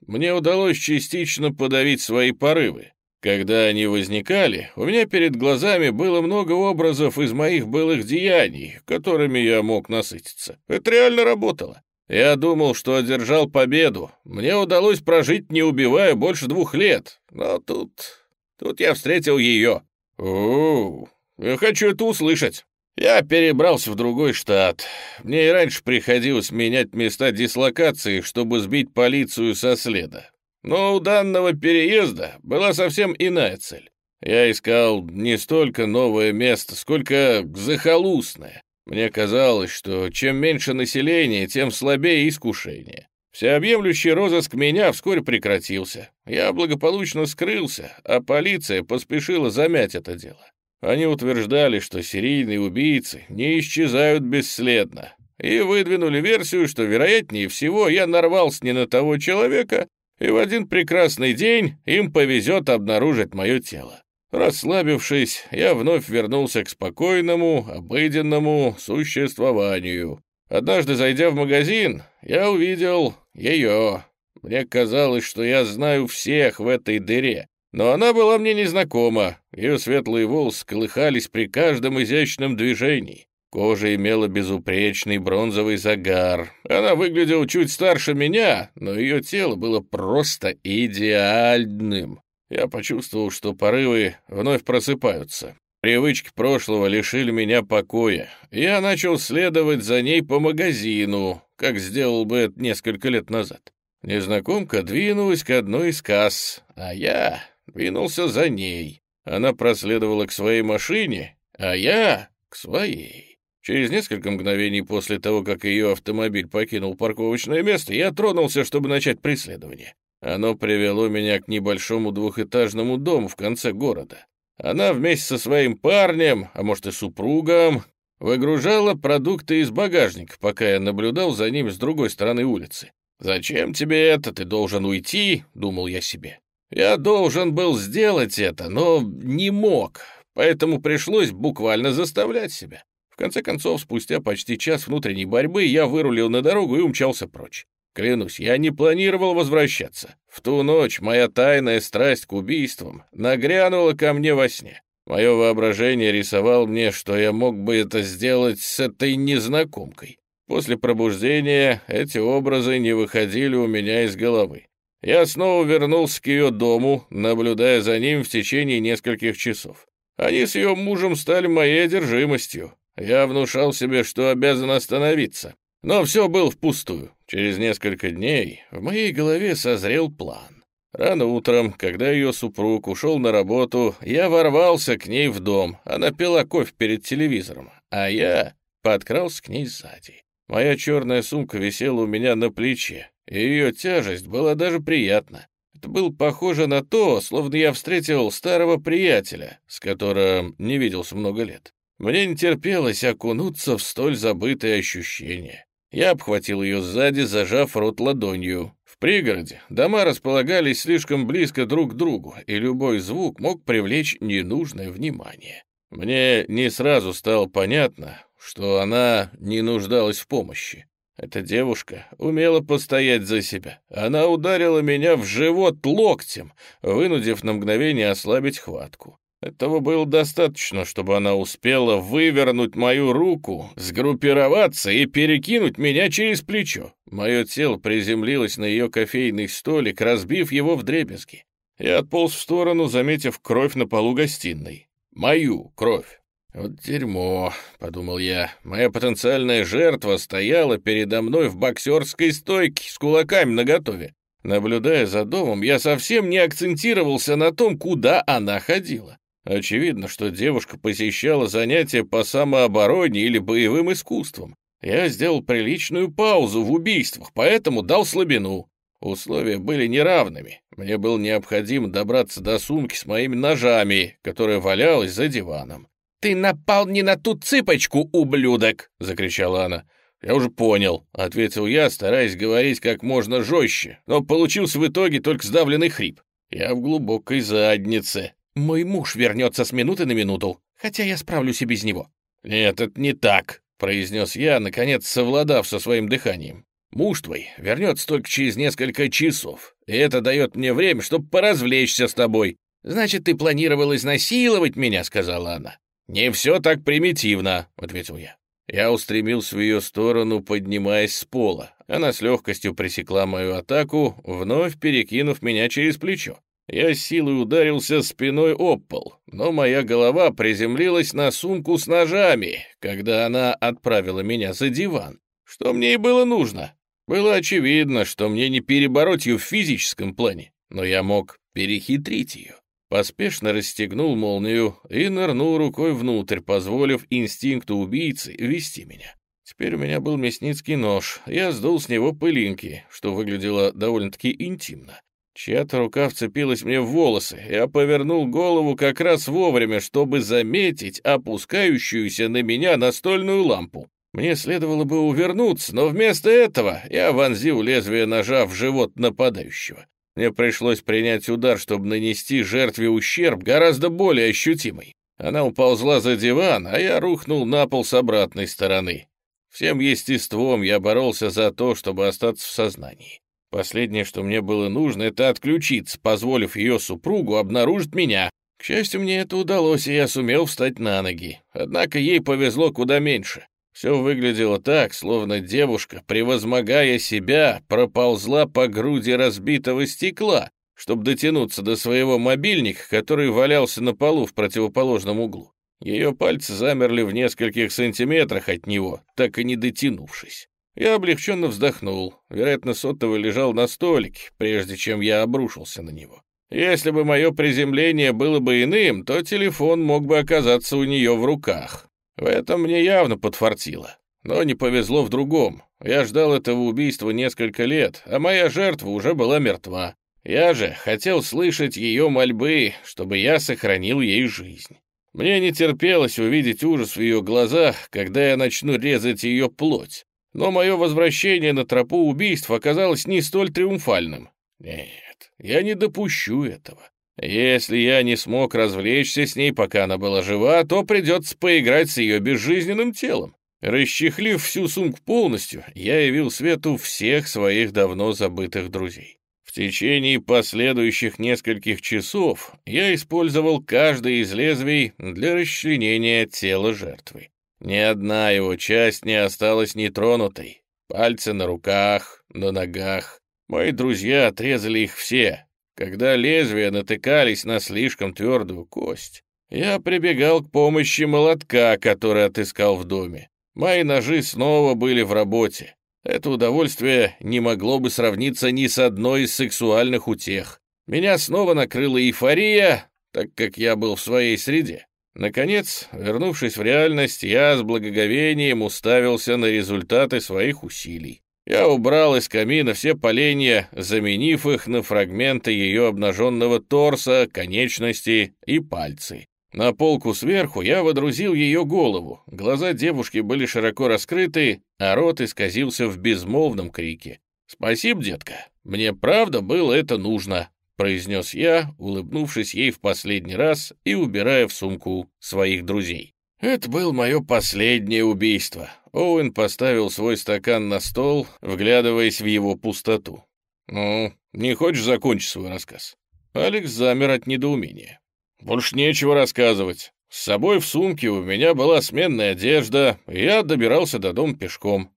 Мне удалось частично подавить свои порывы. Когда они возникали, у меня перед глазами было много образов из моих былых деяний, которыми я мог насытиться. Это реально работало. Я думал, что одержал победу. Мне удалось прожить, не убивая, больше двух лет. Но тут... тут я встретил ее. О, я хочу это услышать. Я перебрался в другой штат. Мне и раньше приходилось менять места дислокации, чтобы сбить полицию со следа. Но у данного переезда была совсем иная цель. Я искал не столько новое место, сколько захолустное. Мне казалось, что чем меньше населения, тем слабее искушение. Всеобъемлющий розыск меня вскоре прекратился. Я благополучно скрылся, а полиция поспешила замять это дело. Они утверждали, что серийные убийцы не исчезают бесследно, и выдвинули версию, что, вероятнее всего, я нарвался не на того человека, и в один прекрасный день им повезет обнаружить мое тело. Расслабившись, я вновь вернулся к спокойному, обыденному существованию. Однажды, зайдя в магазин, я увидел ее. Мне казалось, что я знаю всех в этой дыре, но она была мне незнакома. Ее светлые волосы колыхались при каждом изящном движении. Кожа имела безупречный бронзовый загар. Она выглядела чуть старше меня, но ее тело было просто идеальным. Я почувствовал, что порывы вновь просыпаются. Привычки прошлого лишили меня покоя. Я начал следовать за ней по магазину, как сделал бы это несколько лет назад. Незнакомка двинулась к одной из касс, а я двинулся за ней. Она проследовала к своей машине, а я — к своей. Через несколько мгновений после того, как ее автомобиль покинул парковочное место, я тронулся, чтобы начать преследование. Оно привело меня к небольшому двухэтажному дому в конце города. Она вместе со своим парнем, а может и супругом, выгружала продукты из багажника, пока я наблюдал за ним с другой стороны улицы. «Зачем тебе это? Ты должен уйти», — думал я себе. Я должен был сделать это, но не мог, поэтому пришлось буквально заставлять себя. В конце концов, спустя почти час внутренней борьбы, я вырулил на дорогу и умчался прочь. Клянусь, я не планировал возвращаться. В ту ночь моя тайная страсть к убийствам нагрянула ко мне во сне. Мое воображение рисовало мне, что я мог бы это сделать с этой незнакомкой. После пробуждения эти образы не выходили у меня из головы. Я снова вернулся к ее дому, наблюдая за ним в течение нескольких часов. Они с ее мужем стали моей одержимостью. Я внушал себе, что обязан остановиться. Но все было впустую. Через несколько дней в моей голове созрел план. Рано утром, когда ее супруг ушел на работу, я ворвался к ней в дом. Она пила кофе перед телевизором, а я подкрался к ней сзади. Моя черная сумка висела у меня на плече, и ее тяжесть была даже приятна. Это было похоже на то, словно я встретил старого приятеля, с которым не виделся много лет. Мне не терпелось окунуться в столь забытые ощущения. Я обхватил ее сзади, зажав рот ладонью. В пригороде дома располагались слишком близко друг к другу, и любой звук мог привлечь ненужное внимание. Мне не сразу стало понятно, что она не нуждалась в помощи. Эта девушка умела постоять за себя. Она ударила меня в живот локтем, вынудив на мгновение ослабить хватку. Этого было достаточно, чтобы она успела вывернуть мою руку, сгруппироваться и перекинуть меня через плечо. Мое тело приземлилось на ее кофейный столик, разбив его в дребезги. Я отполз в сторону, заметив кровь на полу гостиной. Мою кровь. «Вот дерьмо», — подумал я. «Моя потенциальная жертва стояла передо мной в боксерской стойке с кулаками наготове. Наблюдая за домом, я совсем не акцентировался на том, куда она ходила. Очевидно, что девушка посещала занятия по самообороне или боевым искусствам. Я сделал приличную паузу в убийствах, поэтому дал слабину. Условия были неравными. Мне было необходимо добраться до сумки с моими ножами, которая валялась за диваном. «Ты напал не на ту цыпочку, ублюдок!» — закричала она. «Я уже понял», — ответил я, стараясь говорить как можно жестче, но получился в итоге только сдавленный хрип. Я в глубокой заднице. «Мой муж вернется с минуты на минуту, хотя я справлюсь и без него». «Нет, это не так», — произнес я, наконец совладав со своим дыханием. «Муж твой вернется только через несколько часов, и это дает мне время, чтобы поразвлечься с тобой». «Значит, ты планировал изнасиловать меня», — сказала она. «Не все так примитивно», — ответил я. Я устремился в ее сторону, поднимаясь с пола. Она с легкостью пресекла мою атаку, вновь перекинув меня через плечо. Я силой ударился спиной об пол, но моя голова приземлилась на сумку с ножами, когда она отправила меня за диван. Что мне и было нужно. Было очевидно, что мне не перебороть ее в физическом плане, но я мог перехитрить ее поспешно расстегнул молнию и нырнул рукой внутрь, позволив инстинкту убийцы вести меня. Теперь у меня был мясницкий нож, я сдул с него пылинки, что выглядело довольно-таки интимно. Чья-то рука вцепилась мне в волосы, я повернул голову как раз вовремя, чтобы заметить опускающуюся на меня настольную лампу. Мне следовало бы увернуться, но вместо этого я вонзил лезвие ножа в живот нападающего. Мне пришлось принять удар, чтобы нанести жертве ущерб гораздо более ощутимый. Она уползла за диван, а я рухнул на пол с обратной стороны. Всем естеством я боролся за то, чтобы остаться в сознании. Последнее, что мне было нужно, это отключиться, позволив ее супругу обнаружить меня. К счастью, мне это удалось, и я сумел встать на ноги. Однако ей повезло куда меньше. Все выглядело так, словно девушка, превозмогая себя, проползла по груди разбитого стекла, чтобы дотянуться до своего мобильника, который валялся на полу в противоположном углу. Ее пальцы замерли в нескольких сантиметрах от него, так и не дотянувшись. Я облегченно вздохнул. Вероятно, сотовый лежал на столике, прежде чем я обрушился на него. Если бы мое приземление было бы иным, то телефон мог бы оказаться у нее в руках. В этом мне явно подфартило. Но не повезло в другом. Я ждал этого убийства несколько лет, а моя жертва уже была мертва. Я же хотел слышать ее мольбы, чтобы я сохранил ей жизнь. Мне не терпелось увидеть ужас в ее глазах, когда я начну резать ее плоть. Но мое возвращение на тропу убийств оказалось не столь триумфальным. Нет, я не допущу этого. Если я не смог развлечься с ней, пока она была жива, то придется поиграть с ее безжизненным телом. Расчехлив всю сумку полностью, я явил свету всех своих давно забытых друзей. В течение последующих нескольких часов я использовал каждое из лезвий для расчленения тела жертвы. Ни одна его часть не осталась нетронутой. Пальцы на руках, на ногах. Мои друзья отрезали их все, когда лезвия натыкались на слишком твердую кость, я прибегал к помощи молотка, который отыскал в доме. Мои ножи снова были в работе. Это удовольствие не могло бы сравниться ни с одной из сексуальных утех. Меня снова накрыла эйфория, так как я был в своей среде. Наконец, вернувшись в реальность, я с благоговением уставился на результаты своих усилий. Я убрал из камина все поленья, заменив их на фрагменты ее обнаженного торса, конечности и пальцы. На полку сверху я водрузил ее голову. Глаза девушки были широко раскрыты, а рот исказился в безмолвном крике. «Спасибо, детка, мне правда было это нужно», — произнес я, улыбнувшись ей в последний раз и убирая в сумку своих друзей. Это было мое последнее убийство. Оуэн поставил свой стакан на стол, вглядываясь в его пустоту. «Ну, не хочешь закончить свой рассказ?» Алекс замер от недоумения. «Больше нечего рассказывать. С собой в сумке у меня была сменная одежда, и я добирался до дома пешком.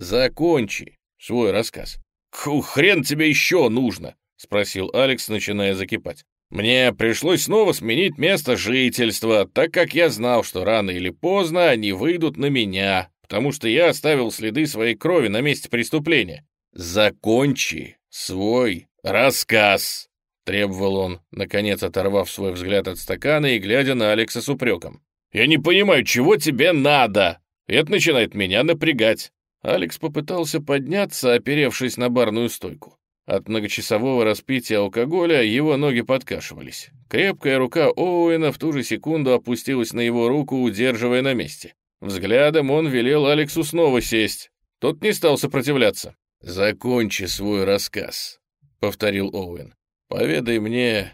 Закончи свой рассказ». «Хрен тебе еще нужно?» — спросил Алекс, начиная закипать. Мне пришлось снова сменить место жительства, так как я знал, что рано или поздно они выйдут на меня, потому что я оставил следы своей крови на месте преступления. Закончи свой рассказ, требовал он, наконец оторвав свой взгляд от стакана и глядя на Алекса с упреком. «Я не понимаю, чего тебе надо?» Это начинает меня напрягать. Алекс попытался подняться, оперевшись на барную стойку. От многочасового распития алкоголя его ноги подкашивались. Крепкая рука Оуэна в ту же секунду опустилась на его руку, удерживая на месте. Взглядом он велел Алексу снова сесть. Тот не стал сопротивляться. «Закончи свой рассказ», — повторил Оуэн. «Поведай мне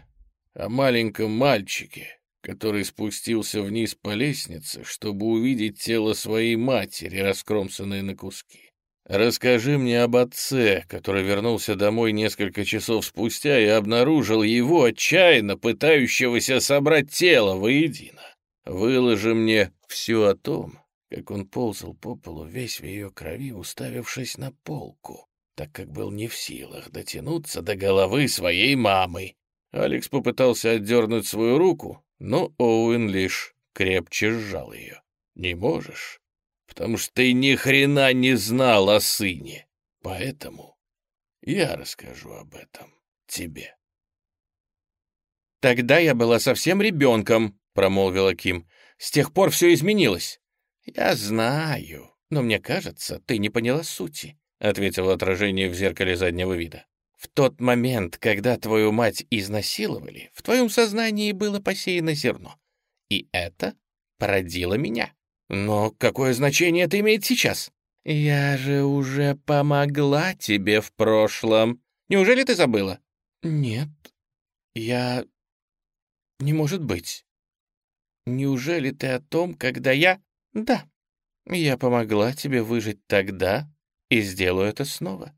о маленьком мальчике, который спустился вниз по лестнице, чтобы увидеть тело своей матери, раскромсанное на куски. Расскажи мне об отце, который вернулся домой несколько часов спустя и обнаружил его, отчаянно пытающегося собрать тело воедино. Выложи мне все о том, как он ползал по полу весь в ее крови, уставившись на полку, так как был не в силах дотянуться до головы своей мамы. Алекс попытался отдернуть свою руку, но Оуэн лишь крепче сжал ее. «Не можешь? Потому что ты ни хрена не знал о сыне. Поэтому я расскажу об этом тебе. «Тогда я была совсем ребенком», — промолвила Ким. «С тех пор все изменилось». «Я знаю, но мне кажется, ты не поняла сути», — ответило отражение в зеркале заднего вида. «В тот момент, когда твою мать изнасиловали, в твоем сознании было посеяно зерно. И это породило меня. Но какое значение это имеет сейчас? Я же уже помогла тебе в прошлом. Неужели ты забыла? Нет, я... Не может быть. Неужели ты о том, когда я... Да, я помогла тебе выжить тогда и сделаю это снова.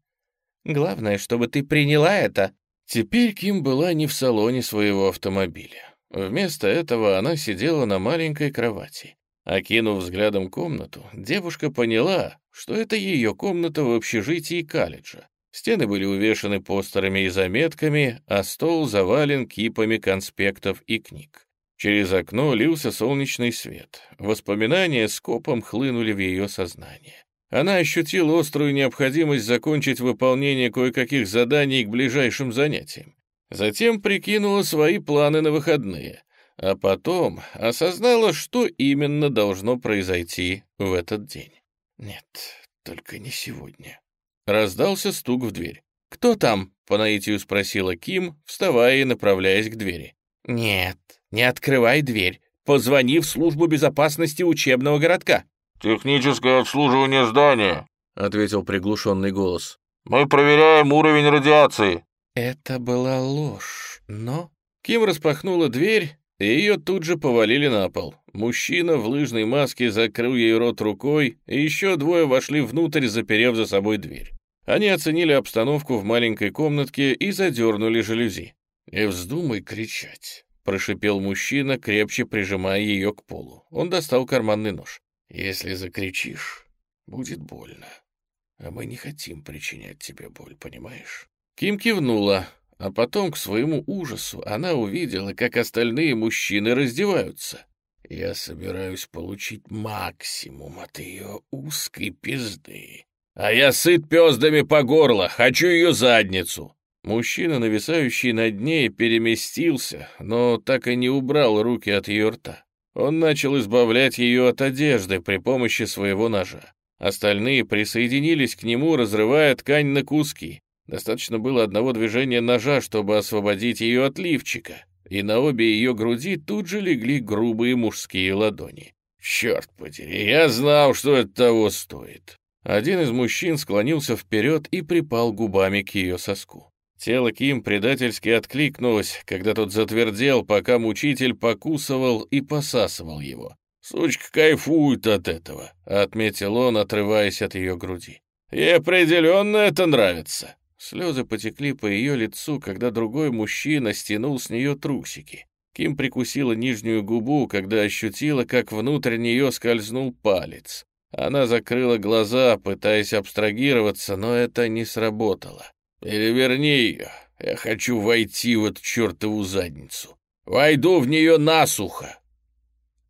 Главное, чтобы ты приняла это. Теперь Ким была не в салоне своего автомобиля. Вместо этого она сидела на маленькой кровати. Окинув взглядом комнату, девушка поняла, что это ее комната в общежитии колледжа. Стены были увешаны постерами и заметками, а стол завален кипами конспектов и книг. Через окно лился солнечный свет. Воспоминания скопом хлынули в ее сознание. Она ощутила острую необходимость закончить выполнение кое-каких заданий к ближайшим занятиям. Затем прикинула свои планы на выходные а потом осознала, что именно должно произойти в этот день. Нет, только не сегодня. Раздался стук в дверь. «Кто там?» — по наитию спросила Ким, вставая и направляясь к двери. «Нет, не открывай дверь. Позвони в службу безопасности учебного городка». «Техническое обслуживание здания», — ответил приглушенный голос. «Мы проверяем уровень радиации». Это была ложь, но... Ким распахнула дверь ее тут же повалили на пол. Мужчина в лыжной маске закрыл ей рот рукой, и еще двое вошли внутрь, заперев за собой дверь. Они оценили обстановку в маленькой комнатке и задернули жалюзи. «Не вздумай кричать», — прошипел мужчина, крепче прижимая ее к полу. Он достал карманный нож. «Если закричишь, будет больно. А мы не хотим причинять тебе боль, понимаешь?» Ким кивнула. А потом, к своему ужасу, она увидела, как остальные мужчины раздеваются. Я собираюсь получить максимум от ее узкой пизды. А я сыт пездами по горло, хочу ее задницу. Мужчина, нависающий над ней, переместился, но так и не убрал руки от ее рта. Он начал избавлять ее от одежды при помощи своего ножа. Остальные присоединились к нему, разрывая ткань на куски. Достаточно было одного движения ножа, чтобы освободить ее от лифчика, и на обе ее груди тут же легли грубые мужские ладони. «Черт подери, я знал, что это того стоит!» Один из мужчин склонился вперед и припал губами к ее соску. Тело Ким предательски откликнулось, когда тот затвердел, пока мучитель покусывал и посасывал его. «Сучка кайфует от этого», — отметил он, отрываясь от ее груди. «И определенно это нравится. Слезы потекли по ее лицу, когда другой мужчина стянул с нее трусики. Ким прикусила нижнюю губу, когда ощутила, как внутрь нее скользнул палец. Она закрыла глаза, пытаясь абстрагироваться, но это не сработало. «Переверни ее, Я хочу войти в эту чертову задницу. Войду в нее насухо.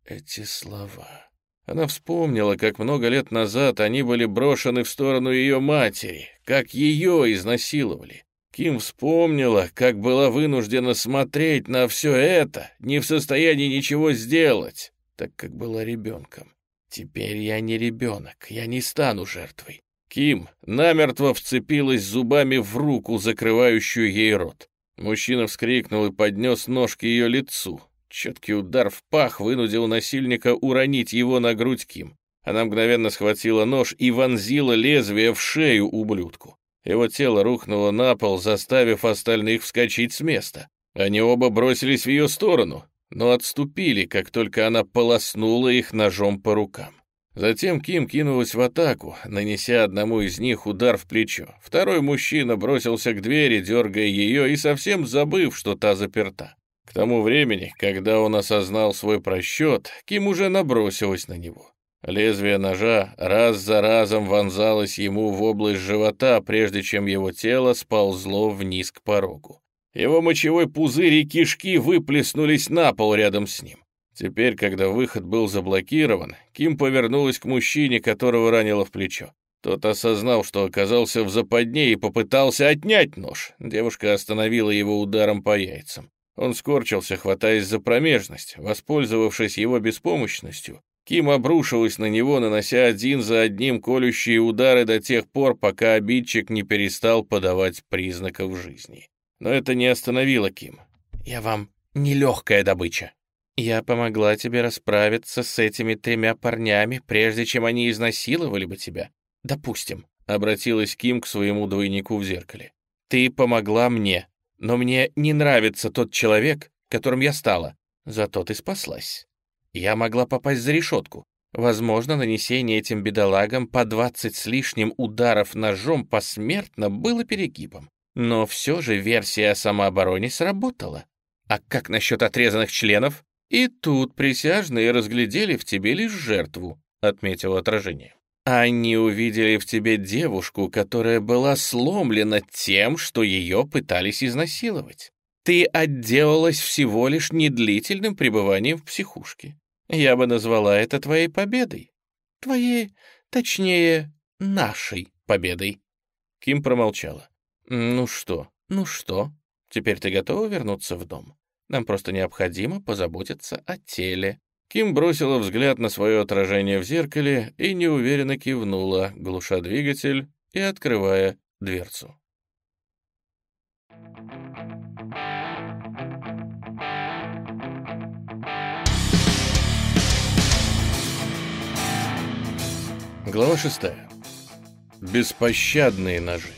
Эти слова... Она вспомнила, как много лет назад они были брошены в сторону ее матери, как ее изнасиловали. Ким вспомнила, как была вынуждена смотреть на все это, не в состоянии ничего сделать, так как была ребенком. Теперь я не ребенок, я не стану жертвой. Ким намертво вцепилась зубами в руку, закрывающую ей рот. Мужчина вскрикнул и поднес нож к ее лицу. Четкий удар в пах вынудил насильника уронить его на грудь Ким. Она мгновенно схватила нож и вонзила лезвие в шею ублюдку. Его тело рухнуло на пол, заставив остальных вскочить с места. Они оба бросились в ее сторону, но отступили, как только она полоснула их ножом по рукам. Затем Ким кинулась в атаку, нанеся одному из них удар в плечо. Второй мужчина бросился к двери, дергая ее и совсем забыв, что та заперта. К тому времени, когда он осознал свой просчет, Ким уже набросилась на него. Лезвие ножа раз за разом вонзалось ему в область живота, прежде чем его тело сползло вниз к порогу. Его мочевой пузырь и кишки выплеснулись на пол рядом с ним. Теперь, когда выход был заблокирован, Ким повернулась к мужчине, которого ранило в плечо. Тот осознал, что оказался в западне и попытался отнять нож. Девушка остановила его ударом по яйцам. Он скорчился, хватаясь за промежность. Воспользовавшись его беспомощностью, Ким обрушилась на него, нанося один за одним колющие удары до тех пор, пока обидчик не перестал подавать признаков жизни. Но это не остановило Ким. «Я вам нелегкая добыча. Я помогла тебе расправиться с этими тремя парнями, прежде чем они изнасиловали бы тебя. Допустим», — обратилась Ким к своему двойнику в зеркале. «Ты помогла мне, но мне не нравится тот человек, которым я стала. Зато ты спаслась. Я могла попасть за решетку. Возможно, нанесение этим бедолагам по двадцать с лишним ударов ножом посмертно было перегибом. Но все же версия о самообороне сработала. А как насчет отрезанных членов? И тут присяжные разглядели в тебе лишь жертву, отметило отражение. Они увидели в тебе девушку, которая была сломлена тем, что ее пытались изнасиловать. Ты отделалась всего лишь недлительным пребыванием в психушке. Я бы назвала это твоей победой. Твоей, точнее, нашей победой. Ким промолчала. Ну что, ну что, теперь ты готова вернуться в дом? Нам просто необходимо позаботиться о теле. Ким бросила взгляд на свое отражение в зеркале и неуверенно кивнула, глуша двигатель и открывая дверцу. Глава шестая. Беспощадные ножи.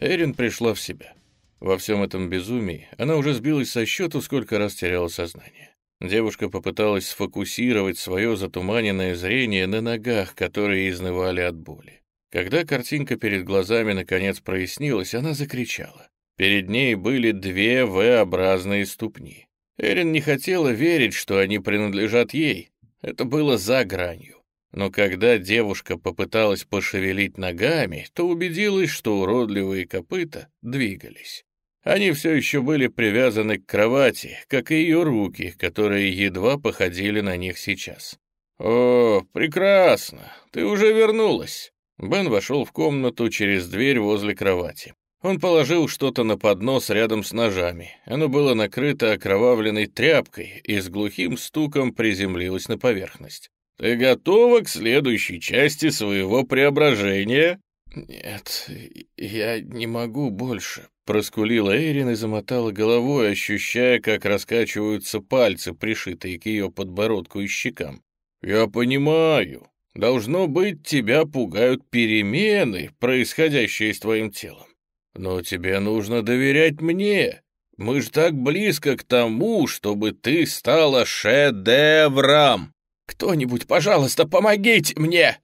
Эрин пришла в себя. Во всем этом безумии она уже сбилась со счету, сколько раз теряла сознание. Девушка попыталась сфокусировать свое затуманенное зрение на ногах, которые изнывали от боли. Когда картинка перед глазами наконец прояснилась, она закричала. Перед ней были две V-образные ступни. Эрин не хотела верить, что они принадлежат ей. Это было за гранью. Но когда девушка попыталась пошевелить ногами, то убедилась, что уродливые копыта двигались. Они все еще были привязаны к кровати, как и ее руки, которые едва походили на них сейчас. «О, прекрасно! Ты уже вернулась!» Бен вошел в комнату через дверь возле кровати. Он положил что-то на поднос рядом с ножами. Оно было накрыто окровавленной тряпкой и с глухим стуком приземлилось на поверхность. «Ты готова к следующей части своего преображения?» «Нет, я не могу больше», Проскулила Эйрин и замотала головой, ощущая, как раскачиваются пальцы, пришитые к ее подбородку и щекам. «Я понимаю. Должно быть, тебя пугают перемены, происходящие с твоим телом. Но тебе нужно доверять мне. Мы ж так близко к тому, чтобы ты стала шедевром. Кто-нибудь, пожалуйста, помогите мне!»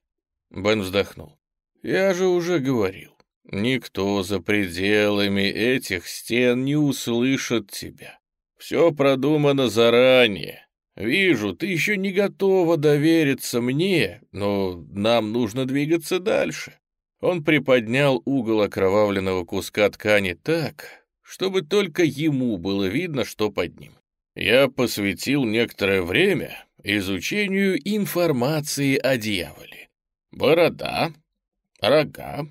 Бен вздохнул. «Я же уже говорил. Никто за пределами этих стен не услышит тебя. Все продумано заранее. Вижу, ты еще не готова довериться мне, но нам нужно двигаться дальше. Он приподнял угол окровавленного куска ткани так, чтобы только ему было видно, что под ним. Я посвятил некоторое время изучению информации о дьяволе. Борода, рога,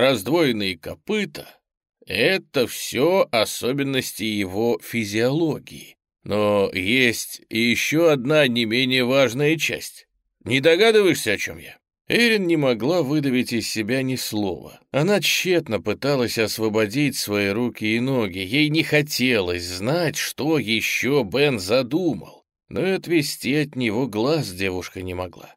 раздвоенные копыта — это все особенности его физиологии. Но есть еще одна не менее важная часть. Не догадываешься, о чем я? Эрин не могла выдавить из себя ни слова. Она тщетно пыталась освободить свои руки и ноги. Ей не хотелось знать, что еще Бен задумал. Но и отвести от него глаз девушка не могла.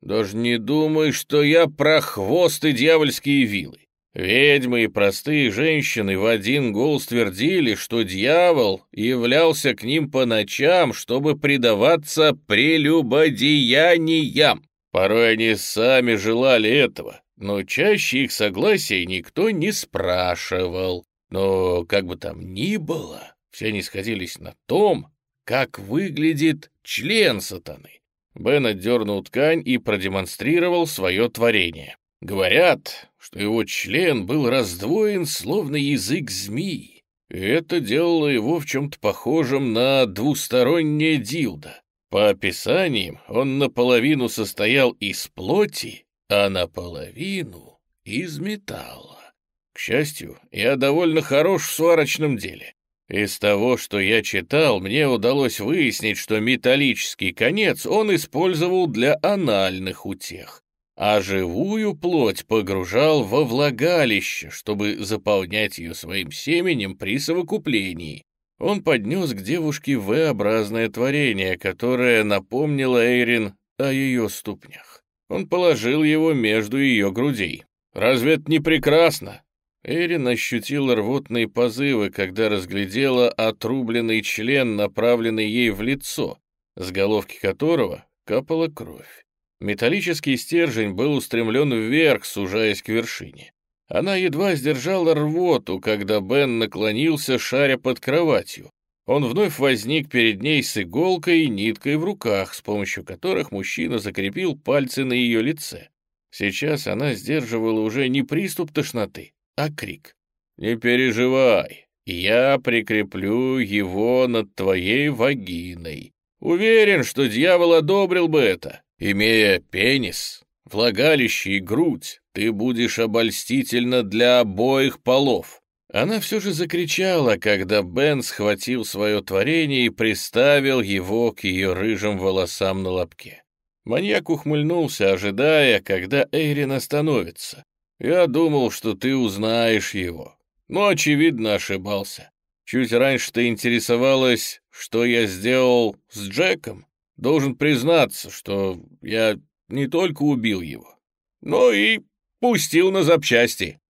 «Даже не думай, что я про хвост и дьявольские вилы. Ведьмы и простые женщины в один голос твердили, что дьявол являлся к ним по ночам, чтобы предаваться прелюбодеяниям. Порой они сами желали этого, но чаще их согласия никто не спрашивал. Но как бы там ни было, все они сходились на том, как выглядит член сатаны. Бен отдернул ткань и продемонстрировал свое творение. Говорят, что его член был раздвоен, словно язык змеи. И это делало его в чем-то похожем на двустороннее дилдо. По описаниям, он наполовину состоял из плоти, а наполовину — из металла. К счастью, я довольно хорош в сварочном деле. Из того, что я читал, мне удалось выяснить, что металлический конец он использовал для анальных утех, а живую плоть погружал во влагалище, чтобы заполнять ее своим семенем при совокуплении. Он поднес к девушке V-образное творение, которое напомнило Эйрин о ее ступнях. Он положил его между ее грудей. «Разве это не прекрасно?» Эйрин ощутила рвотные позывы, когда разглядела отрубленный член, направленный ей в лицо, с головки которого капала кровь. Металлический стержень был устремлен вверх, сужаясь к вершине. Она едва сдержала рвоту, когда Бен наклонился, шаря под кроватью. Он вновь возник перед ней с иголкой и ниткой в руках, с помощью которых мужчина закрепил пальцы на ее лице. Сейчас она сдерживала уже не приступ тошноты, а крик. «Не переживай, я прикреплю его над твоей вагиной. Уверен, что дьявол одобрил бы это. Имея пенис, влагалище и грудь, ты будешь обольстительна для обоих полов». Она все же закричала, когда Бен схватил свое творение и приставил его к ее рыжим волосам на лобке. Маньяк ухмыльнулся, ожидая, когда Эйрин остановится. «Я думал, что ты узнаешь его, но, очевидно, ошибался. Чуть раньше ты интересовалась, что я сделал с Джеком. Должен признаться, что я не только убил его, но и пустил на запчасти.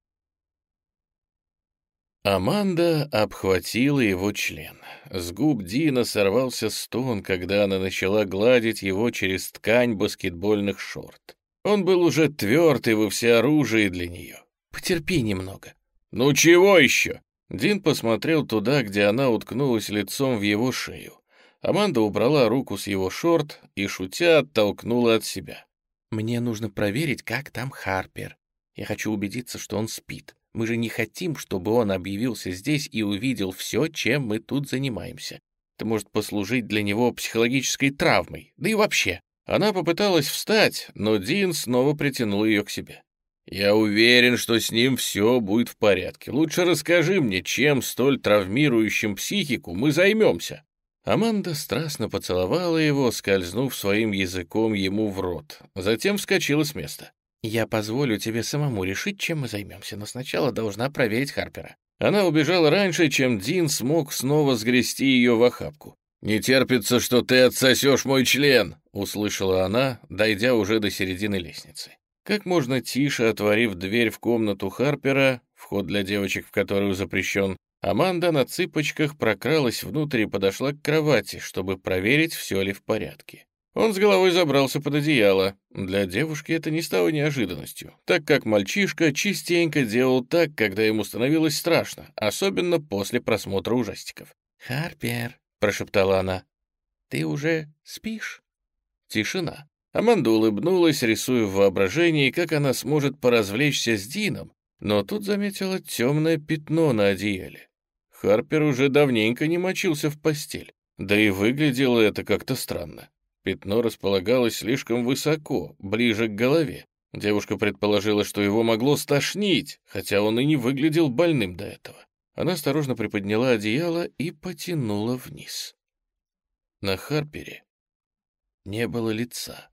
Аманда обхватила его член. С губ Дина сорвался стон, когда она начала гладить его через ткань баскетбольных шорт. Он был уже твердый во всеоружии для нее. «Потерпи немного». «Ну чего еще?» Дин посмотрел туда, где она уткнулась лицом в его шею. Аманда убрала руку с его шорт и, шутя, оттолкнула от себя. «Мне нужно проверить, как там Харпер. Я хочу убедиться, что он спит. Мы же не хотим, чтобы он объявился здесь и увидел все, чем мы тут занимаемся. Это может послужить для него психологической травмой, да и вообще». Она попыталась встать, но Дин снова притянул ее к себе. «Я уверен, что с ним все будет в порядке. Лучше расскажи мне, чем столь травмирующим психику мы займемся». Аманда страстно поцеловала его, скользнув своим языком ему в рот. Затем вскочила с места. «Я позволю тебе самому решить, чем мы займемся, но сначала должна проверить Харпера». Она убежала раньше, чем Дин смог снова сгрести ее в охапку. «Не терпится, что ты отсосешь мой член!» — услышала она, дойдя уже до середины лестницы. Как можно тише отворив дверь в комнату Харпера, вход для девочек в которую запрещен, Аманда на цыпочках прокралась внутрь и подошла к кровати, чтобы проверить, все ли в порядке. Он с головой забрался под одеяло. Для девушки это не стало неожиданностью, так как мальчишка частенько делал так, когда ему становилось страшно, особенно после просмотра ужастиков. «Харпер», — прошептала она, — «ты уже спишь?» Тишина. Аманда улыбнулась, рисуя в воображении, как она сможет поразвлечься с Дином, но тут заметила темное пятно на одеяле. Харпер уже давненько не мочился в постель, да и выглядело это как-то странно. Пятно располагалось слишком высоко, ближе к голове. Девушка предположила, что его могло стошнить, хотя он и не выглядел больным до этого. Она осторожно приподняла одеяло и потянула вниз. На Харпере не было лица.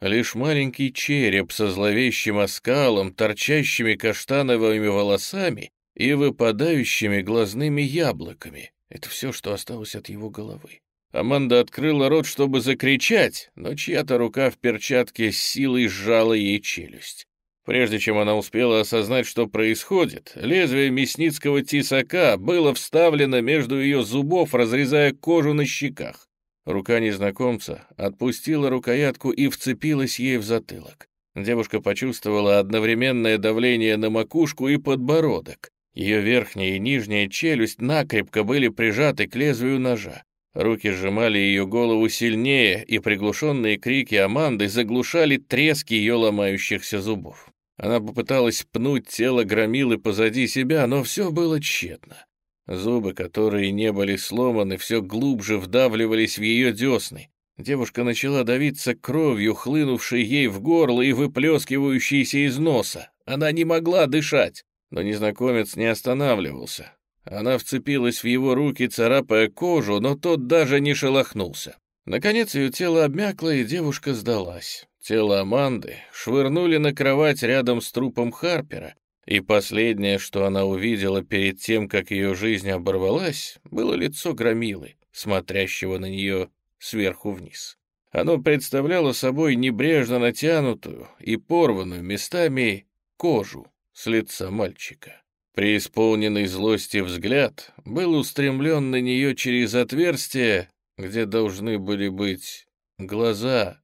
Лишь маленький череп со зловещим оскалом, торчащими каштановыми волосами и выпадающими глазными яблоками. Это все, что осталось от его головы. Аманда открыла рот, чтобы закричать, но чья-то рука в перчатке с силой сжала ей челюсть. Прежде чем она успела осознать, что происходит, лезвие мясницкого тесака было вставлено между ее зубов, разрезая кожу на щеках. Рука незнакомца отпустила рукоятку и вцепилась ей в затылок. Девушка почувствовала одновременное давление на макушку и подбородок. Ее верхняя и нижняя челюсть накрепко были прижаты к лезвию ножа. Руки сжимали ее голову сильнее, и приглушенные крики Аманды заглушали трески ее ломающихся зубов. Она попыталась пнуть тело громилы позади себя, но все было тщетно. Зубы, которые не были сломаны, все глубже вдавливались в ее десны. Девушка начала давиться кровью, хлынувшей ей в горло и выплескивающейся из носа. Она не могла дышать, но незнакомец не останавливался. Она вцепилась в его руки, царапая кожу, но тот даже не шелохнулся. Наконец ее тело обмякло, и девушка сдалась. Тело Аманды швырнули на кровать рядом с трупом Харпера, и последнее, что она увидела перед тем, как ее жизнь оборвалась, было лицо громилы, смотрящего на нее сверху вниз. Оно представляло собой небрежно натянутую и порванную местами кожу с лица мальчика. Преисполненный злости взгляд был устремлен на нее через отверстие, где должны были быть глаза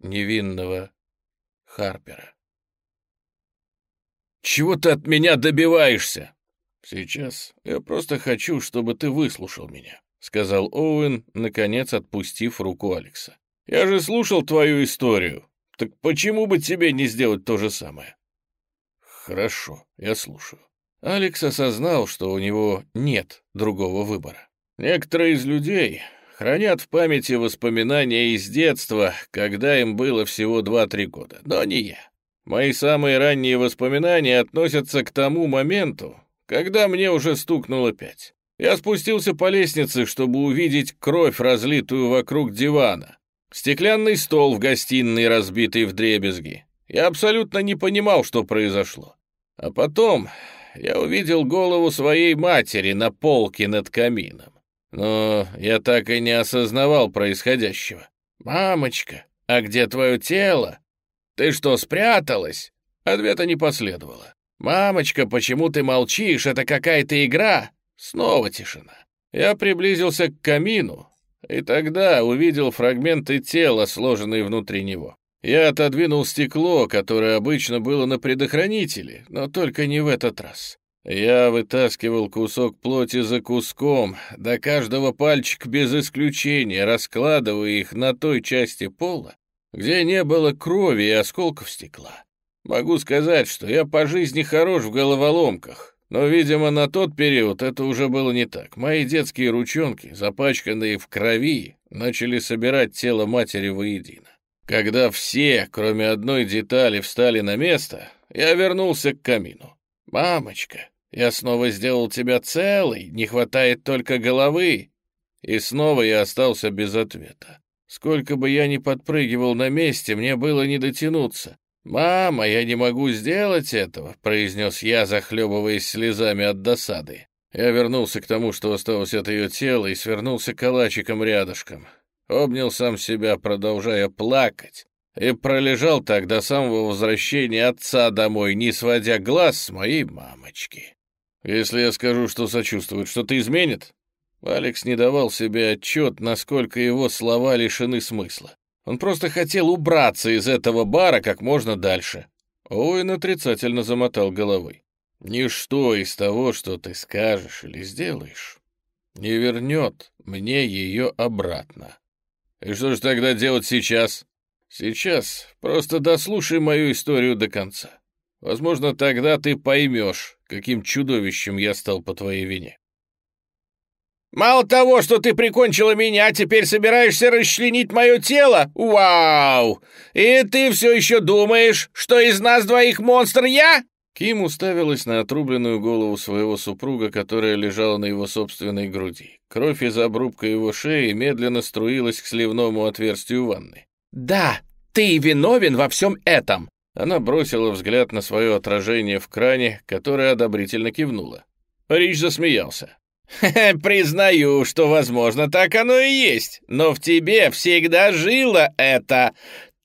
невинного Харпера. Чего ты от меня добиваешься?» «Сейчас я просто хочу, чтобы ты выслушал меня», — сказал Оуэн, наконец отпустив руку Алекса. «Я же слушал твою историю. Так почему бы тебе не сделать то же самое?» «Хорошо, я слушаю». Алекс осознал, что у него нет другого выбора. Некоторые из людей хранят в памяти воспоминания из детства, когда им было всего 2-3 года, но не я. Мои самые ранние воспоминания относятся к тому моменту, когда мне уже стукнуло пять. Я спустился по лестнице, чтобы увидеть кровь, разлитую вокруг дивана. Стеклянный стол в гостиной, разбитый в дребезги. Я абсолютно не понимал, что произошло. А потом я увидел голову своей матери на полке над камином. Но я так и не осознавал происходящего. «Мамочка, а где твое тело?» «Ты что, спряталась?» Ответа не последовало. «Мамочка, почему ты молчишь? Это какая-то игра?» Снова тишина. Я приблизился к камину, и тогда увидел фрагменты тела, сложенные внутри него. Я отодвинул стекло, которое обычно было на предохранителе, но только не в этот раз. Я вытаскивал кусок плоти за куском, до каждого пальчика без исключения, раскладывая их на той части пола, где не было крови и осколков стекла. Могу сказать, что я по жизни хорош в головоломках, но, видимо, на тот период это уже было не так. Мои детские ручонки, запачканные в крови, начали собирать тело матери воедино. Когда все, кроме одной детали, встали на место, я вернулся к камину. «Мамочка, я снова сделал тебя целой, не хватает только головы». И снова я остался без ответа. Сколько бы я ни подпрыгивал на месте, мне было не дотянуться. «Мама, я не могу сделать этого», — произнес я, захлебываясь слезами от досады. Я вернулся к тому, что осталось от ее тела, и свернулся калачиком рядышком. Обнял сам себя, продолжая плакать, и пролежал так до самого возвращения отца домой, не сводя глаз с моей мамочки. Если я скажу, что сочувствует, что-то изменит? Алекс не давал себе отчет, насколько его слова лишены смысла. Он просто хотел убраться из этого бара как можно дальше. Оуэн отрицательно замотал головой. «Ничто из того, что ты скажешь или сделаешь, не вернет мне ее обратно. И что же тогда делать сейчас? Сейчас просто дослушай мою историю до конца. Возможно, тогда ты поймешь, каким чудовищем я стал по твоей вине. «Мало того, что ты прикончила меня, теперь собираешься расчленить мое тело? Вау! И ты все еще думаешь, что из нас двоих монстр я?» Ким уставилась на отрубленную голову своего супруга, которая лежала на его собственной груди. Кровь из обрубка его шеи медленно струилась к сливному отверстию ванны. «Да, ты виновен во всем этом!» Она бросила взгляд на свое отражение в кране, которое одобрительно кивнула. Рич засмеялся. «Признаю, что, возможно, так оно и есть, но в тебе всегда жило это.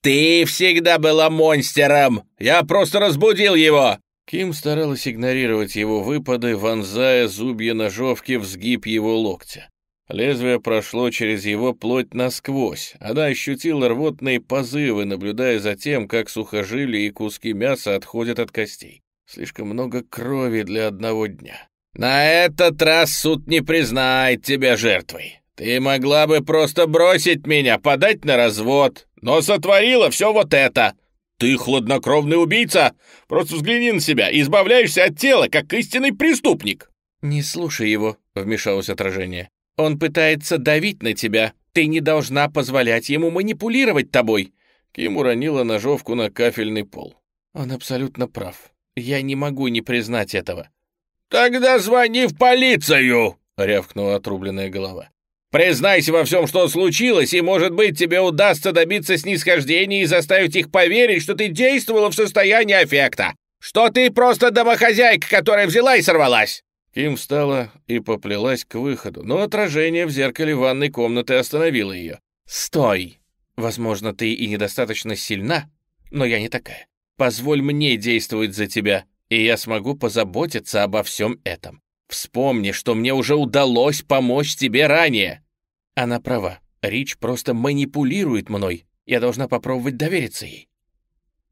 Ты всегда была монстером. Я просто разбудил его!» Ким старалась игнорировать его выпады, вонзая зубья ножовки в сгиб его локтя. Лезвие прошло через его плоть насквозь. Она ощутила рвотные позывы, наблюдая за тем, как сухожилия и куски мяса отходят от костей. Слишком много крови для одного дня. «На этот раз суд не признает тебя жертвой. Ты могла бы просто бросить меня, подать на развод, но сотворила все вот это. Ты хладнокровный убийца. Просто взгляни на себя, избавляешься от тела, как истинный преступник». «Не слушай его», — вмешалось отражение. Он пытается давить на тебя. Ты не должна позволять ему манипулировать тобой». Ким уронила ножовку на кафельный пол. Он абсолютно прав. Я не могу не признать этого. «Тогда звони в полицию!» — рявкнула отрубленная голова. «Признайся во всем, что случилось, и, может быть, тебе удастся добиться снисхождения и заставить их поверить, что ты действовала в состоянии аффекта, что ты просто домохозяйка, которая взяла и сорвалась!» Ким встала и поплелась к выходу, но отражение в зеркале ванной комнаты остановило ее. «Стой! Возможно, ты и недостаточно сильна, но я не такая. Позволь мне действовать за тебя, и я смогу позаботиться обо всем этом. Вспомни, что мне уже удалось помочь тебе ранее». Она права. Рич просто манипулирует мной. Я должна попробовать довериться ей.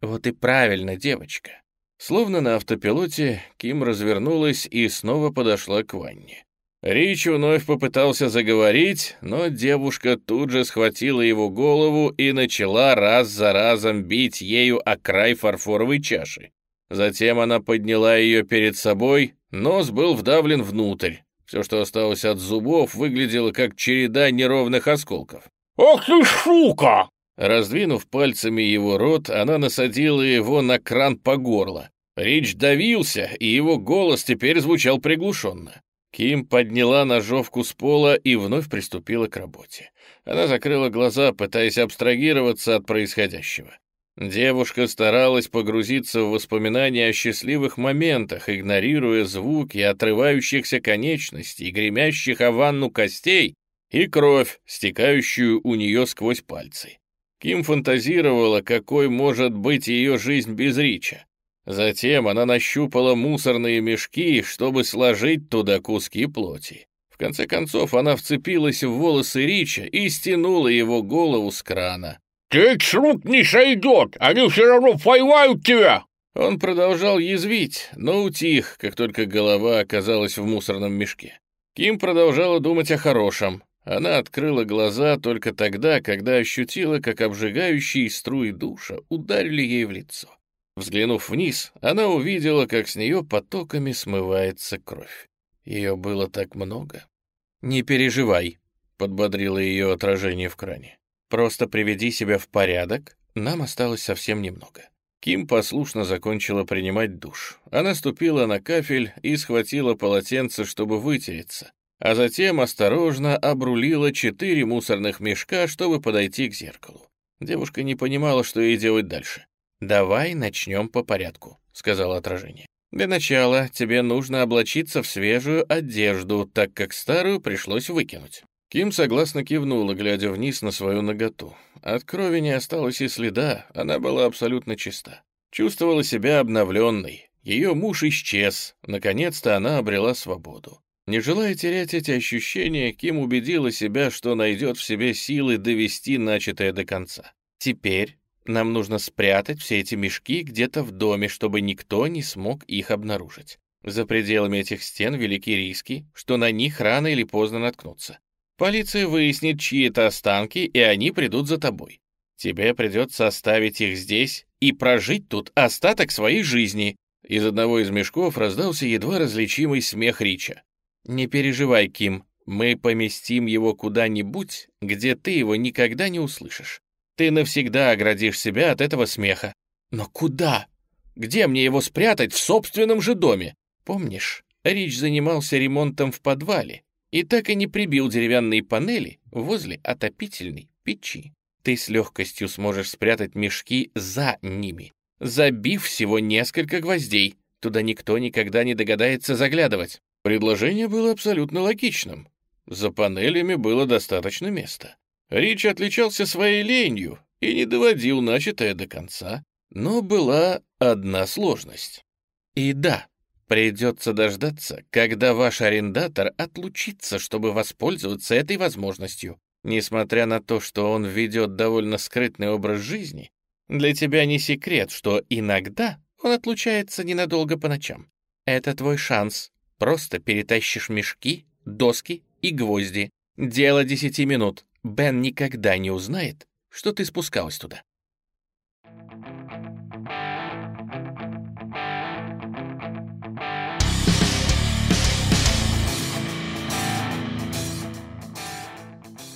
Вот и правильно, девочка. Словно на автопилоте, Ким развернулась и снова подошла к ванне. Рич вновь попытался заговорить, но девушка тут же схватила его голову и начала раз за разом бить ею о край фарфоровой чаши. Затем она подняла ее перед собой, нос был вдавлен внутрь. Все, что осталось от зубов, выглядело как череда неровных осколков. «Ох ты, шука!» Раздвинув пальцами его рот, она насадила его на кран по горло. Рич давился, и его голос теперь звучал приглушенно. Ким подняла ножовку с пола и вновь приступила к работе. Она закрыла глаза, пытаясь абстрагироваться от происходящего. Девушка старалась погрузиться в воспоминания о счастливых моментах, игнорируя звуки отрывающихся конечностей, гремящих о ванну костей и кровь, стекающую у нее сквозь пальцы. Ким фантазировала, какой может быть ее жизнь без Рича. Затем она нащупала мусорные мешки, чтобы сложить туда куски плоти. В конце концов она вцепилась в волосы Рича и стянула его голову с крана. «Ты с рук не сойдет, они все равно поймают тебя!» Он продолжал язвить, но утих, как только голова оказалась в мусорном мешке. Ким продолжала думать о хорошем. Она открыла глаза только тогда, когда ощутила, как обжигающие струи душа ударили ей в лицо. Взглянув вниз, она увидела, как с нее потоками смывается кровь. Ее было так много. «Не переживай», — подбодрило ее отражение в кране. «Просто приведи себя в порядок, нам осталось совсем немного». Ким послушно закончила принимать душ. Она ступила на кафель и схватила полотенце, чтобы вытереться, а затем осторожно обрулила четыре мусорных мешка, чтобы подойти к зеркалу. Девушка не понимала, что ей делать дальше. «Давай начнем по порядку», — сказала отражение. «Для начала тебе нужно облачиться в свежую одежду, так как старую пришлось выкинуть». Ким согласно кивнула, глядя вниз на свою ноготу. От крови не осталось и следа, она была абсолютно чиста. Чувствовала себя обновленной. Ее муж исчез, наконец-то она обрела свободу. Не желая терять эти ощущения, Ким убедила себя, что найдет в себе силы довести начатое до конца. Теперь нам нужно спрятать все эти мешки где-то в доме, чтобы никто не смог их обнаружить. За пределами этих стен велики риски, что на них рано или поздно наткнутся. Полиция выяснит, чьи это останки, и они придут за тобой. Тебе придется оставить их здесь и прожить тут остаток своей жизни». Из одного из мешков раздался едва различимый смех Рича. «Не переживай, Ким, мы поместим его куда-нибудь, где ты его никогда не услышишь. Ты навсегда оградишь себя от этого смеха. Но куда? Где мне его спрятать в собственном же доме? Помнишь, Рич занимался ремонтом в подвале и так и не прибил деревянные панели возле отопительной печи. Ты с легкостью сможешь спрятать мешки за ними, забив всего несколько гвоздей. Туда никто никогда не догадается заглядывать. Предложение было абсолютно логичным. За панелями было достаточно места. Рич отличался своей ленью и не доводил начатое до конца, но была одна сложность. И да, придется дождаться, когда ваш арендатор отлучится, чтобы воспользоваться этой возможностью. Несмотря на то, что он ведет довольно скрытный образ жизни, для тебя не секрет, что иногда он отлучается ненадолго по ночам. Это твой шанс. Просто перетащишь мешки, доски и гвозди. Дело десяти минут. Бен никогда не узнает, что ты спускалась туда.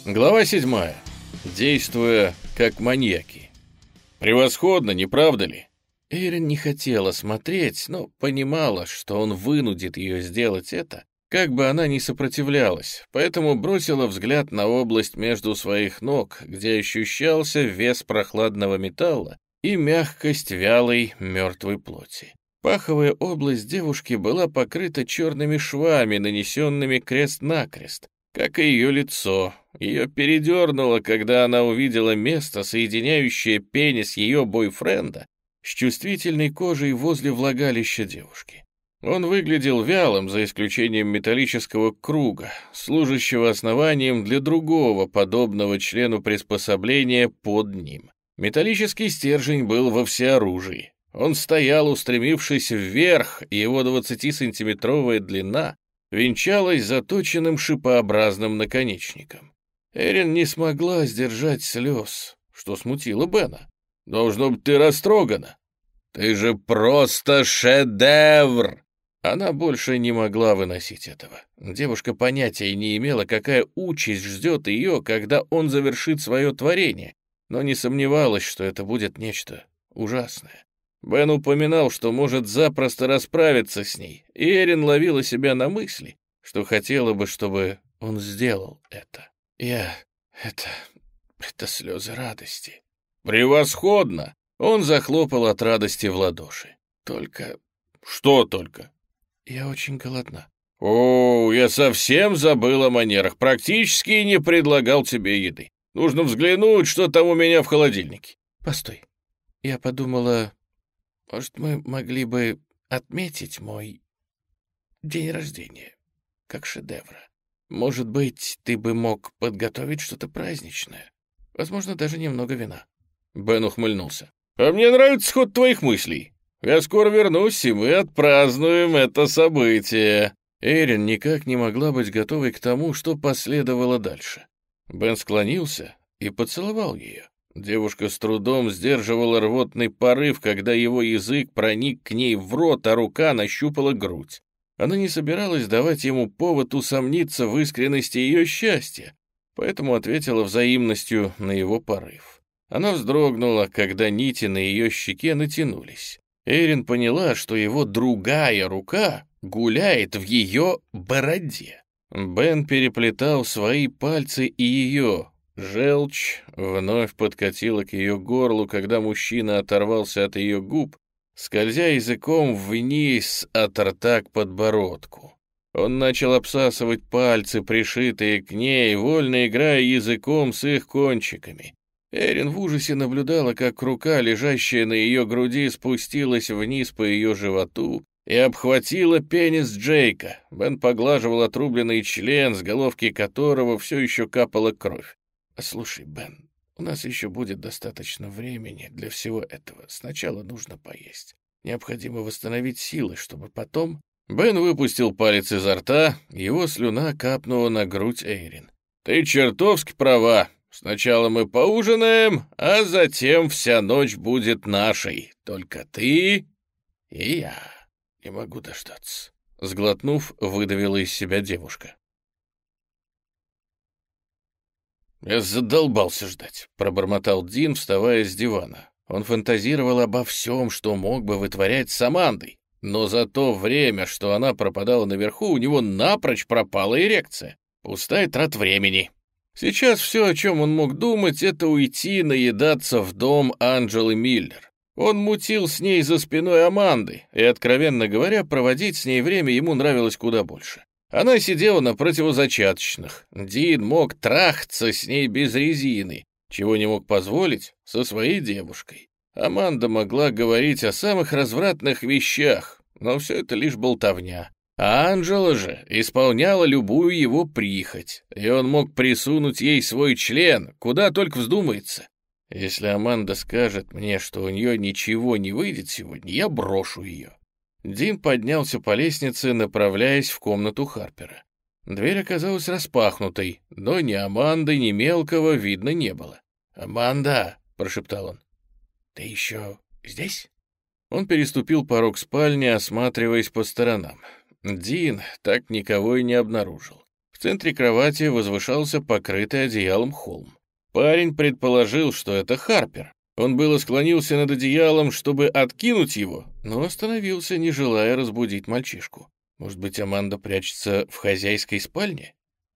Глава седьмая. Действуя как маньяки. Превосходно, не правда ли? Эйрин не хотела смотреть, но понимала, что он вынудит ее сделать это, как бы она ни сопротивлялась, поэтому бросила взгляд на область между своих ног, где ощущался вес прохладного металла и мягкость вялой мертвой плоти. Паховая область девушки была покрыта черными швами, нанесенными крест-накрест, как и ее лицо. Ее передернуло, когда она увидела место, соединяющее пенис ее бойфренда с чувствительной кожей возле влагалища девушки. Он выглядел вялым, за исключением металлического круга, служащего основанием для другого подобного члену приспособления под ним. Металлический стержень был во всеоружии. Он стоял, устремившись вверх, и его 20-сантиметровая длина венчалась заточенным шипообразным наконечником. Эрин не смогла сдержать слез, что смутило Бена. «Должно быть, ты растрогана. Ты же просто шедевр!» Она больше не могла выносить этого. Девушка понятия не имела, какая участь ждет ее, когда он завершит свое творение, но не сомневалась, что это будет нечто ужасное. Бен упоминал, что может запросто расправиться с ней, и Эрин ловила себя на мысли, что хотела бы, чтобы он сделал это. Я... это... это слезы радости. «Превосходно!» Он захлопал от радости в ладоши. «Только...» «Что только?» Я очень голодна. О, я совсем забыл о манерах. Практически не предлагал тебе еды. Нужно взглянуть, что там у меня в холодильнике. Постой. Я подумала, может, мы могли бы отметить мой день рождения как шедевра. Может быть, ты бы мог подготовить что-то праздничное. Возможно, даже немного вина. Бен ухмыльнулся. А мне нравится ход твоих мыслей. Я скоро вернусь, и мы отпразднуем это событие». Эрин никак не могла быть готовой к тому, что последовало дальше. Бен склонился и поцеловал ее. Девушка с трудом сдерживала рвотный порыв, когда его язык проник к ней в рот, а рука нащупала грудь. Она не собиралась давать ему повод усомниться в искренности ее счастья, поэтому ответила взаимностью на его порыв. Она вздрогнула, когда нити на ее щеке натянулись. Эрин поняла, что его другая рука гуляет в ее бороде. Бен переплетал свои пальцы и ее. Желчь вновь подкатила к ее горлу, когда мужчина оторвался от ее губ, скользя языком вниз от рта к подбородку. Он начал обсасывать пальцы, пришитые к ней, вольно играя языком с их кончиками. Эрин в ужасе наблюдала, как рука, лежащая на ее груди, спустилась вниз по ее животу и обхватила пенис Джейка. Бен поглаживал отрубленный член, с головки которого все еще капала кровь. «Слушай, Бен, у нас еще будет достаточно времени для всего этого. Сначала нужно поесть. Необходимо восстановить силы, чтобы потом...» Бен выпустил палец изо рта, его слюна капнула на грудь Эйрин. «Ты чертовски права. Сначала мы поужинаем, а затем вся ночь будет нашей. Только ты и я. Не могу дождаться. Сглотнув, выдавила из себя девушка. «Я задолбался ждать», — пробормотал Дин, вставая с дивана. Он фантазировал обо всем, что мог бы вытворять с Амандой, но за то время, что она пропадала наверху, у него напрочь пропала эрекция. Пустая трат времени. Сейчас все, о чем он мог думать, это уйти наедаться в дом Анджелы Миллер. Он мутил с ней за спиной Аманды, и, откровенно говоря, проводить с ней время ему нравилось куда больше. Она сидела на противозачаточных. Дин мог трахаться с ней без резины, чего не мог позволить со своей девушкой. Аманда могла говорить о самых развратных вещах, но все это лишь болтовня. А Анжела же исполняла любую его прихоть, и он мог присунуть ей свой член, куда только вздумается. Если Аманда скажет мне, что у нее ничего не выйдет сегодня, я брошу ее. Дин поднялся по лестнице, направляясь в комнату Харпера. Дверь оказалась распахнутой, но ни Аманды, ни Мелкого видно не было. «Аманда!» — прошептал он. «Ты еще здесь?» Он переступил порог спальни, осматриваясь по сторонам. Дин так никого и не обнаружил. В центре кровати возвышался покрытый одеялом холм. Парень предположил, что это Харпер. Он было склонился над одеялом, чтобы откинуть его, но остановился, не желая разбудить мальчишку. Может быть, Аманда прячется в хозяйской спальне?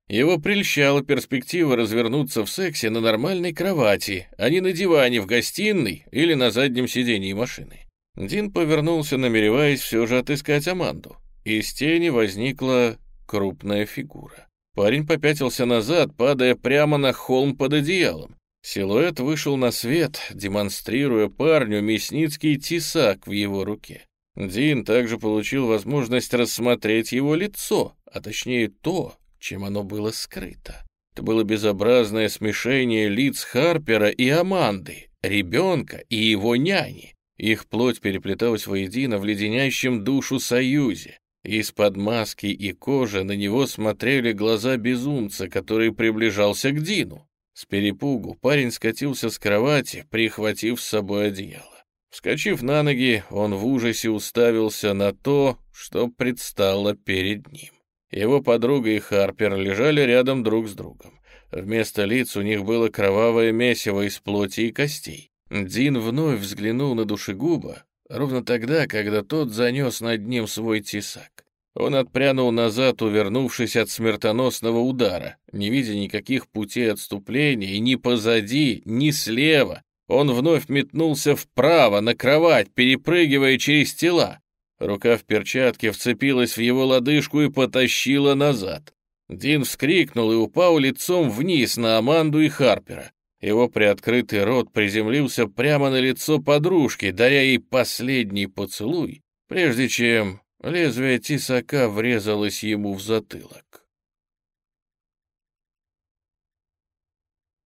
Его прельщала перспектива развернуться в сексе на нормальной кровати, а не на диване в гостиной или на заднем сидении машины. Дин повернулся, намереваясь все же отыскать Аманду. Из тени возникла крупная фигура. Парень попятился назад, падая прямо на холм под одеялом. Силуэт вышел на свет, демонстрируя парню мясницкий тесак в его руке. Дин также получил возможность рассмотреть его лицо, а точнее то, чем оно было скрыто. Это было безобразное смешение лиц Харпера и Аманды, ребенка и его няни. Их плоть переплеталась воедино в леденящем душу союзе. Из-под маски и кожи на него смотрели глаза безумца, который приближался к Дину. С перепугу парень скатился с кровати, прихватив с собой одеяло. Вскочив на ноги, он в ужасе уставился на то, что предстало перед ним. Его подруга и Харпер лежали рядом друг с другом. Вместо лиц у них было кровавое месиво из плоти и костей. Дин вновь взглянул на душегуба, ровно тогда, когда тот занес над ним свой тесак. Он отпрянул назад, увернувшись от смертоносного удара, не видя никаких путей отступления, ни позади, ни слева. Он вновь метнулся вправо, на кровать, перепрыгивая через тела. Рука в перчатке вцепилась в его лодыжку и потащила назад. Дин вскрикнул и упал лицом вниз на Аманду и Харпера. Его приоткрытый рот приземлился прямо на лицо подружки, даря ей последний поцелуй, прежде чем лезвие тесака врезалось ему в затылок.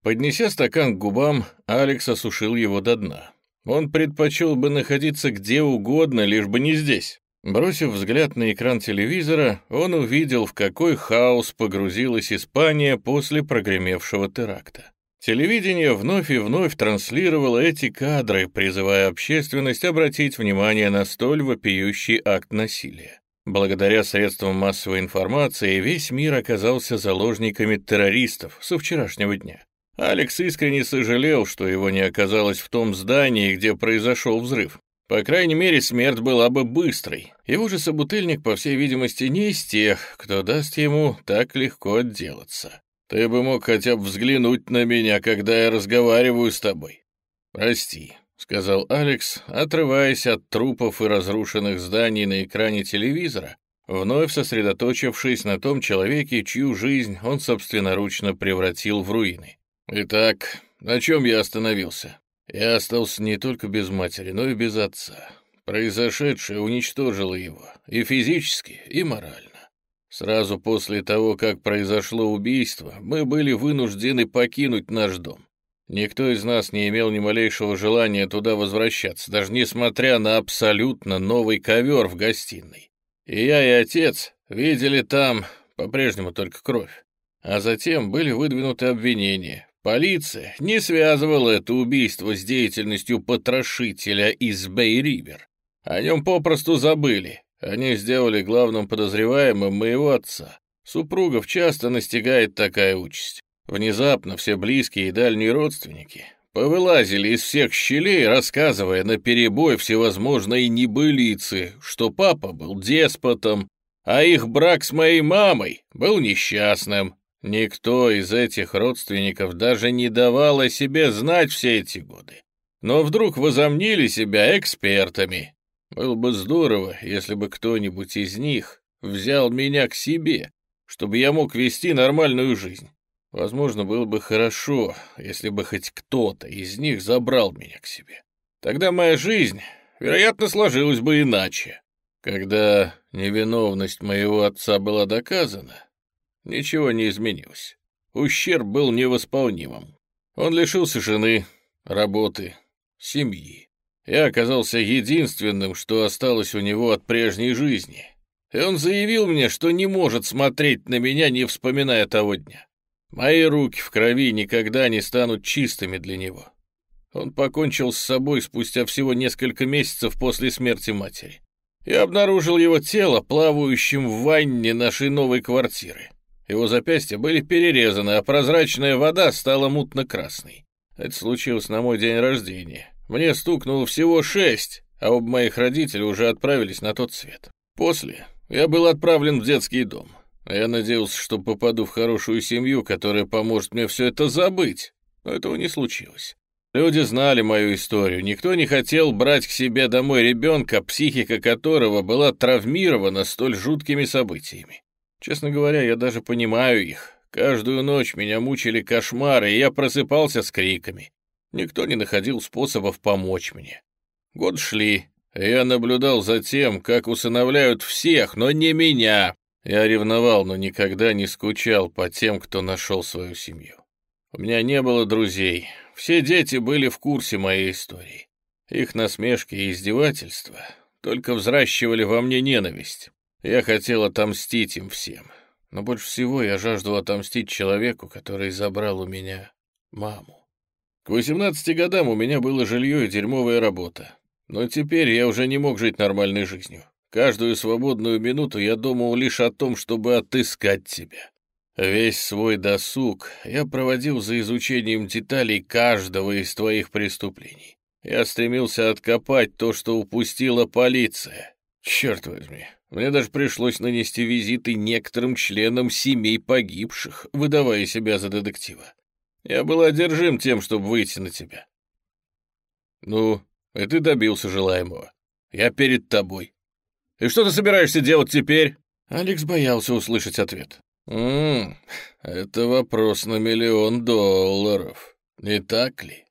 Поднеся стакан к губам, Алекс осушил его до дна. Он предпочел бы находиться где угодно, лишь бы не здесь. Бросив взгляд на экран телевизора, он увидел, в какой хаос погрузилась Испания после прогремевшего теракта. Телевидение вновь и вновь транслировало эти кадры, призывая общественность обратить внимание на столь вопиющий акт насилия. Благодаря средствам массовой информации весь мир оказался заложниками террористов со вчерашнего дня. Алекс искренне сожалел, что его не оказалось в том здании, где произошел взрыв. По крайней мере, смерть была бы быстрой. Его же собутыльник, по всей видимости, не из тех, кто даст ему так легко отделаться. Ты бы мог хотя бы взглянуть на меня, когда я разговариваю с тобой. Прости, — сказал Алекс, отрываясь от трупов и разрушенных зданий на экране телевизора, вновь сосредоточившись на том человеке, чью жизнь он собственноручно превратил в руины. Итак, на чем я остановился? Я остался не только без матери, но и без отца. Произошедшее уничтожило его и физически, и морально. Сразу после того, как произошло убийство, мы были вынуждены покинуть наш дом. Никто из нас не имел ни малейшего желания туда возвращаться, даже несмотря на абсолютно новый ковер в гостиной. И я, и отец видели там по-прежнему только кровь. А затем были выдвинуты обвинения, Полиция не связывала это убийство с деятельностью потрошителя из Бэй-Ривер. О нем попросту забыли. Они сделали главным подозреваемым моего отца. Супругов часто настигает такая участь. Внезапно все близкие и дальние родственники повылазили из всех щелей, рассказывая на перебой всевозможные небылицы, что папа был деспотом, а их брак с моей мамой был несчастным. Никто из этих родственников даже не давал о себе знать все эти годы. Но вдруг возомнили себя экспертами. Было бы здорово, если бы кто-нибудь из них взял меня к себе, чтобы я мог вести нормальную жизнь. Возможно, было бы хорошо, если бы хоть кто-то из них забрал меня к себе. Тогда моя жизнь, вероятно, сложилась бы иначе. Когда невиновность моего отца была доказана, ничего не изменилось. Ущерб был невосполнимым. Он лишился жены, работы, семьи. Я оказался единственным, что осталось у него от прежней жизни. И он заявил мне, что не может смотреть на меня, не вспоминая того дня. Мои руки в крови никогда не станут чистыми для него. Он покончил с собой спустя всего несколько месяцев после смерти матери. Я обнаружил его тело, плавающим в ванне нашей новой квартиры. Его запястья были перерезаны, а прозрачная вода стала мутно-красной. Это случилось на мой день рождения. Мне стукнуло всего шесть, а оба моих родителей уже отправились на тот свет. После я был отправлен в детский дом. Я надеялся, что попаду в хорошую семью, которая поможет мне все это забыть, но этого не случилось. Люди знали мою историю, никто не хотел брать к себе домой ребенка, психика которого была травмирована столь жуткими событиями. Честно говоря, я даже понимаю их. Каждую ночь меня мучили кошмары, и я просыпался с криками. Никто не находил способов помочь мне. Год шли, я наблюдал за тем, как усыновляют всех, но не меня, я ревновал, но никогда не скучал по тем, кто нашел свою семью. У меня не было друзей. Все дети были в курсе моей истории. Их насмешки и издевательства только взращивали во мне ненависть. Я хотел отомстить им всем. Но больше всего я жаждал отомстить человеку, который забрал у меня маму. К 18 годам у меня было жилье и дерьмовая работа. Но теперь я уже не мог жить нормальной жизнью. Каждую свободную минуту я думал лишь о том, чтобы отыскать тебя. Весь свой досуг я проводил за изучением деталей каждого из твоих преступлений. Я стремился откопать то, что упустила полиция. Черт возьми, мне даже пришлось нанести визиты некоторым членам семей погибших, выдавая себя за детектива. Я был одержим тем, чтобы выйти на тебя. Ну, и ты добился желаемого. Я перед тобой. И что ты собираешься делать теперь?» Алекс боялся услышать ответ. «Ммм, это вопрос на миллион долларов, не так ли?»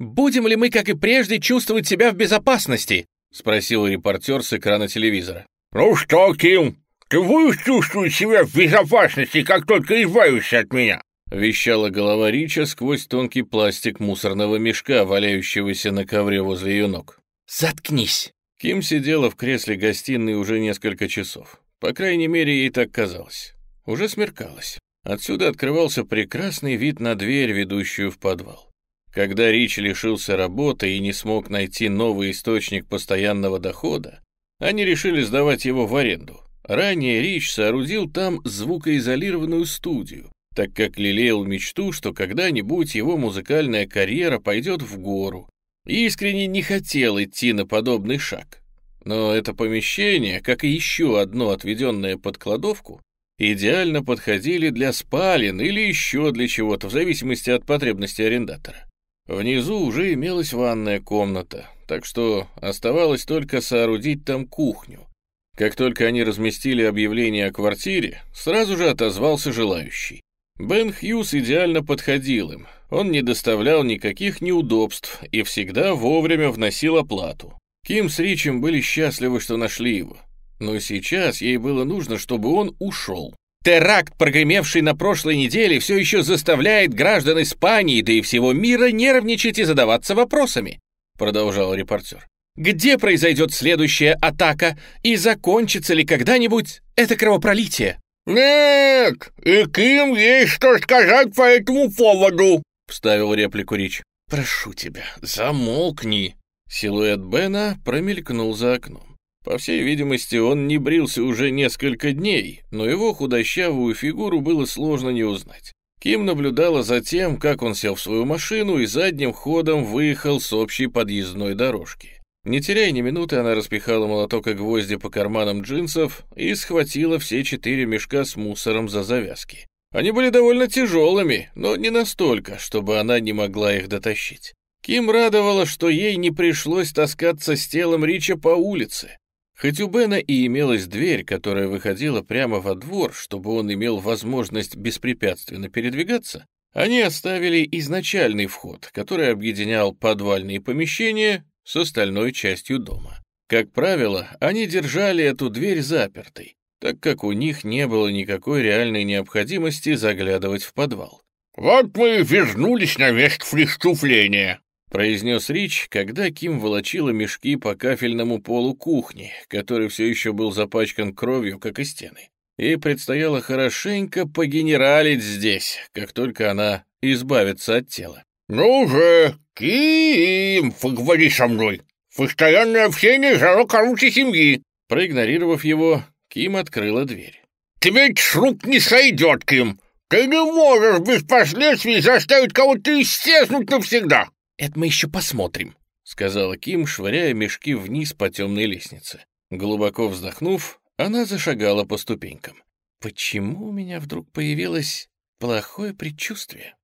«Будем ли мы, как и прежде, чувствовать себя в безопасности?» — спросил репортер с экрана телевизора. «Ну что, Ким, ты будешь чувствовать себя в безопасности, как только избавишься от меня?» — вещала голова Рича сквозь тонкий пластик мусорного мешка, валяющегося на ковре возле ее ног. «Заткнись!» Ким сидела в кресле гостиной уже несколько часов. По крайней мере, ей так казалось. Уже смеркалось. Отсюда открывался прекрасный вид на дверь, ведущую в подвал. Когда Рич лишился работы и не смог найти новый источник постоянного дохода, они решили сдавать его в аренду. Ранее Рич соорудил там звукоизолированную студию, так как лелеял мечту, что когда-нибудь его музыкальная карьера пойдет в гору, искренне не хотел идти на подобный шаг. Но это помещение, как и еще одно отведенное под кладовку, идеально подходили для спален или еще для чего-то, в зависимости от потребности арендатора. Внизу уже имелась ванная комната, так что оставалось только соорудить там кухню. Как только они разместили объявление о квартире, сразу же отозвался желающий. Бен Хьюз идеально подходил им, он не доставлял никаких неудобств и всегда вовремя вносил оплату. Ким с Ричем были счастливы, что нашли его. Но сейчас ей было нужно, чтобы он ушел. Теракт, прогремевший на прошлой неделе, все еще заставляет граждан Испании, да и всего мира нервничать и задаваться вопросами, продолжал репортер. Где произойдет следующая атака и закончится ли когда-нибудь это кровопролитие? «Нет, и Ким есть что сказать по этому поводу», — вставил реплику Рич. «Прошу тебя, замолкни». Силуэт Бена промелькнул за окном. По всей видимости, он не брился уже несколько дней, но его худощавую фигуру было сложно не узнать. Ким наблюдала за тем, как он сел в свою машину и задним ходом выехал с общей подъездной дорожки. Не теряя ни минуты, она распихала молоток и гвозди по карманам джинсов и схватила все четыре мешка с мусором за завязки. Они были довольно тяжелыми, но не настолько, чтобы она не могла их дотащить. Ким радовала, что ей не пришлось таскаться с телом Рича по улице. Хоть у Бена и имелась дверь, которая выходила прямо во двор, чтобы он имел возможность беспрепятственно передвигаться, они оставили изначальный вход, который объединял подвальные помещения с остальной частью дома. Как правило, они держали эту дверь запертой, так как у них не было никакой реальной необходимости заглядывать в подвал. «Вот мы и вернулись на место преступления», — произнес Рич, когда Ким волочила мешки по кафельному полу кухни, который все еще был запачкан кровью, как и стены. И предстояло хорошенько погенералить здесь, как только она избавится от тела. «Ну же, Ким, поговори со мной. Постоянное общение — залог короче семьи». Проигнорировав его, Ким открыла дверь. «Тебе ведь с рук не сойдет, Ким. Ты не можешь без последствий заставить кого-то исчезнуть навсегда». «Это мы еще посмотрим», — сказала Ким, швыряя мешки вниз по темной лестнице. Глубоко вздохнув, она зашагала по ступенькам. «Почему у меня вдруг появилось плохое предчувствие?»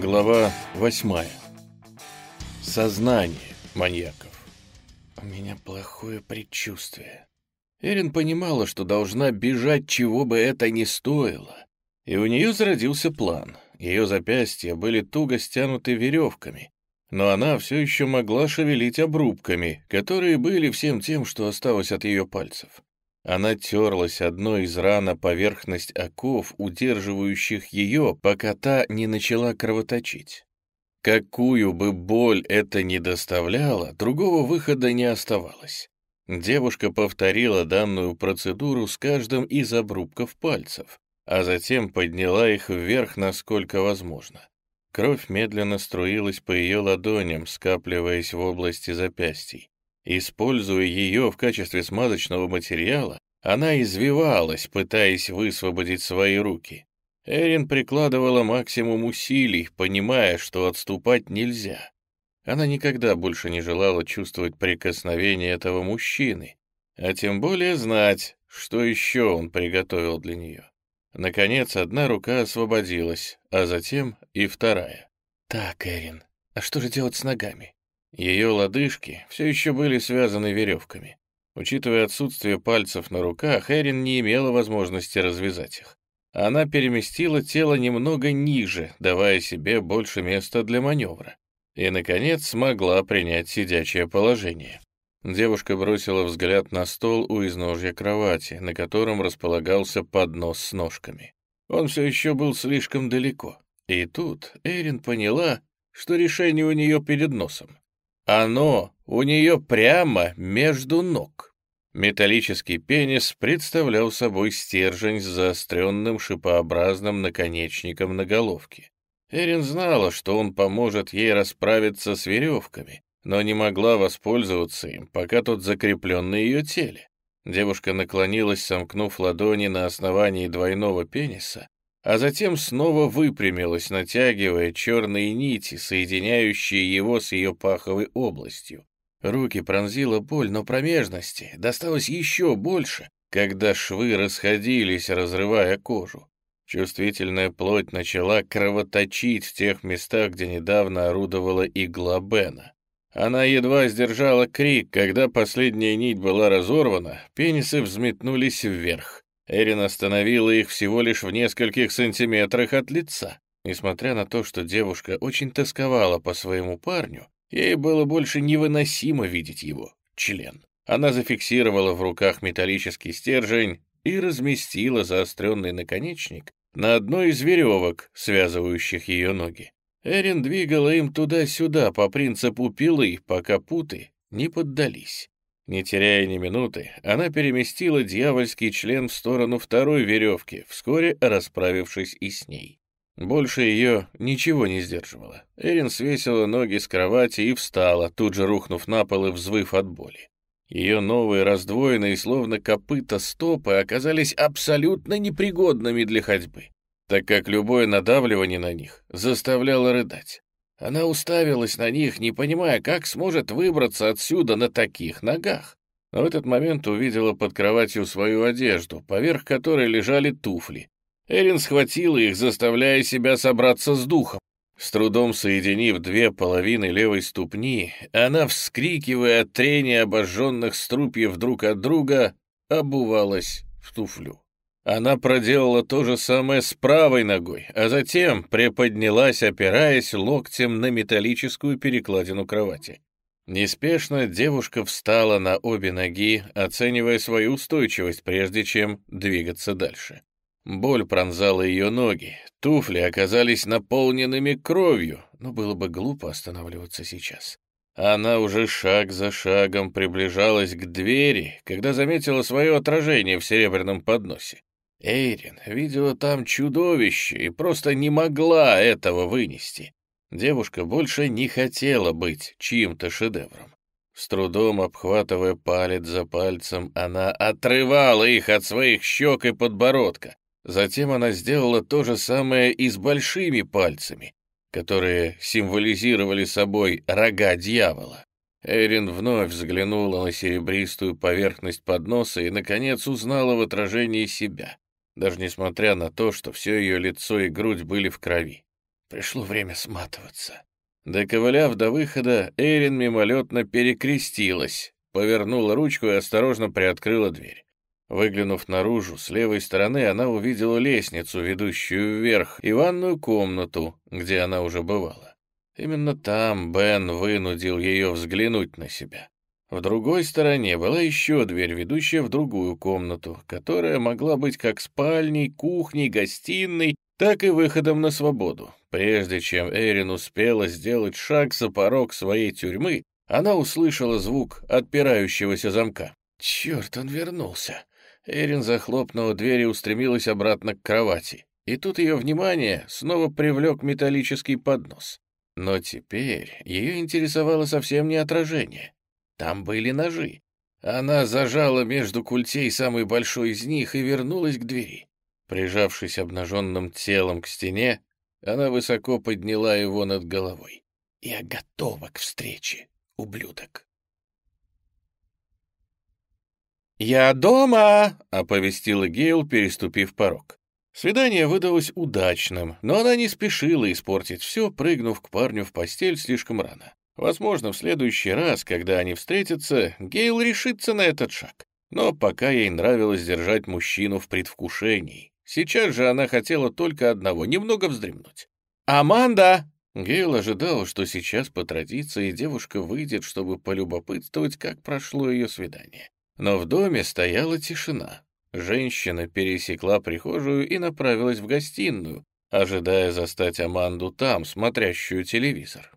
Глава восьмая. Сознание маньяков. У меня плохое предчувствие. Эрин понимала, что должна бежать, чего бы это ни стоило. И у нее зародился план. Ее запястья были туго стянуты веревками, но она все еще могла шевелить обрубками, которые были всем тем, что осталось от ее пальцев. Она терлась одной из ран о поверхность оков, удерживающих ее, пока та не начала кровоточить. Какую бы боль это ни доставляло, другого выхода не оставалось. Девушка повторила данную процедуру с каждым из обрубков пальцев, а затем подняла их вверх, насколько возможно. Кровь медленно струилась по ее ладоням, скапливаясь в области запястий. Используя ее в качестве смазочного материала, она извивалась, пытаясь высвободить свои руки. Эрин прикладывала максимум усилий, понимая, что отступать нельзя. Она никогда больше не желала чувствовать прикосновение этого мужчины, а тем более знать, что еще он приготовил для нее. Наконец, одна рука освободилась, а затем и вторая. «Так, Эрин, а что же делать с ногами?» Ее лодыжки все еще были связаны веревками. Учитывая отсутствие пальцев на руках, Эрин не имела возможности развязать их. Она переместила тело немного ниже, давая себе больше места для маневра. И, наконец, смогла принять сидячее положение. Девушка бросила взгляд на стол у изножья кровати, на котором располагался поднос с ножками. Он все еще был слишком далеко. И тут Эрин поняла, что решение у нее перед носом. Оно у нее прямо между ног. Металлический пенис представлял собой стержень с заостренным шипообразным наконечником на головке. Эрин знала, что он поможет ей расправиться с веревками, но не могла воспользоваться им, пока тот закреплен на ее теле. Девушка наклонилась, сомкнув ладони на основании двойного пениса, а затем снова выпрямилась, натягивая черные нити, соединяющие его с ее паховой областью. Руки пронзила боль, но промежности досталось еще больше, когда швы расходились, разрывая кожу. Чувствительная плоть начала кровоточить в тех местах, где недавно орудовала игла Бена. Она едва сдержала крик, когда последняя нить была разорвана, пенисы взметнулись вверх. Эрин остановила их всего лишь в нескольких сантиметрах от лица. Несмотря на то, что девушка очень тосковала по своему парню, ей было больше невыносимо видеть его, член. Она зафиксировала в руках металлический стержень и разместила заостренный наконечник на одной из веревок, связывающих ее ноги. Эрин двигала им туда-сюда по принципу пилы, пока путы не поддались. Не теряя ни минуты, она переместила дьявольский член в сторону второй веревки, вскоре расправившись и с ней. Больше ее ничего не сдерживало. Эрин свесила ноги с кровати и встала, тут же рухнув на пол и взвыв от боли. Ее новые раздвоенные, словно копыта стопы, оказались абсолютно непригодными для ходьбы, так как любое надавливание на них заставляло рыдать. Она уставилась на них, не понимая, как сможет выбраться отсюда на таких ногах. Но в этот момент увидела под кроватью свою одежду, поверх которой лежали туфли. Эрин схватила их, заставляя себя собраться с духом. С трудом соединив две половины левой ступни, она, вскрикивая от трения обожженных струпьев друг от друга, обувалась в туфлю. Она проделала то же самое с правой ногой, а затем приподнялась, опираясь локтем на металлическую перекладину кровати. Неспешно девушка встала на обе ноги, оценивая свою устойчивость, прежде чем двигаться дальше. Боль пронзала ее ноги, туфли оказались наполненными кровью, но было бы глупо останавливаться сейчас. Она уже шаг за шагом приближалась к двери, когда заметила свое отражение в серебряном подносе. Эйрин видела там чудовище и просто не могла этого вынести. Девушка больше не хотела быть чьим-то шедевром. С трудом обхватывая палец за пальцем, она отрывала их от своих щек и подбородка. Затем она сделала то же самое и с большими пальцами, которые символизировали собой рога дьявола. Эрин вновь взглянула на серебристую поверхность подноса и, наконец, узнала в отражении себя, даже несмотря на то, что все ее лицо и грудь были в крови. Пришло время сматываться. Доковыляв до выхода, Эрин мимолетно перекрестилась, повернула ручку и осторожно приоткрыла дверь. Выглянув наружу, с левой стороны она увидела лестницу, ведущую вверх, и ванную комнату, где она уже бывала. Именно там Бен вынудил ее взглянуть на себя. В другой стороне была еще дверь, ведущая в другую комнату, которая могла быть как спальней, кухней, гостиной, так и выходом на свободу. Прежде чем Эрин успела сделать шаг за порог своей тюрьмы, она услышала звук отпирающегося замка. «Черт, он вернулся!» Эрин захлопнула дверь и устремилась обратно к кровати. И тут ее внимание снова привлек металлический поднос. Но теперь ее интересовало совсем не отражение. Там были ножи. Она зажала между культей самый большой из них и вернулась к двери. Прижавшись обнаженным телом к стене, она высоко подняла его над головой. «Я готова к встрече, ублюдок!» «Я дома!» — оповестила Гейл, переступив порог. Свидание выдалось удачным, но она не спешила испортить все, прыгнув к парню в постель слишком рано. Возможно, в следующий раз, когда они встретятся, Гейл решится на этот шаг. Но пока ей нравилось держать мужчину в предвкушении. Сейчас же она хотела только одного — немного вздремнуть. «Аманда!» Гейл ожидал, что сейчас по традиции девушка выйдет, чтобы полюбопытствовать, как прошло ее свидание. Но в доме стояла тишина. Женщина пересекла прихожую и направилась в гостиную, ожидая застать Аманду там, смотрящую телевизор.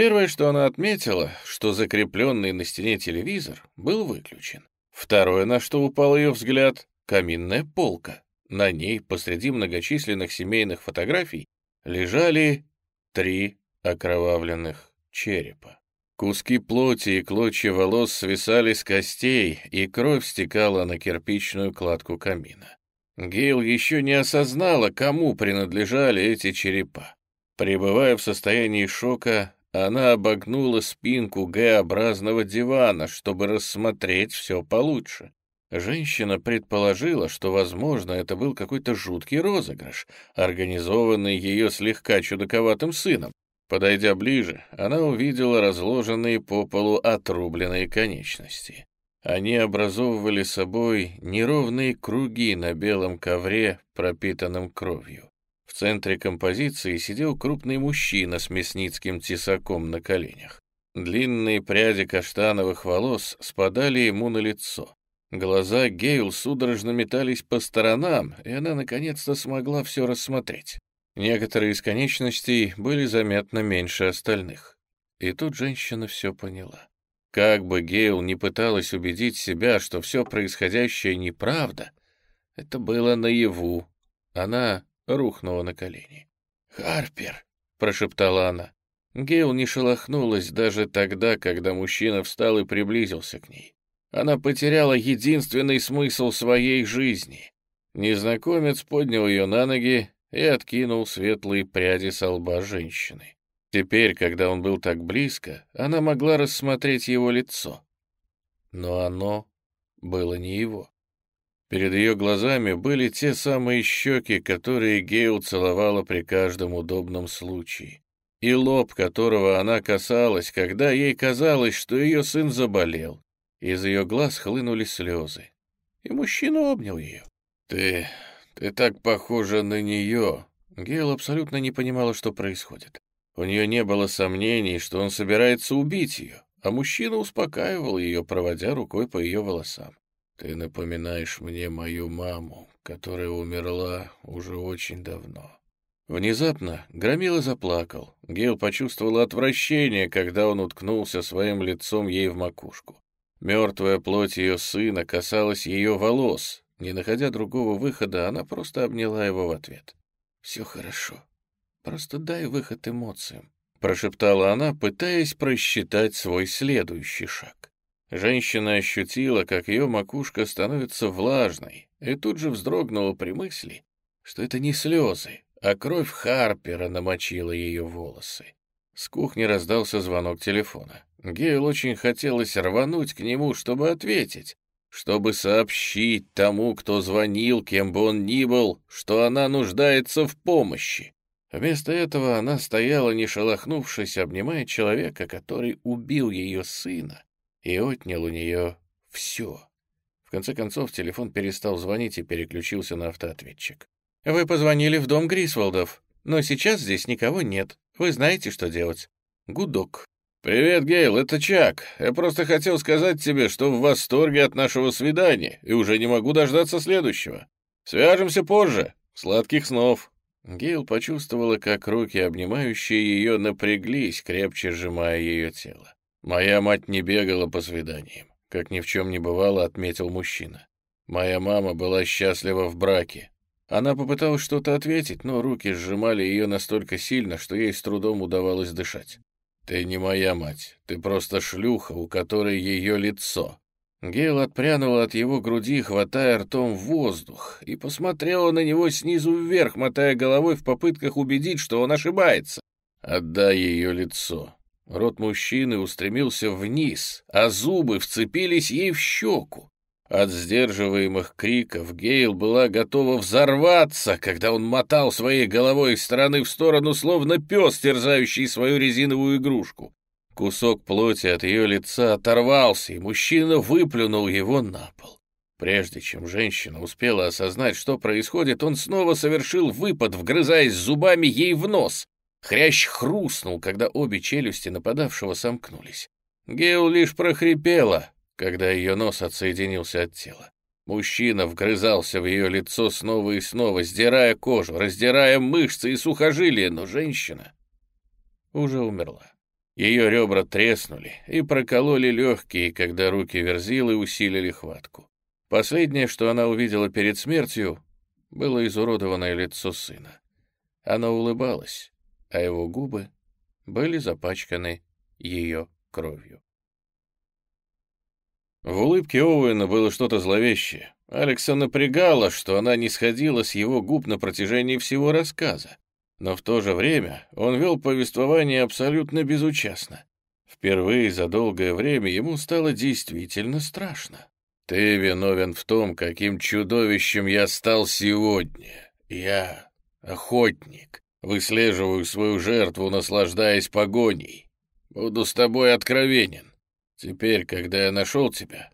Первое, что она отметила, что закрепленный на стене телевизор был выключен. Второе, на что упал ее взгляд — каминная полка. На ней, посреди многочисленных семейных фотографий, лежали три окровавленных черепа. Куски плоти и клочья волос свисали с костей, и кровь стекала на кирпичную кладку камина. Гейл еще не осознала, кому принадлежали эти черепа. Пребывая в состоянии шока, она обогнула спинку Г-образного дивана, чтобы рассмотреть все получше. Женщина предположила, что, возможно, это был какой-то жуткий розыгрыш, организованный ее слегка чудаковатым сыном. Подойдя ближе, она увидела разложенные по полу отрубленные конечности. Они образовывали собой неровные круги на белом ковре, пропитанном кровью. В центре композиции сидел крупный мужчина с мясницким тесаком на коленях. Длинные пряди каштановых волос спадали ему на лицо. Глаза Гейл судорожно метались по сторонам, и она наконец-то смогла все рассмотреть. Некоторые из конечностей были заметно меньше остальных. И тут женщина все поняла. Как бы Гейл не пыталась убедить себя, что все происходящее неправда, это было наяву. Она рухнула на колени. «Харпер!» — прошептала она. Гейл не шелохнулась даже тогда, когда мужчина встал и приблизился к ней. Она потеряла единственный смысл своей жизни. Незнакомец поднял ее на ноги и откинул светлые пряди со лба женщины. Теперь, когда он был так близко, она могла рассмотреть его лицо. Но оно было не его. Перед ее глазами были те самые щеки, которые Гейл целовала при каждом удобном случае, и лоб, которого она касалась, когда ей казалось, что ее сын заболел. Из ее глаз хлынули слезы, и мужчина обнял ее. «Ты... ты так похожа на нее!» Гейл абсолютно не понимала, что происходит. У нее не было сомнений, что он собирается убить ее, а мужчина успокаивал ее, проводя рукой по ее волосам. «Ты напоминаешь мне мою маму, которая умерла уже очень давно». Внезапно Громила заплакал. Гейл почувствовал отвращение, когда он уткнулся своим лицом ей в макушку. Мертвая плоть ее сына касалась ее волос. Не находя другого выхода, она просто обняла его в ответ. «Все хорошо», Просто дай выход эмоциям», — прошептала она, пытаясь просчитать свой следующий шаг. Женщина ощутила, как ее макушка становится влажной, и тут же вздрогнула при мысли, что это не слезы, а кровь Харпера намочила ее волосы. С кухни раздался звонок телефона. Гейл очень хотелось рвануть к нему, чтобы ответить, чтобы сообщить тому, кто звонил, кем бы он ни был, что она нуждается в помощи. Вместо этого она стояла, не шелохнувшись, обнимая человека, который убил ее сына и отнял у нее все. В конце концов, телефон перестал звонить и переключился на автоответчик. «Вы позвонили в дом Грисволдов, но сейчас здесь никого нет. Вы знаете, что делать. Гудок». «Привет, Гейл, это Чак. Я просто хотел сказать тебе, что в восторге от нашего свидания и уже не могу дождаться следующего. Свяжемся позже. Сладких снов». Гейл почувствовала, как руки, обнимающие ее, напряглись, крепче сжимая ее тело. «Моя мать не бегала по свиданиям», — как ни в чем не бывало, отметил мужчина. «Моя мама была счастлива в браке». Она попыталась что-то ответить, но руки сжимали ее настолько сильно, что ей с трудом удавалось дышать. «Ты не моя мать, ты просто шлюха, у которой ее лицо», Гейл отпрянула от его груди, хватая ртом воздух, и посмотрела на него снизу вверх, мотая головой в попытках убедить, что он ошибается. «Отдай ее лицо». Рот мужчины устремился вниз, а зубы вцепились ей в щеку. От сдерживаемых криков Гейл была готова взорваться, когда он мотал своей головой из стороны в сторону, словно пес, терзающий свою резиновую игрушку. Кусок плоти от ее лица оторвался, и мужчина выплюнул его на пол. Прежде чем женщина успела осознать, что происходит, он снова совершил выпад, вгрызаясь зубами ей в нос. Хрящ хрустнул, когда обе челюсти нападавшего сомкнулись. Гейл лишь прохрипела, когда ее нос отсоединился от тела. Мужчина вгрызался в ее лицо снова и снова, сдирая кожу, раздирая мышцы и сухожилия, но женщина уже умерла. Ее ребра треснули и прокололи легкие, когда руки Верзилы усилили хватку. Последнее, что она увидела перед смертью, было изуродованное лицо сына. Она улыбалась, а его губы были запачканы ее кровью. В улыбке Оуэна было что-то зловещее. Алекса напрягала, что она не сходила с его губ на протяжении всего рассказа. Но в то же время он вел повествование абсолютно безучастно. Впервые за долгое время ему стало действительно страшно. «Ты виновен в том, каким чудовищем я стал сегодня. Я охотник, выслеживаю свою жертву, наслаждаясь погоней. Буду с тобой откровенен. Теперь, когда я нашел тебя,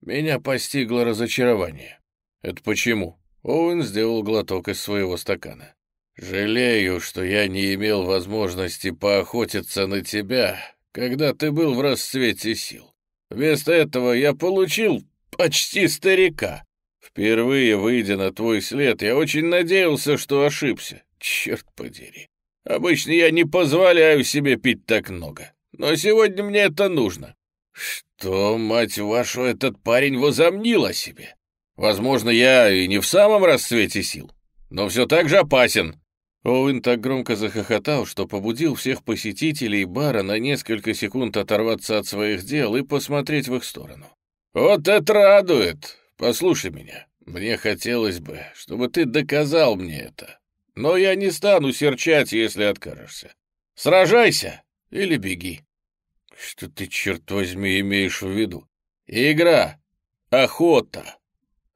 меня постигло разочарование. Это почему?» Оуэн сделал глоток из своего стакана. «Жалею, что я не имел возможности поохотиться на тебя, когда ты был в расцвете сил. Вместо этого я получил почти старика. Впервые выйдя на твой след, я очень надеялся, что ошибся. Черт подери. Обычно я не позволяю себе пить так много, но сегодня мне это нужно. Что, мать вашу, этот парень возомнил о себе? Возможно, я и не в самом расцвете сил, но все так же опасен. Оуэн так громко захохотал, что побудил всех посетителей бара на несколько секунд оторваться от своих дел и посмотреть в их сторону. «Вот это радует! Послушай меня, мне хотелось бы, чтобы ты доказал мне это. Но я не стану серчать, если откажешься. Сражайся или беги». «Что ты, черт возьми, имеешь в виду?» «Игра, охота.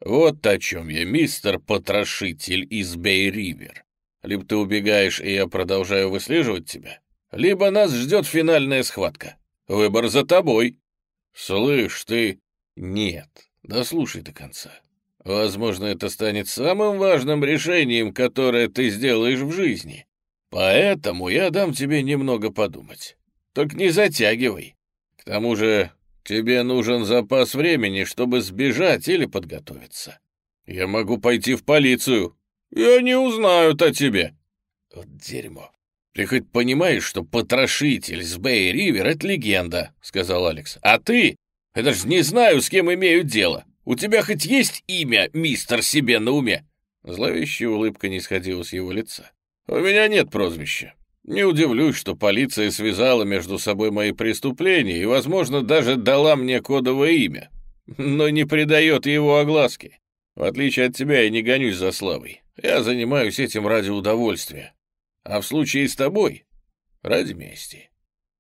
Вот о чем я, мистер Потрошитель из Бей-Ривер. Либо ты убегаешь, и я продолжаю выслеживать тебя, либо нас ждет финальная схватка. Выбор за тобой. Слышь, ты... Нет, дослушай до конца. Возможно, это станет самым важным решением, которое ты сделаешь в жизни. Поэтому я дам тебе немного подумать. Только не затягивай. К тому же тебе нужен запас времени, чтобы сбежать или подготовиться. Я могу пойти в полицию, и они узнают о тебе». «Вот дерьмо. Ты хоть понимаешь, что потрошитель с Бэй-Ривер — это легенда», — сказал Алекс. «А ты? Я даже не знаю, с кем имею дело. У тебя хоть есть имя, мистер, себе на уме?» Зловещая улыбка не сходила с его лица. «У меня нет прозвища. Не удивлюсь, что полиция связала между собой мои преступления и, возможно, даже дала мне кодовое имя, но не придает его огласке. В отличие от тебя, я не гонюсь за славой. Я занимаюсь этим ради удовольствия. А в случае с тобой — ради мести.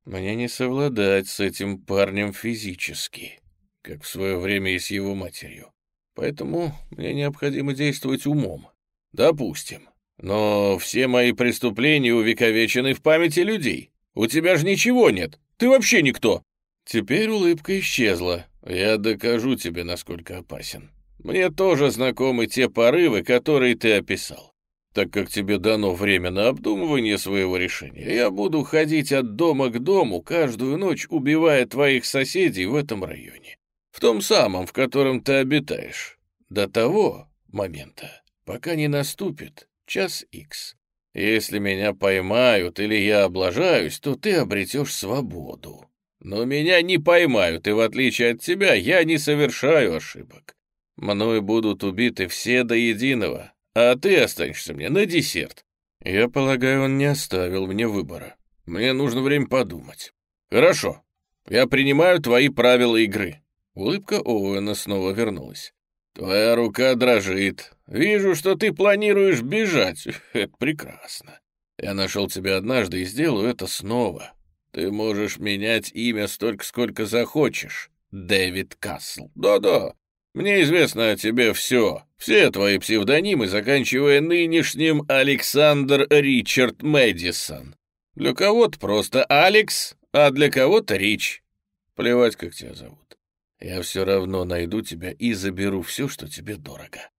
Мне не совладать с этим парнем физически, как в свое время и с его матерью. Поэтому мне необходимо действовать умом. Допустим. Но все мои преступления увековечены в памяти людей. У тебя же ничего нет. Ты вообще никто. Теперь улыбка исчезла. Я докажу тебе, насколько опасен. Мне тоже знакомы те порывы, которые ты описал. Так как тебе дано время на обдумывание своего решения, я буду ходить от дома к дому каждую ночь, убивая твоих соседей в этом районе. В том самом, в котором ты обитаешь. До того момента, пока не наступит час икс. Если меня поймают или я облажаюсь, то ты обретешь свободу. Но меня не поймают, и в отличие от тебя я не совершаю ошибок. Мною будут убиты все до единого, а ты останешься мне на десерт. Я полагаю, он не оставил мне выбора. Мне нужно время подумать. Хорошо, я принимаю твои правила игры. Улыбка Оуэна снова вернулась. Твоя рука дрожит. Вижу, что ты планируешь бежать. Это прекрасно. Я нашел тебя однажды и сделаю это снова. Ты можешь менять имя столько, сколько захочешь. Дэвид Касл. Да-да, мне известно о тебе все. Все твои псевдонимы, заканчивая нынешним Александр Ричард Мэдисон. Для кого-то просто Алекс, а для кого-то Рич. Плевать, как тебя зовут. Я все равно найду тебя и заберу все, что тебе дорого.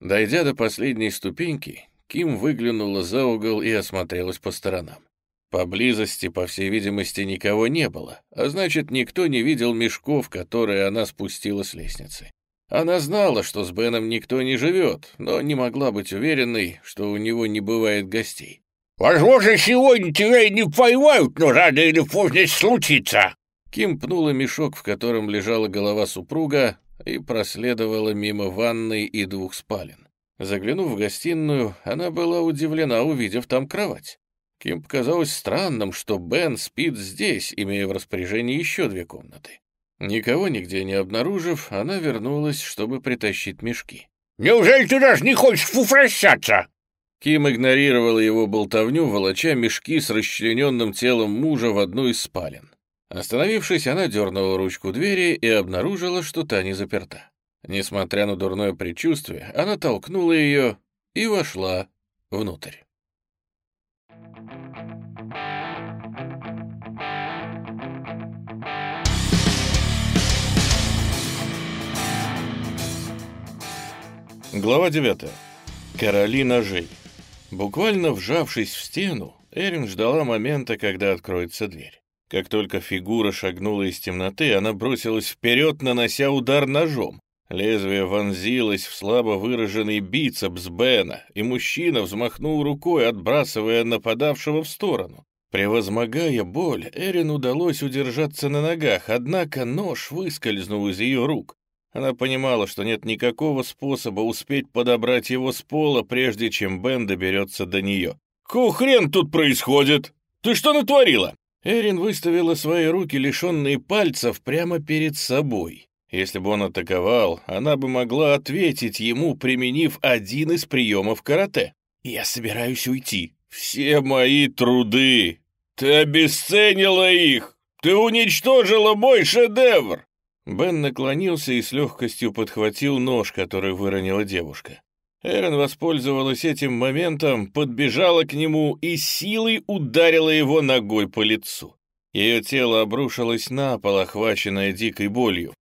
Дойдя до последней ступеньки, Ким выглянула за угол и осмотрелась по сторонам. Поблизости, по всей видимости, никого не было, а значит, никто не видел мешков, которые она спустила с лестницы. Она знала, что с Беном никто не живет, но не могла быть уверенной, что у него не бывает гостей. «Возможно, сегодня тебя и не поймают, но рано или поздно случится!» Ким пнула мешок, в котором лежала голова супруга, и проследовала мимо ванной и двух спален. Заглянув в гостиную, она была удивлена, увидев там кровать. Ким показалось странным, что Бен спит здесь, имея в распоряжении еще две комнаты. Никого нигде не обнаружив, она вернулась, чтобы притащить мешки. «Неужели ты даже не хочешь упрощаться?» Ким игнорировала его болтовню, волоча мешки с расчлененным телом мужа в одну из спален. Остановившись, она дернула ручку двери и обнаружила, что та не заперта. Несмотря на дурное предчувствие, она толкнула ее и вошла внутрь. Глава 9. Короли ножей. Буквально вжавшись в стену, Эрин ждала момента, когда откроется дверь. Как только фигура шагнула из темноты, она бросилась вперед, нанося удар ножом. Лезвие вонзилось в слабо выраженный бицепс Бена, и мужчина взмахнул рукой, отбрасывая нападавшего в сторону. Превозмогая боль, Эрин удалось удержаться на ногах, однако нож выскользнул из ее рук. Она понимала, что нет никакого способа успеть подобрать его с пола, прежде чем Бен доберется до нее. «Ку хрен тут происходит? Ты что натворила?» Эрин выставила свои руки, лишенные пальцев, прямо перед собой. Если бы он атаковал, она бы могла ответить ему, применив один из приемов карате. «Я собираюсь уйти». «Все мои труды! Ты обесценила их! Ты уничтожила мой шедевр!» Бен наклонился и с легкостью подхватил нож, который выронила девушка. Эрен воспользовалась этим моментом, подбежала к нему и силой ударила его ногой по лицу. Ее тело обрушилось на пол, охваченное дикой болью.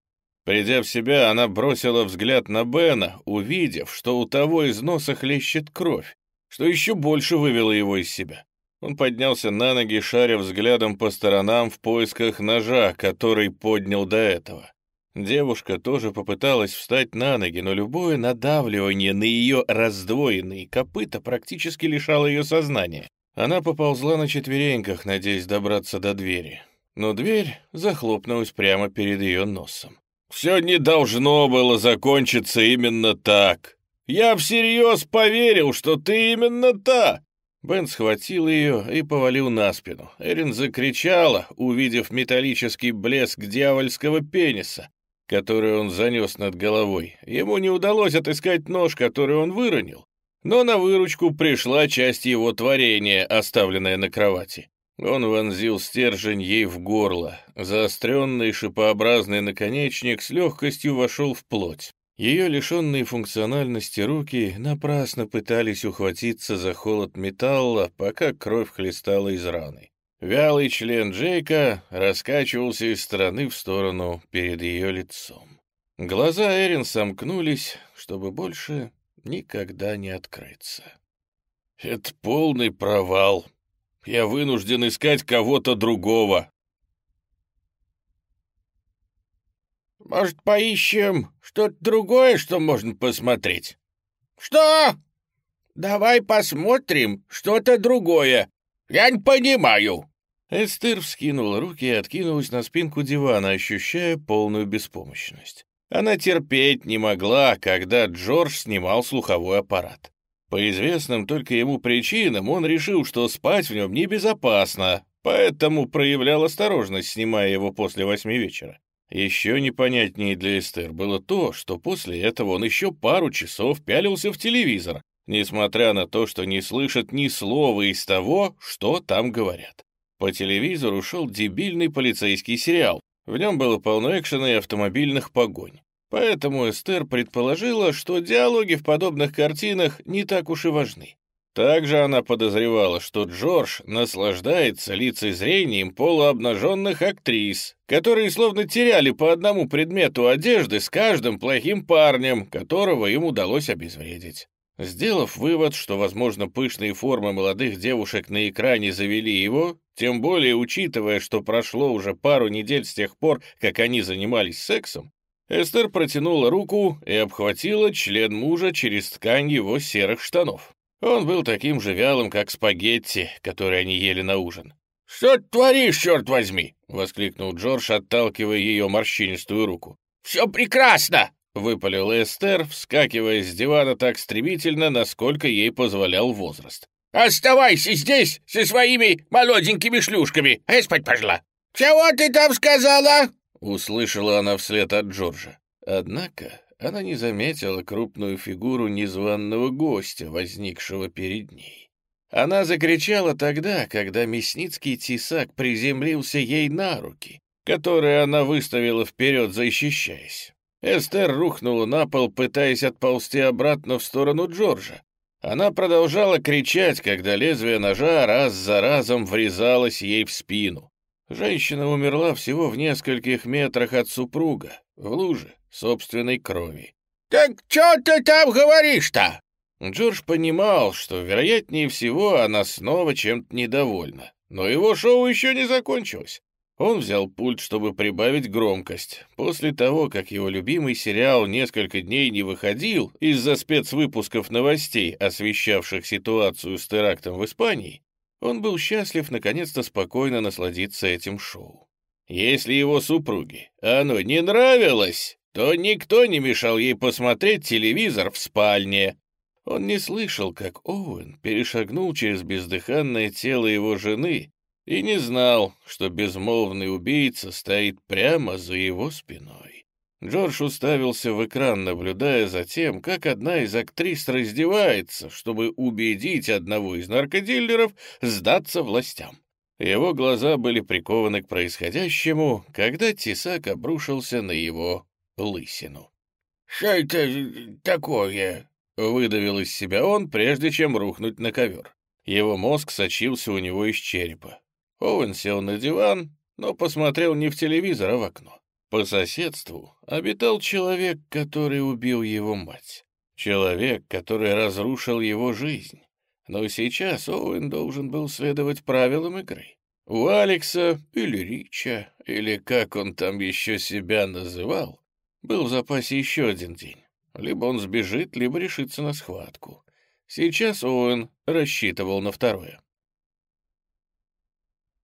Придя в себя, она бросила взгляд на Бена, увидев, что у того из носа хлещет кровь, что еще больше вывело его из себя. Он поднялся на ноги, шаря взглядом по сторонам в поисках ножа, который поднял до этого. Девушка тоже попыталась встать на ноги, но любое надавливание на ее раздвоенные копыта практически лишало ее сознания. Она поползла на четвереньках, надеясь добраться до двери. Но дверь захлопнулась прямо перед ее носом. «Все не должно было закончиться именно так. Я всерьез поверил, что ты именно та!» Бен схватил ее и повалил на спину. Эрин закричала, увидев металлический блеск дьявольского пениса, который он занес над головой. Ему не удалось отыскать нож, который он выронил, но на выручку пришла часть его творения, оставленная на кровати. Он вонзил стержень ей в горло. Заостренный шипообразный наконечник с легкостью вошел в плоть. Ее лишенные функциональности руки напрасно пытались ухватиться за холод металла, пока кровь хлестала из раны. Вялый член Джейка раскачивался из стороны в сторону перед ее лицом. Глаза Эрин сомкнулись, чтобы больше никогда не открыться. «Это полный провал. Я вынужден искать кого-то другого». «Может, поищем что-то другое, что можно посмотреть?» «Что? Давай посмотрим что-то другое. Я не понимаю». Эстер вскинула руки и откинулась на спинку дивана, ощущая полную беспомощность. Она терпеть не могла, когда Джордж снимал слуховой аппарат. По известным только ему причинам он решил, что спать в нем небезопасно, поэтому проявлял осторожность, снимая его после восьми вечера. Еще непонятнее для Эстер было то, что после этого он еще пару часов пялился в телевизор, несмотря на то, что не слышит ни слова из того, что там говорят. По телевизору шел дебильный полицейский сериал. В нем было полно экшена и автомобильных погонь. Поэтому Эстер предположила, что диалоги в подобных картинах не так уж и важны. Также она подозревала, что Джордж наслаждается лицезрением полуобнаженных актрис, которые словно теряли по одному предмету одежды с каждым плохим парнем, которого им удалось обезвредить. Сделав вывод, что, возможно, пышные формы молодых девушек на экране завели его, тем более учитывая, что прошло уже пару недель с тех пор, как они занимались сексом, Эстер протянула руку и обхватила член мужа через ткань его серых штанов. Он был таким же вялым, как спагетти, которые они ели на ужин. «Что ты творишь, черт возьми?» — воскликнул Джордж, отталкивая ее морщинистую руку. «Все прекрасно!» — выпалил Эстер, вскакивая с дивана так стремительно, насколько ей позволял возраст. «Оставайся здесь со своими молоденькими шлюшками, а я спать пошла!» «Чего ты там сказала?» — услышала она вслед от Джорджа. Однако она не заметила крупную фигуру незваного гостя, возникшего перед ней. Она закричала тогда, когда мясницкий тесак приземлился ей на руки, которые она выставила вперед, защищаясь. Эстер рухнула на пол, пытаясь отползти обратно в сторону Джорджа. Она продолжала кричать, когда лезвие ножа раз за разом врезалось ей в спину. Женщина умерла всего в нескольких метрах от супруга, в луже собственной крови. «Так что ты там говоришь-то?» Джордж понимал, что, вероятнее всего, она снова чем-то недовольна. Но его шоу еще не закончилось. Он взял пульт, чтобы прибавить громкость. После того, как его любимый сериал несколько дней не выходил из-за спецвыпусков новостей, освещавших ситуацию с терактом в Испании, он был счастлив наконец-то спокойно насладиться этим шоу. Если его супруге оно не нравилось, то никто не мешал ей посмотреть телевизор в спальне. Он не слышал, как Оуэн перешагнул через бездыханное тело его жены и не знал, что безмолвный убийца стоит прямо за его спиной. Джордж уставился в экран, наблюдая за тем, как одна из актрис раздевается, чтобы убедить одного из наркодиллеров сдаться властям. Его глаза были прикованы к происходящему, когда тесак обрушился на его лысину. «Что это такое?» — выдавил из себя он, прежде чем рухнуть на ковер. Его мозг сочился у него из черепа. Оуэн сел на диван, но посмотрел не в телевизор, а в окно. По соседству обитал человек, который убил его мать. Человек, который разрушил его жизнь. Но сейчас Оуэн должен был следовать правилам игры. У Алекса или Рича, или как он там еще себя называл, был в запасе еще один день. Либо он сбежит, либо решится на схватку. Сейчас Оуэн рассчитывал на второе.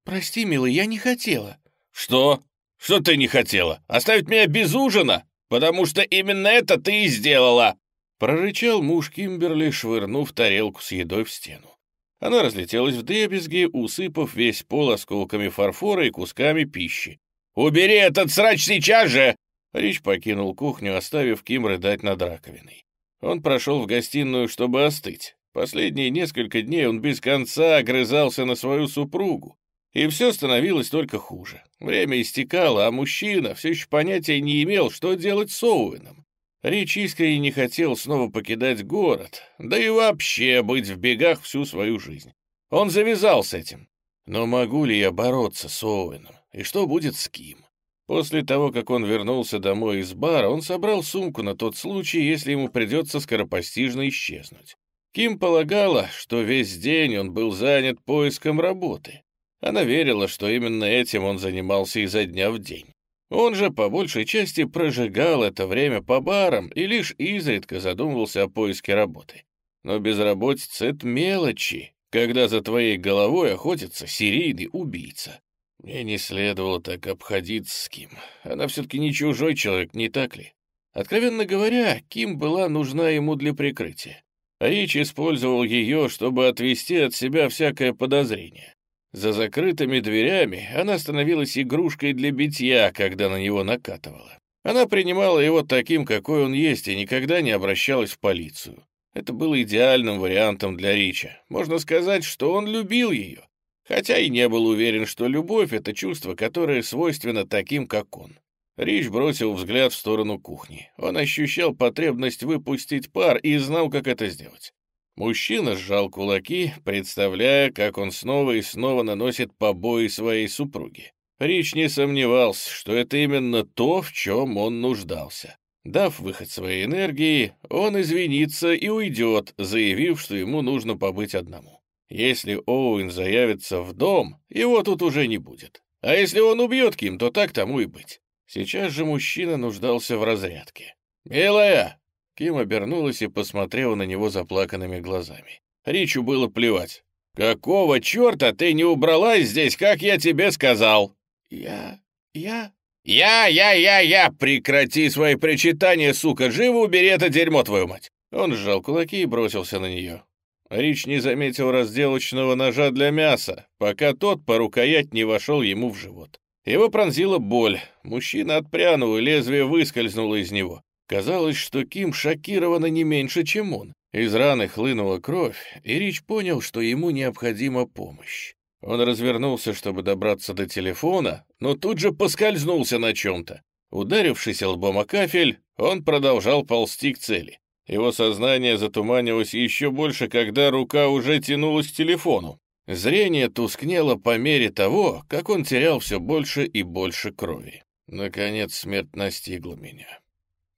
«Прости, милый, я не хотела». «Что? Что ты не хотела? Оставить меня без ужина? Потому что именно это ты и сделала!» Прорычал муж Кимберли, швырнув тарелку с едой в стену. Она разлетелась в дребезги, усыпав весь пол осколками фарфора и кусками пищи. «Убери этот срач сейчас же!» Рич покинул кухню, оставив Ким рыдать над раковиной. Он прошел в гостиную, чтобы остыть. Последние несколько дней он без конца огрызался на свою супругу, и все становилось только хуже. Время истекало, а мужчина все еще понятия не имел, что делать с Оуэном. Рич искренне не хотел снова покидать город, да и вообще быть в бегах всю свою жизнь. Он завязал с этим. Но могу ли я бороться с Оуэном? И что будет с Ким? После того, как он вернулся домой из бара, он собрал сумку на тот случай, если ему придется скоропостижно исчезнуть. Ким полагала, что весь день он был занят поиском работы. Она верила, что именно этим он занимался изо дня в день. Он же по большей части прожигал это время по барам и лишь изредка задумывался о поиске работы. Но безработица — это мелочи, когда за твоей головой охотится серийный убийца. Мне не следовало так обходиться с Ким. Она все-таки не чужой человек, не так ли? Откровенно говоря, Ким была нужна ему для прикрытия. Рич использовал ее, чтобы отвести от себя всякое подозрение. За закрытыми дверями она становилась игрушкой для битья, когда на него накатывала. Она принимала его таким, какой он есть, и никогда не обращалась в полицию. Это было идеальным вариантом для Рича. Можно сказать, что он любил ее, хотя и не был уверен, что любовь — это чувство, которое свойственно таким, как он. Рич бросил взгляд в сторону кухни. Он ощущал потребность выпустить пар и знал, как это сделать. Мужчина сжал кулаки, представляя, как он снова и снова наносит побои своей супруге. Рич не сомневался, что это именно то, в чем он нуждался. Дав выход своей энергии, он извинится и уйдет, заявив, что ему нужно побыть одному. Если Оуэн заявится в дом, его тут уже не будет. А если он убьет Ким, то так тому и быть. Сейчас же мужчина нуждался в разрядке. «Милая, Ким обернулась и посмотрела на него заплаканными глазами. Ричу было плевать. «Какого черта ты не убралась здесь, как я тебе сказал?» «Я... я...» «Я, я, я, я! Прекрати свои причитания, сука! Живо убери это дерьмо, твою мать!» Он сжал кулаки и бросился на нее. Рич не заметил разделочного ножа для мяса, пока тот по рукоять не вошел ему в живот. Его пронзила боль. Мужчина отпрянул, и лезвие выскользнуло из него. Казалось, что Ким шокирована не меньше, чем он. Из раны хлынула кровь, и Рич понял, что ему необходима помощь. Он развернулся, чтобы добраться до телефона, но тут же поскользнулся на чем-то. Ударившись лбом о кафель, он продолжал ползти к цели. Его сознание затуманилось еще больше, когда рука уже тянулась к телефону. Зрение тускнело по мере того, как он терял все больше и больше крови. Наконец смерть настигла меня.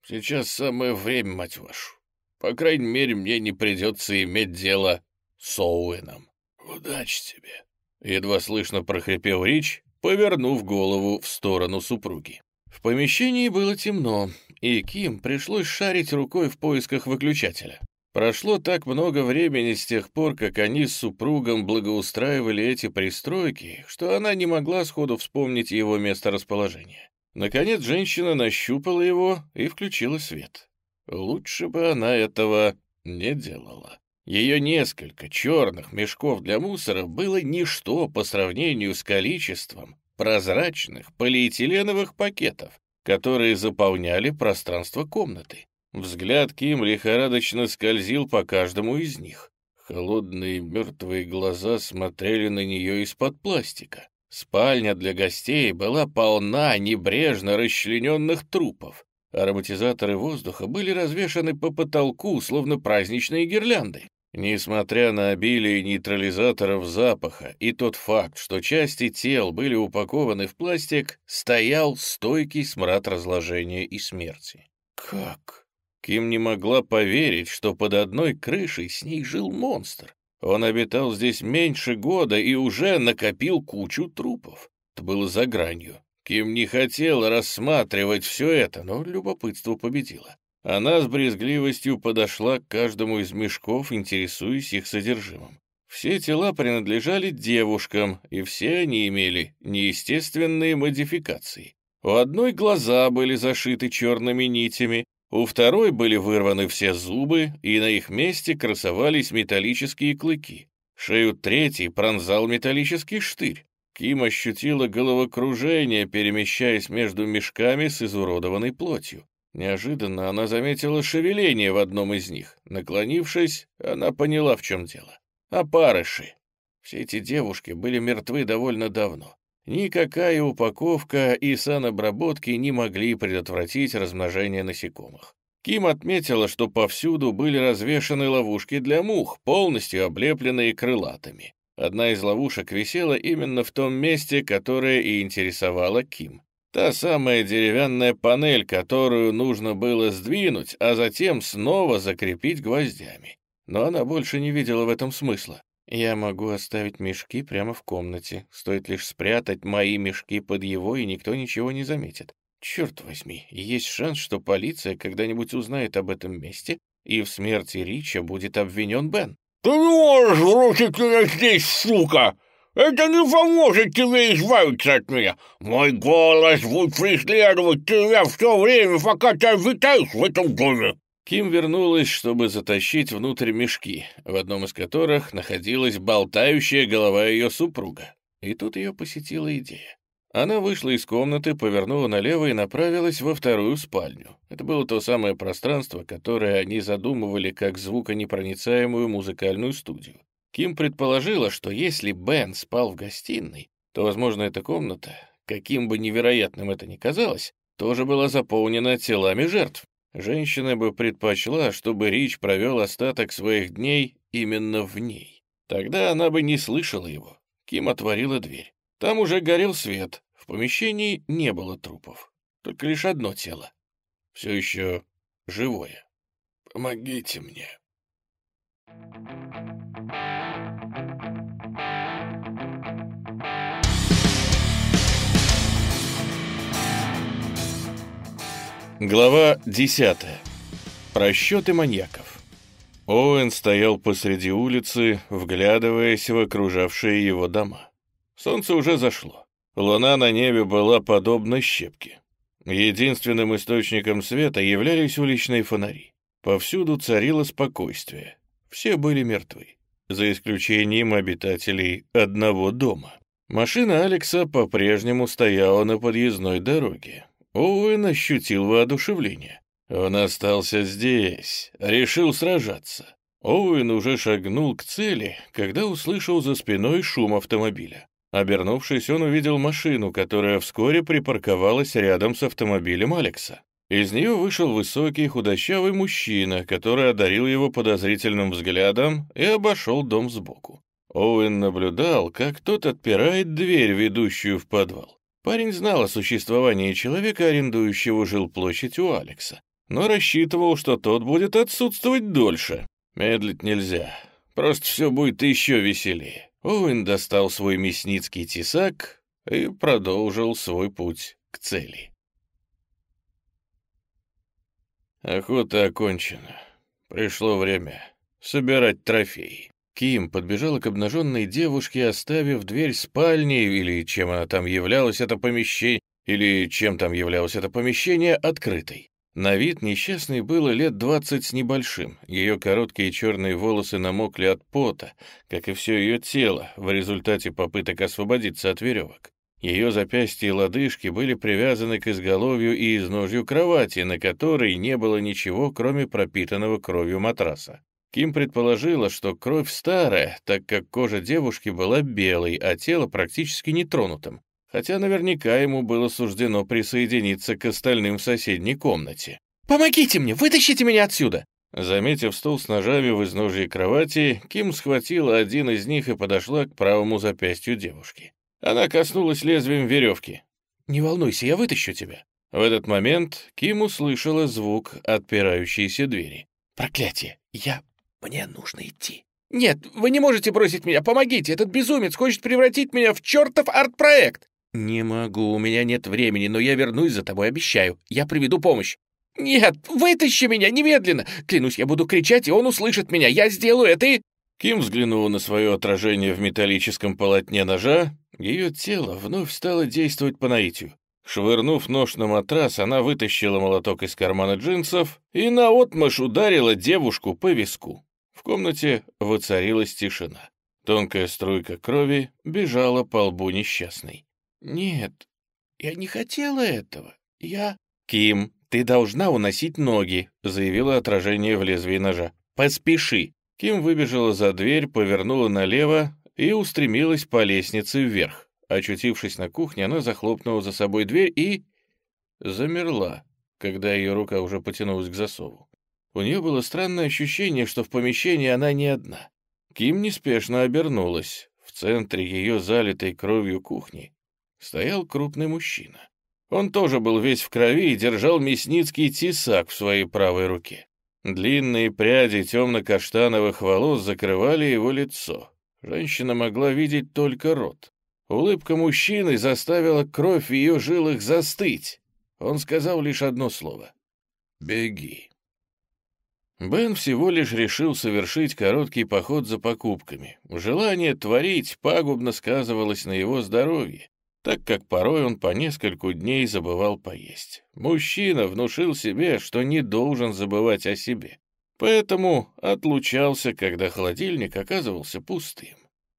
Сейчас самое время, мать вашу. По крайней мере, мне не придется иметь дело с Оуэном. Удачи тебе. Едва слышно прохрипел Рич повернув голову в сторону супруги. В помещении было темно, и Ким пришлось шарить рукой в поисках выключателя. Прошло так много времени с тех пор, как они с супругом благоустраивали эти пристройки, что она не могла сходу вспомнить его месторасположение. Наконец женщина нащупала его и включила свет. Лучше бы она этого не делала. Ее несколько черных мешков для мусора было ничто по сравнению с количеством прозрачных полиэтиленовых пакетов, которые заполняли пространство комнаты. Взгляд Ким лихорадочно скользил по каждому из них. Холодные мертвые глаза смотрели на нее из-под пластика. Спальня для гостей была полна небрежно расчлененных трупов. Ароматизаторы воздуха были развешаны по потолку, словно праздничные гирлянды. Несмотря на обилие нейтрализаторов запаха и тот факт, что части тел были упакованы в пластик, стоял стойкий смрад разложения и смерти. Как? Ким не могла поверить, что под одной крышей с ней жил монстр. Он обитал здесь меньше года и уже накопил кучу трупов. Это было за гранью. Ким не хотела рассматривать все это, но любопытство победило. Она с брезгливостью подошла к каждому из мешков, интересуясь их содержимым. Все тела принадлежали девушкам, и все они имели неестественные модификации. У одной глаза были зашиты черными нитями, у второй были вырваны все зубы, и на их месте красовались металлические клыки. Шею третьей пронзал металлический штырь. Ким ощутила головокружение, перемещаясь между мешками с изуродованной плотью. Неожиданно она заметила шевеление в одном из них. Наклонившись, она поняла, в чем дело. Опарыши. Все эти девушки были мертвы довольно давно. Никакая упаковка и санобработки не могли предотвратить размножение насекомых. Ким отметила, что повсюду были развешаны ловушки для мух, полностью облепленные крылатыми. Одна из ловушек висела именно в том месте, которое и интересовало Ким. Та самая деревянная панель, которую нужно было сдвинуть, а затем снова закрепить гвоздями. Но она больше не видела в этом смысла. «Я могу оставить мешки прямо в комнате. Стоит лишь спрятать мои мешки под его, и никто ничего не заметит. Черт возьми, есть шанс, что полиция когда-нибудь узнает об этом месте, и в смерти Рича будет обвинен Бен». «Ты не можешь бросить меня здесь, сука!» Это не поможет тебе избавиться от меня. Мой голос будет преследовать тебя все время, пока ты обитаешь в этом доме». Ким вернулась, чтобы затащить внутрь мешки, в одном из которых находилась болтающая голова ее супруга. И тут ее посетила идея. Она вышла из комнаты, повернула налево и направилась во вторую спальню. Это было то самое пространство, которое они задумывали как звуконепроницаемую музыкальную студию. Ким предположила, что если Бен спал в гостиной, то, возможно, эта комната, каким бы невероятным это ни казалось, тоже была заполнена телами жертв. Женщина бы предпочла, чтобы Рич провел остаток своих дней именно в ней. Тогда она бы не слышала его. Ким отворила дверь. Там уже горел свет. В помещении не было трупов. Только лишь одно тело. Все еще живое. «Помогите мне», Глава 10. Просчеты маньяков. Оуэн стоял посреди улицы, вглядываясь в окружавшие его дома. Солнце уже зашло. Луна на небе была подобна щепке. Единственным источником света являлись уличные фонари. Повсюду царило спокойствие. Все были мертвы, за исключением обитателей одного дома. Машина Алекса по-прежнему стояла на подъездной дороге. Оуэн ощутил воодушевление. Он остался здесь, решил сражаться. Оуэн уже шагнул к цели, когда услышал за спиной шум автомобиля. Обернувшись, он увидел машину, которая вскоре припарковалась рядом с автомобилем Алекса. Из нее вышел высокий худощавый мужчина, который одарил его подозрительным взглядом и обошел дом сбоку. Оуэн наблюдал, как тот отпирает дверь, ведущую в подвал. Парень знал о существовании человека, арендующего жилплощадь у Алекса, но рассчитывал, что тот будет отсутствовать дольше. Медлить нельзя, просто все будет еще веселее. Оуэн достал свой мясницкий тесак, и продолжил свой путь к цели. Охота окончена. Пришло время собирать трофеи. Ким подбежала к обнаженной девушке, оставив дверь спальни, или чем она там являлась, это помещение, или чем там являлось это помещение, открытой. На вид несчастной было лет двадцать с небольшим. Ее короткие черные волосы намокли от пота, как и все ее тело, в результате попыток освободиться от веревок. Ее запястья и лодыжки были привязаны к изголовью и изножью кровати, на которой не было ничего, кроме пропитанного кровью матраса. Ким предположила, что кровь старая, так как кожа девушки была белой, а тело практически нетронутым, хотя наверняка ему было суждено присоединиться к остальным в соседней комнате. «Помогите мне! Вытащите меня отсюда!» Заметив стол с ножами в изножье кровати, Ким схватила один из них и подошла к правому запястью девушки. Она коснулась лезвием веревки. «Не волнуйся, я вытащу тебя». В этот момент Ким услышала звук отпирающейся двери. «Проклятие! Я мне нужно идти. Нет, вы не можете бросить меня, помогите, этот безумец хочет превратить меня в чертов арт-проект. Не могу, у меня нет времени, но я вернусь за тобой, обещаю. Я приведу помощь. Нет, вытащи меня немедленно. Клянусь, я буду кричать, и он услышит меня. Я сделаю это и... Ким взглянула на свое отражение в металлическом полотне ножа. Ее тело вновь стало действовать по наитию. Швырнув нож на матрас, она вытащила молоток из кармана джинсов и наотмашь ударила девушку по виску. Комнате воцарилась тишина. Тонкая струйка крови бежала по лбу несчастной. «Нет, я не хотела этого. Я...» «Ким, ты должна уносить ноги», — заявило отражение в лезвии ножа. «Поспеши». Ким выбежала за дверь, повернула налево и устремилась по лестнице вверх. Очутившись на кухне, она захлопнула за собой дверь и... замерла, когда ее рука уже потянулась к засову. У нее было странное ощущение, что в помещении она не одна. Ким неспешно обернулась. В центре ее залитой кровью кухни стоял крупный мужчина. Он тоже был весь в крови и держал мясницкий тесак в своей правой руке. Длинные пряди темно-каштановых волос закрывали его лицо. Женщина могла видеть только рот. Улыбка мужчины заставила кровь в ее жилах застыть. Он сказал лишь одно слово — «Беги». Бен всего лишь решил совершить короткий поход за покупками. Желание творить пагубно сказывалось на его здоровье, так как порой он по нескольку дней забывал поесть. Мужчина внушил себе, что не должен забывать о себе, поэтому отлучался, когда холодильник оказывался пустым.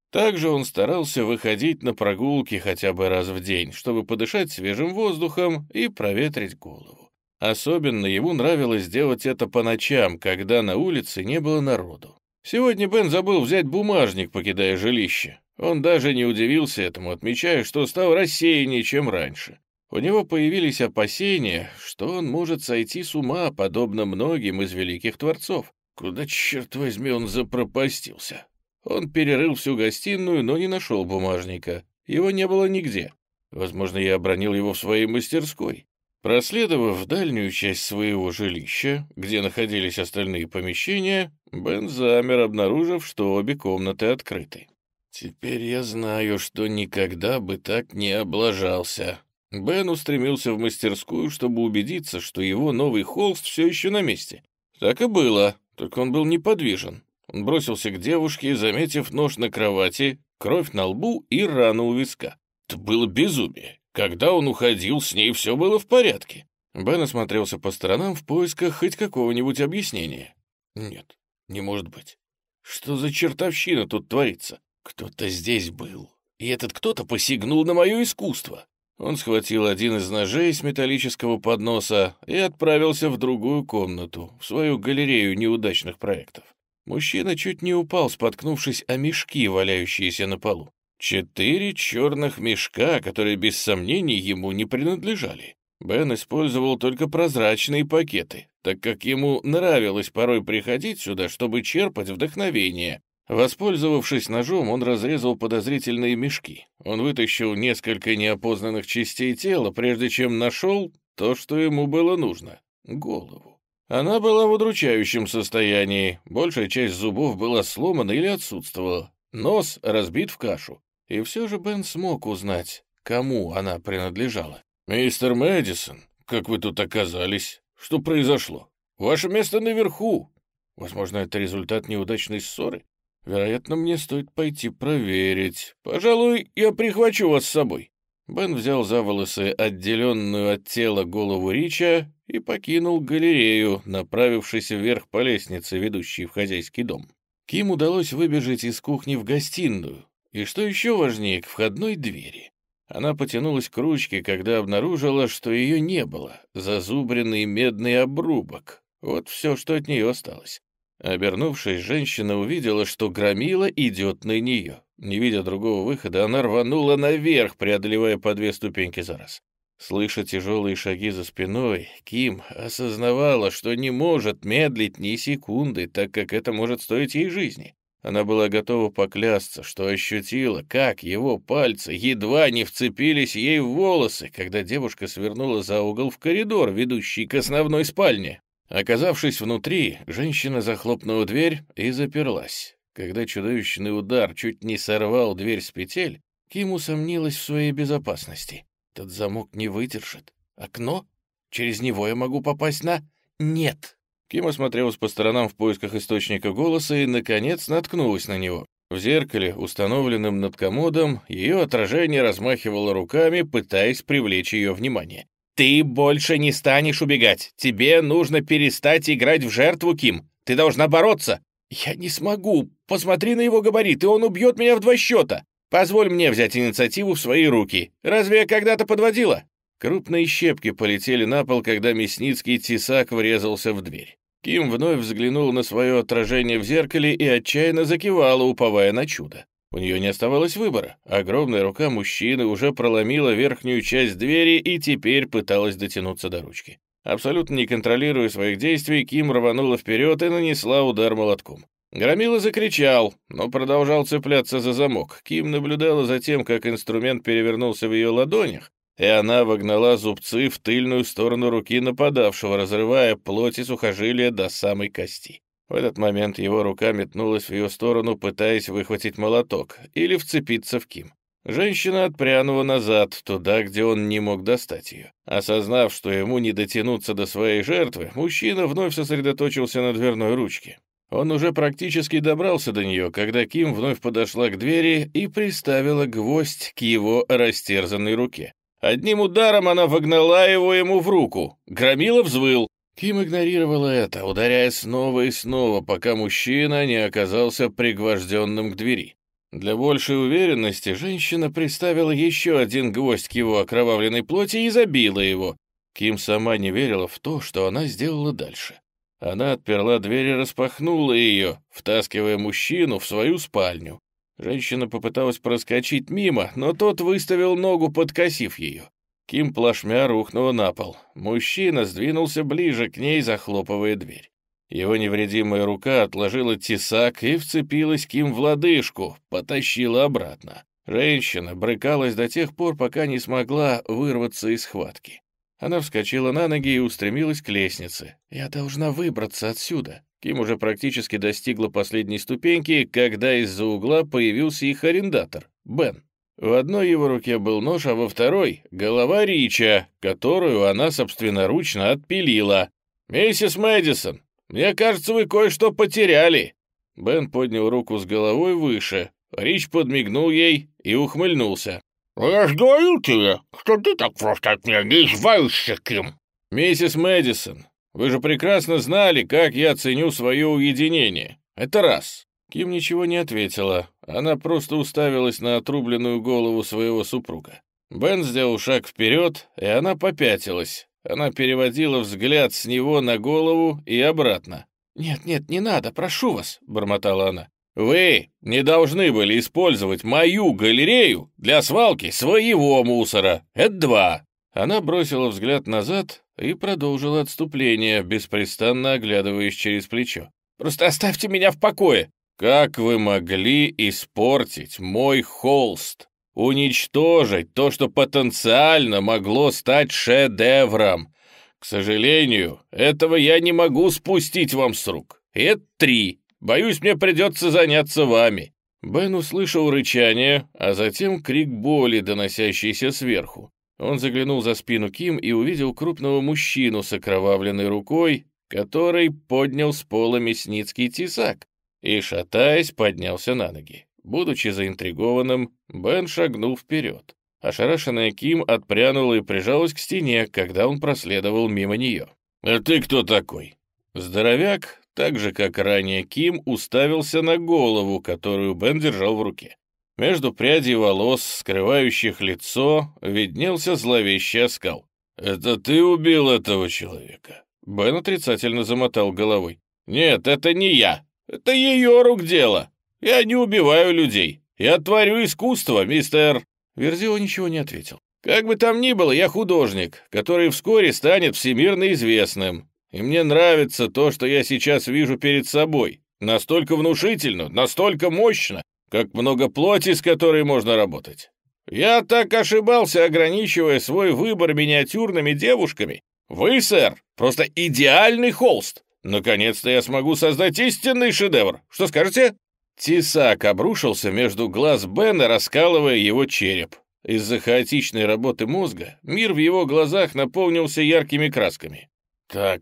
Также он старался выходить на прогулки хотя бы раз в день, чтобы подышать свежим воздухом и проветрить голову. Особенно ему нравилось делать это по ночам, когда на улице не было народу. Сегодня Бен забыл взять бумажник, покидая жилище. Он даже не удивился этому, отмечая, что стал рассеяннее, чем раньше. У него появились опасения, что он может сойти с ума, подобно многим из великих творцов. Куда, черт возьми, он запропастился? Он перерыл всю гостиную, но не нашел бумажника. Его не было нигде. Возможно, я обронил его в своей мастерской. Проследовав дальнюю часть своего жилища, где находились остальные помещения, Бен замер, обнаружив, что обе комнаты открыты. «Теперь я знаю, что никогда бы так не облажался». Бен устремился в мастерскую, чтобы убедиться, что его новый холст все еще на месте. Так и было, только он был неподвижен. Он бросился к девушке, заметив нож на кровати, кровь на лбу и рану у виска. Это было безумие. Когда он уходил, с ней все было в порядке. Бен осмотрелся по сторонам в поисках хоть какого-нибудь объяснения. Нет, не может быть. Что за чертовщина тут творится? Кто-то здесь был, и этот кто-то посягнул на мое искусство. Он схватил один из ножей с металлического подноса и отправился в другую комнату, в свою галерею неудачных проектов. Мужчина чуть не упал, споткнувшись о мешки, валяющиеся на полу. Четыре черных мешка, которые без сомнений ему не принадлежали. Бен использовал только прозрачные пакеты, так как ему нравилось порой приходить сюда, чтобы черпать вдохновение. Воспользовавшись ножом, он разрезал подозрительные мешки. Он вытащил несколько неопознанных частей тела, прежде чем нашел то, что ему было нужно — голову. Она была в удручающем состоянии, большая часть зубов была сломана или отсутствовала, нос разбит в кашу. И все же Бен смог узнать, кому она принадлежала. «Мистер Мэдисон, как вы тут оказались? Что произошло? Ваше место наверху. Возможно, это результат неудачной ссоры. Вероятно, мне стоит пойти проверить. Пожалуй, я прихвачу вас с собой». Бен взял за волосы отделенную от тела голову Рича и покинул галерею, направившись вверх по лестнице, ведущей в хозяйский дом. Ким удалось выбежать из кухни в гостиную, и, что еще важнее, к входной двери. Она потянулась к ручке, когда обнаружила, что ее не было, зазубренный медный обрубок. Вот все, что от нее осталось. Обернувшись, женщина увидела, что громила идет на нее. Не видя другого выхода, она рванула наверх, преодолевая по две ступеньки за раз. Слыша тяжелые шаги за спиной, Ким осознавала, что не может медлить ни секунды, так как это может стоить ей жизни. Она была готова поклясться, что ощутила, как его пальцы едва не вцепились ей в волосы, когда девушка свернула за угол в коридор, ведущий к основной спальне. Оказавшись внутри, женщина захлопнула дверь и заперлась. Когда чудовищный удар чуть не сорвал дверь с петель, Ким усомнилась в своей безопасности. Этот замок не выдержит. Окно? Через него я могу попасть на... Нет. Ким осмотрелась по сторонам в поисках источника голоса и, наконец, наткнулась на него. В зеркале, установленном над комодом, ее отражение размахивало руками, пытаясь привлечь ее внимание. «Ты больше не станешь убегать. Тебе нужно перестать играть в жертву, Ким. Ты должна бороться». «Я не смогу. Посмотри на его габариты, он убьет меня в два счета. Позволь мне взять инициативу в свои руки. Разве я когда-то подводила?» Крупные щепки полетели на пол, когда мясницкий тесак врезался в дверь. Ким вновь взглянул на свое отражение в зеркале и отчаянно закивала, уповая на чудо. У нее не оставалось выбора. Огромная рука мужчины уже проломила верхнюю часть двери и теперь пыталась дотянуться до ручки. Абсолютно не контролируя своих действий, Ким рванула вперед и нанесла удар молотком. Громила закричал, но продолжал цепляться за замок. Ким наблюдала за тем, как инструмент перевернулся в ее ладонях, и она вогнала зубцы в тыльную сторону руки нападавшего, разрывая плоть и сухожилия до самой кости. В этот момент его рука метнулась в ее сторону, пытаясь выхватить молоток или вцепиться в Ким. Женщина отпрянула назад, туда, где он не мог достать ее. Осознав, что ему не дотянуться до своей жертвы, мужчина вновь сосредоточился на дверной ручке. Он уже практически добрался до нее, когда Ким вновь подошла к двери и приставила гвоздь к его растерзанной руке. Одним ударом она вогнала его ему в руку. Громила взвыл. Ким игнорировала это, ударяя снова и снова, пока мужчина не оказался пригвожденным к двери. Для большей уверенности женщина приставила еще один гвоздь к его окровавленной плоти и забила его. Ким сама не верила в то, что она сделала дальше. Она отперла дверь и распахнула ее, втаскивая мужчину в свою спальню. Женщина попыталась проскочить мимо, но тот выставил ногу, подкосив ее. Ким плашмя рухнула на пол. Мужчина сдвинулся ближе к ней, захлопывая дверь. Его невредимая рука отложила тесак и вцепилась Ким в лодыжку, потащила обратно. Женщина брыкалась до тех пор, пока не смогла вырваться из схватки. Она вскочила на ноги и устремилась к лестнице. «Я должна выбраться отсюда». Ким уже практически достигла последней ступеньки, когда из-за угла появился их арендатор, Бен. В одной его руке был нож, а во второй — голова Рича, которую она собственноручно отпилила. «Миссис Мэдисон, мне кажется, вы кое-что потеряли». Бен поднял руку с головой выше. Рич подмигнул ей и ухмыльнулся. «Я ж говорил тебе, что ты так просто от меня не избавишься, Ким!» «Миссис Мэдисон, вы же прекрасно знали, как я ценю свое уединение. Это раз». Ким ничего не ответила. Она просто уставилась на отрубленную голову своего супруга. Бен сделал шаг вперед, и она попятилась. Она переводила взгляд с него на голову и обратно. «Нет, нет, не надо, прошу вас», — бормотала она. Вы не должны были использовать мою галерею для свалки своего мусора. Это два». Она бросила взгляд назад и продолжила отступление, беспрестанно оглядываясь через плечо. «Просто оставьте меня в покое!» «Как вы могли испортить мой холст? Уничтожить то, что потенциально могло стать шедевром? К сожалению, этого я не могу спустить вам с рук. Это три. Боюсь, мне придется заняться вами». Бен услышал рычание, а затем крик боли, доносящийся сверху. Он заглянул за спину Ким и увидел крупного мужчину с окровавленной рукой, который поднял с пола мясницкий тесак и, шатаясь, поднялся на ноги. Будучи заинтригованным, Бен шагнул вперед. Ошарашенная Ким отпрянула и прижалась к стене, когда он проследовал мимо нее. «А ты кто такой?» Здоровяк, так же, как ранее Ким, уставился на голову, которую Бен держал в руке. Между прядей волос, скрывающих лицо, виднелся зловещий оскал. «Это ты убил этого человека?» Бен отрицательно замотал головой. «Нет, это не я. Это ее рук дело. Я не убиваю людей. Я творю искусство, мистер...» Верзио ничего не ответил. «Как бы там ни было, я художник, который вскоре станет всемирно известным. И мне нравится то, что я сейчас вижу перед собой. Настолько внушительно, настолько мощно, как много плоти, с которой можно работать. Я так ошибался, ограничивая свой выбор миниатюрными девушками. Вы, сэр, просто идеальный холст. Наконец-то я смогу создать истинный шедевр. Что скажете?» Тесак обрушился между глаз Бена, раскалывая его череп. Из-за хаотичной работы мозга мир в его глазах наполнился яркими красками. Так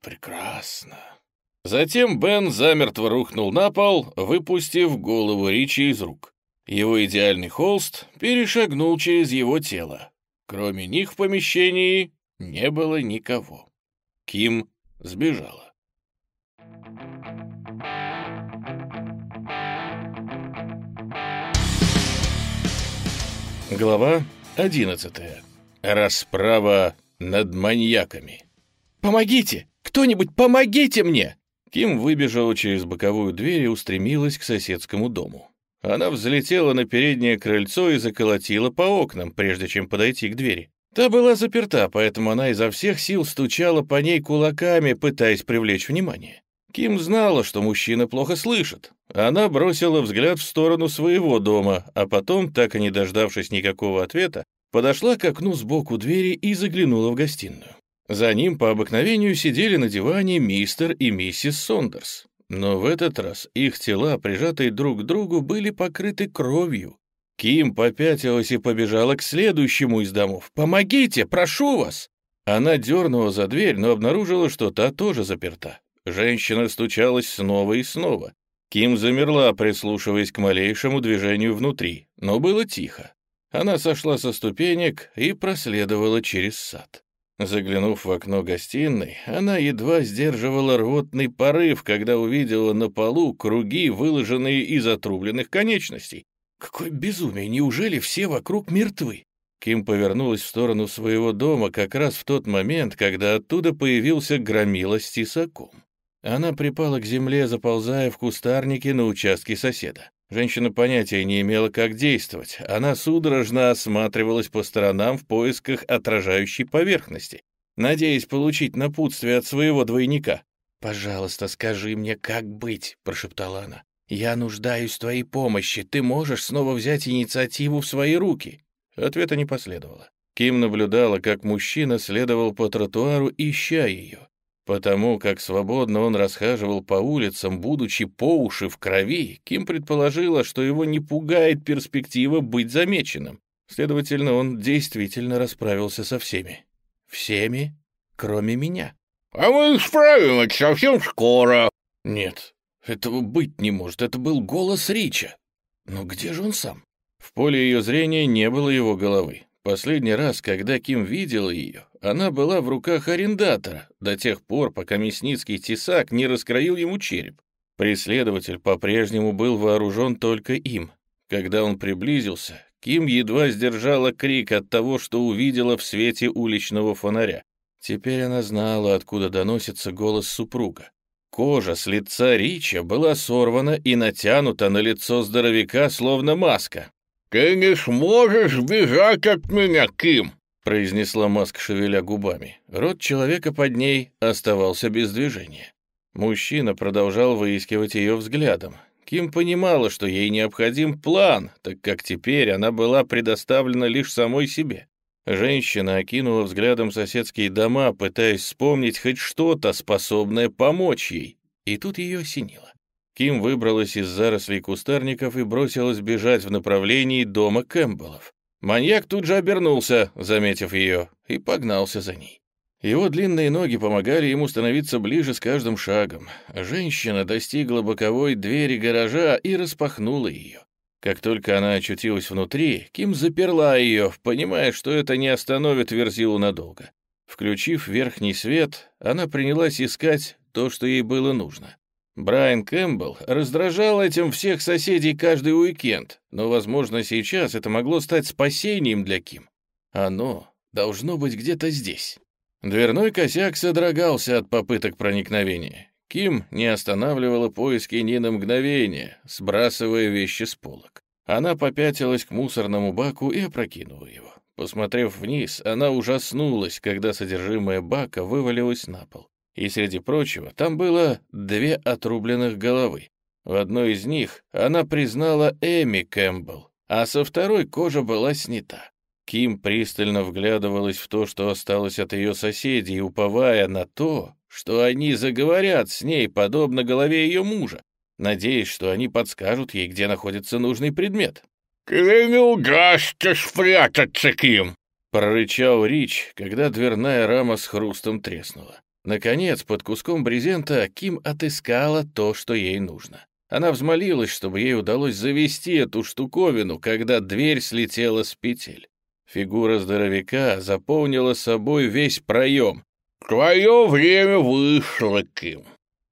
прекрасно. Затем Бен замертво рухнул на пол, выпустив голову Ричи из рук. Его идеальный холст перешагнул через его тело. Кроме них в помещении не было никого. Ким сбежала. Глава 11. Расправа над маньяками. «Помогите! Кто-нибудь помогите мне!» Ким выбежала через боковую дверь и устремилась к соседскому дому. Она взлетела на переднее крыльцо и заколотила по окнам, прежде чем подойти к двери. Та была заперта, поэтому она изо всех сил стучала по ней кулаками, пытаясь привлечь внимание. Ким знала, что мужчина плохо слышит. Она бросила взгляд в сторону своего дома, а потом, так и не дождавшись никакого ответа, подошла к окну сбоку двери и заглянула в гостиную. За ним по обыкновению сидели на диване мистер и миссис Сондерс. Но в этот раз их тела, прижатые друг к другу, были покрыты кровью. Ким попятилась и побежала к следующему из домов. «Помогите, прошу вас!» Она дернула за дверь, но обнаружила, что та тоже заперта. Женщина стучалась снова и снова. Ким замерла, прислушиваясь к малейшему движению внутри, но было тихо. Она сошла со ступенек и проследовала через сад. Заглянув в окно гостиной, она едва сдерживала рвотный порыв, когда увидела на полу круги, выложенные из отрубленных конечностей. Какое безумие! Неужели все вокруг мертвы? Ким повернулась в сторону своего дома как раз в тот момент, когда оттуда появился громила с тесаком. Она припала к земле, заползая в кустарники на участке соседа. Женщина понятия не имела, как действовать. Она судорожно осматривалась по сторонам в поисках отражающей поверхности, надеясь получить напутствие от своего двойника. «Пожалуйста, скажи мне, как быть», — прошептала она. «Я нуждаюсь в твоей помощи. Ты можешь снова взять инициативу в свои руки». Ответа не последовало. Ким наблюдала, как мужчина следовал по тротуару, ища ее. Потому как свободно он расхаживал по улицам, будучи по уши в крови, Ким предположила, что его не пугает перспектива быть замеченным. Следовательно, он действительно расправился со всеми. Всеми, кроме меня. «А мы справимся совсем скоро». Нет, этого быть не может. Это был голос Рича. Но где же он сам? В поле ее зрения не было его головы. Последний раз, когда Ким видела ее, она была в руках арендатора, до тех пор, пока мясницкий тесак не раскроил ему череп. Преследователь по-прежнему был вооружен только им. Когда он приблизился, Ким едва сдержала крик от того, что увидела в свете уличного фонаря. Теперь она знала, откуда доносится голос супруга. Кожа с лица Рича была сорвана и натянута на лицо здоровяка, словно маска. «Ты не сможешь бежать от меня, Ким!» произнесла Маск, шевеля губами. Рот человека под ней оставался без движения. Мужчина продолжал выискивать ее взглядом. Ким понимала, что ей необходим план, так как теперь она была предоставлена лишь самой себе. Женщина окинула взглядом соседские дома, пытаясь вспомнить хоть что-то, способное помочь ей. И тут ее осенило. Ким выбралась из зарослей кустарников и бросилась бежать в направлении дома Кэмпбеллов. Маньяк тут же обернулся, заметив ее, и погнался за ней. Его длинные ноги помогали ему становиться ближе с каждым шагом. Женщина достигла боковой двери гаража и распахнула ее. Как только она очутилась внутри, Ким заперла ее, понимая, что это не остановит Верзилу надолго. Включив верхний свет, она принялась искать то, что ей было нужно. Брайан Кэмпбелл раздражал этим всех соседей каждый уикенд, но, возможно, сейчас это могло стать спасением для Ким. Оно должно быть где-то здесь. Дверной косяк содрогался от попыток проникновения. Ким не останавливала поиски ни на мгновение, сбрасывая вещи с полок. Она попятилась к мусорному баку и опрокинула его. Посмотрев вниз, она ужаснулась, когда содержимое бака вывалилось на пол. И, среди прочего, там было две отрубленных головы. В одной из них она признала Эми Кэмпбелл, а со второй кожа была снята. Ким пристально вглядывалась в то, что осталось от ее соседей, уповая на то, что они заговорят с ней, подобно голове ее мужа, надеясь, что они подскажут ей, где находится нужный предмет. «Тебе не удастся спрятаться, Ким!» — прорычал Рич, когда дверная рама с хрустом треснула. Наконец, под куском брезента Ким отыскала то, что ей нужно. Она взмолилась, чтобы ей удалось завести эту штуковину, когда дверь слетела с петель. Фигура здоровяка заполнила собой весь проем. «Твое время вышло, Ким».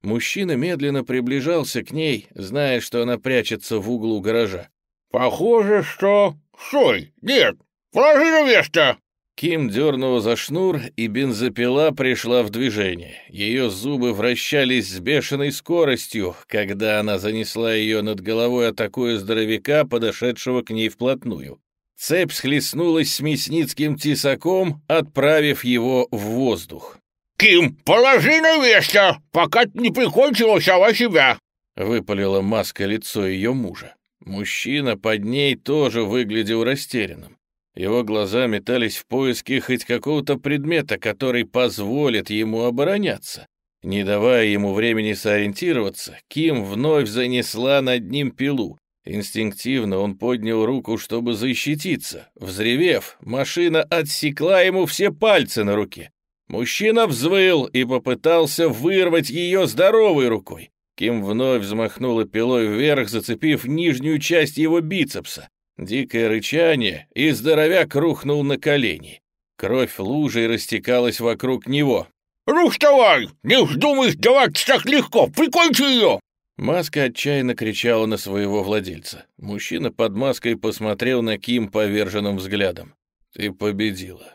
Мужчина медленно приближался к ней, зная, что она прячется в углу гаража. «Похоже, что... Стой! Нет! Положи на место!» Ким дернула за шнур, и бензопила пришла в движение. Ее зубы вращались с бешеной скоростью, когда она занесла ее над головой, атакуя здоровяка, подошедшего к ней вплотную. Цепь схлестнулась с мясницким тесаком, отправив его в воздух. «Ким, положи на место, пока не прикончила сама себя!» Выпалила маска лицо ее мужа. Мужчина под ней тоже выглядел растерянным. Его глаза метались в поиске хоть какого-то предмета, который позволит ему обороняться. Не давая ему времени сориентироваться, Ким вновь занесла над ним пилу. Инстинктивно он поднял руку, чтобы защититься. Взревев, машина отсекла ему все пальцы на руке. Мужчина взвыл и попытался вырвать ее здоровой рукой. Ким вновь взмахнула пилой вверх, зацепив нижнюю часть его бицепса. Дикое рычание, и здоровяк рухнул на колени. Кровь лужей растекалась вокруг него. «Ну вставай! Не вздумай сдаваться так легко! Прикончи ее!» Маска отчаянно кричала на своего владельца. Мужчина под маской посмотрел на Ким поверженным взглядом. «Ты победила.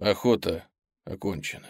Охота окончена».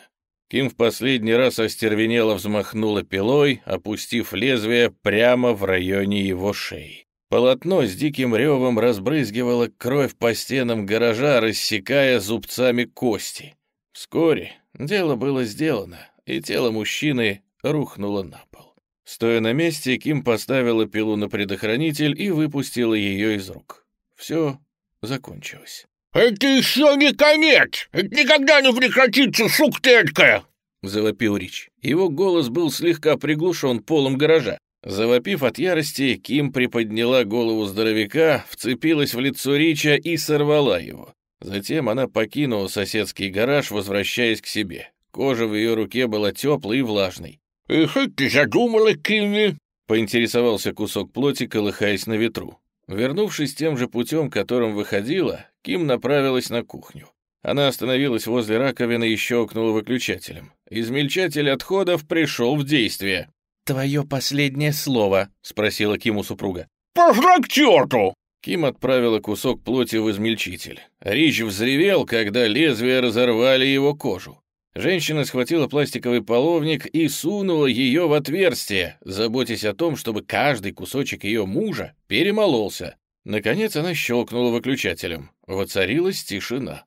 Ким в последний раз остервенело взмахнула пилой, опустив лезвие прямо в районе его шеи. Полотно с диким ревом разбрызгивало кровь по стенам гаража, рассекая зубцами кости. Вскоре дело было сделано, и тело мужчины рухнуло на пол. Стоя на месте, Ким поставила пилу на предохранитель и выпустила ее из рук. Все закончилось. «Это еще не конец! Это никогда не прекратится, сука ты эткая!» — завопил Рич. Его голос был слегка приглушен полом гаража. Завопив от ярости, Ким приподняла голову здоровяка, вцепилась в лицо Рича и сорвала его. Затем она покинула соседский гараж, возвращаясь к себе. Кожа в ее руке была теплой и влажной. «И что ты задумала, Кимми?» — поинтересовался кусок плоти, колыхаясь на ветру. Вернувшись тем же путем, которым выходила, Ким направилась на кухню. Она остановилась возле раковины и щелкнула выключателем. Измельчатель отходов пришел в действие. «Твое последнее слово?» — спросила Ким у супруга. «Пошла к черту!» Ким отправила кусок плоти в измельчитель. Рич взревел, когда лезвия разорвали его кожу. Женщина схватила пластиковый половник и сунула ее в отверстие, заботясь о том, чтобы каждый кусочек ее мужа перемололся. Наконец она щелкнула выключателем. Воцарилась тишина.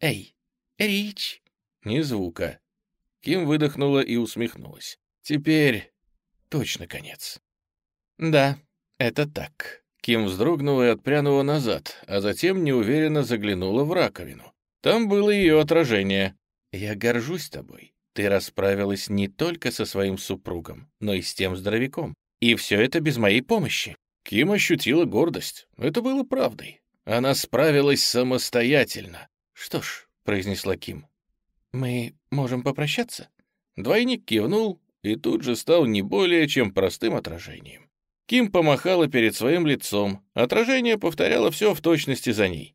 «Эй, Рич!» Ни звука. Ким выдохнула и усмехнулась. «Теперь точно конец». «Да, это так». Ким вздрогнула и отпрянула назад, а затем неуверенно заглянула в раковину. Там было ее отражение. «Я горжусь тобой. Ты расправилась не только со своим супругом, но и с тем здоровяком. И все это без моей помощи. Ким ощутила гордость. Это было правдой. Она справилась самостоятельно. «Что ж», — произнесла Ким, — «мы можем попрощаться?» Двойник кивнул и тут же стал не более чем простым отражением. Ким помахала перед своим лицом. Отражение повторяло все в точности за ней.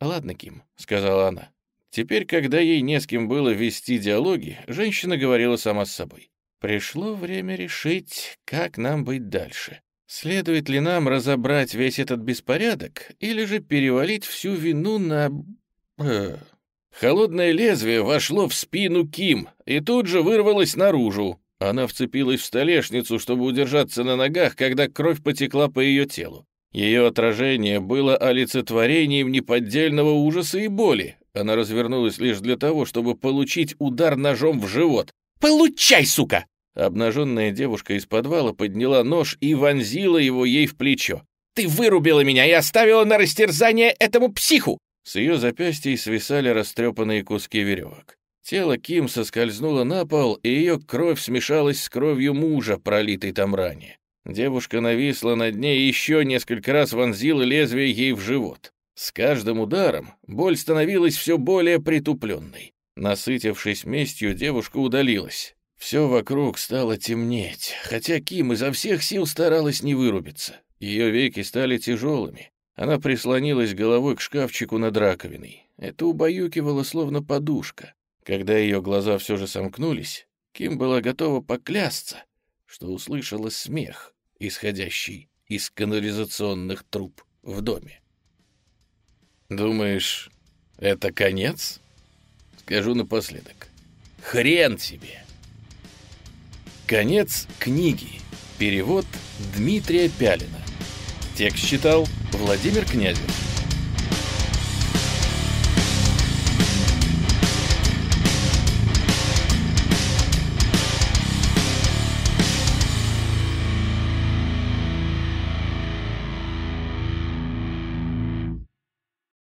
«Ладно, Ким», — сказала она. Теперь, когда ей не с кем было вести диалоги, женщина говорила сама с собой. «Пришло время решить, как нам быть дальше. Следует ли нам разобрать весь этот беспорядок или же перевалить всю вину на... Э, Холодное лезвие вошло в спину Ким и тут же вырвалось наружу. Она вцепилась в столешницу, чтобы удержаться на ногах, когда кровь потекла по ее телу. Ее отражение было олицетворением неподдельного ужаса и боли. Она развернулась лишь для того, чтобы получить удар ножом в живот. «Получай, сука!» Обнаженная девушка из подвала подняла нож и вонзила его ей в плечо. «Ты вырубила меня и оставила на растерзание этому психу! С ее запястьей свисали растрепанные куски веревок. Тело Ким соскользнуло на пол, и ее кровь смешалась с кровью мужа, пролитой там ранее. Девушка нависла над ней и еще несколько раз вонзила лезвие ей в живот. С каждым ударом боль становилась все более притупленной. Насытившись местью, девушка удалилась. Все вокруг стало темнеть, хотя Ким изо всех сил старалась не вырубиться. Ее веки стали тяжелыми, она прислонилась головой к шкафчику над раковиной. Это убаюкивало словно подушка. Когда ее глаза все же сомкнулись, Ким была готова поклясться, что услышала смех, исходящий из канализационных труб в доме. Думаешь, это конец? Скажу напоследок. Хрен тебе! Конец книги. Перевод Дмитрия Пялина. Текст читал Владимир Князев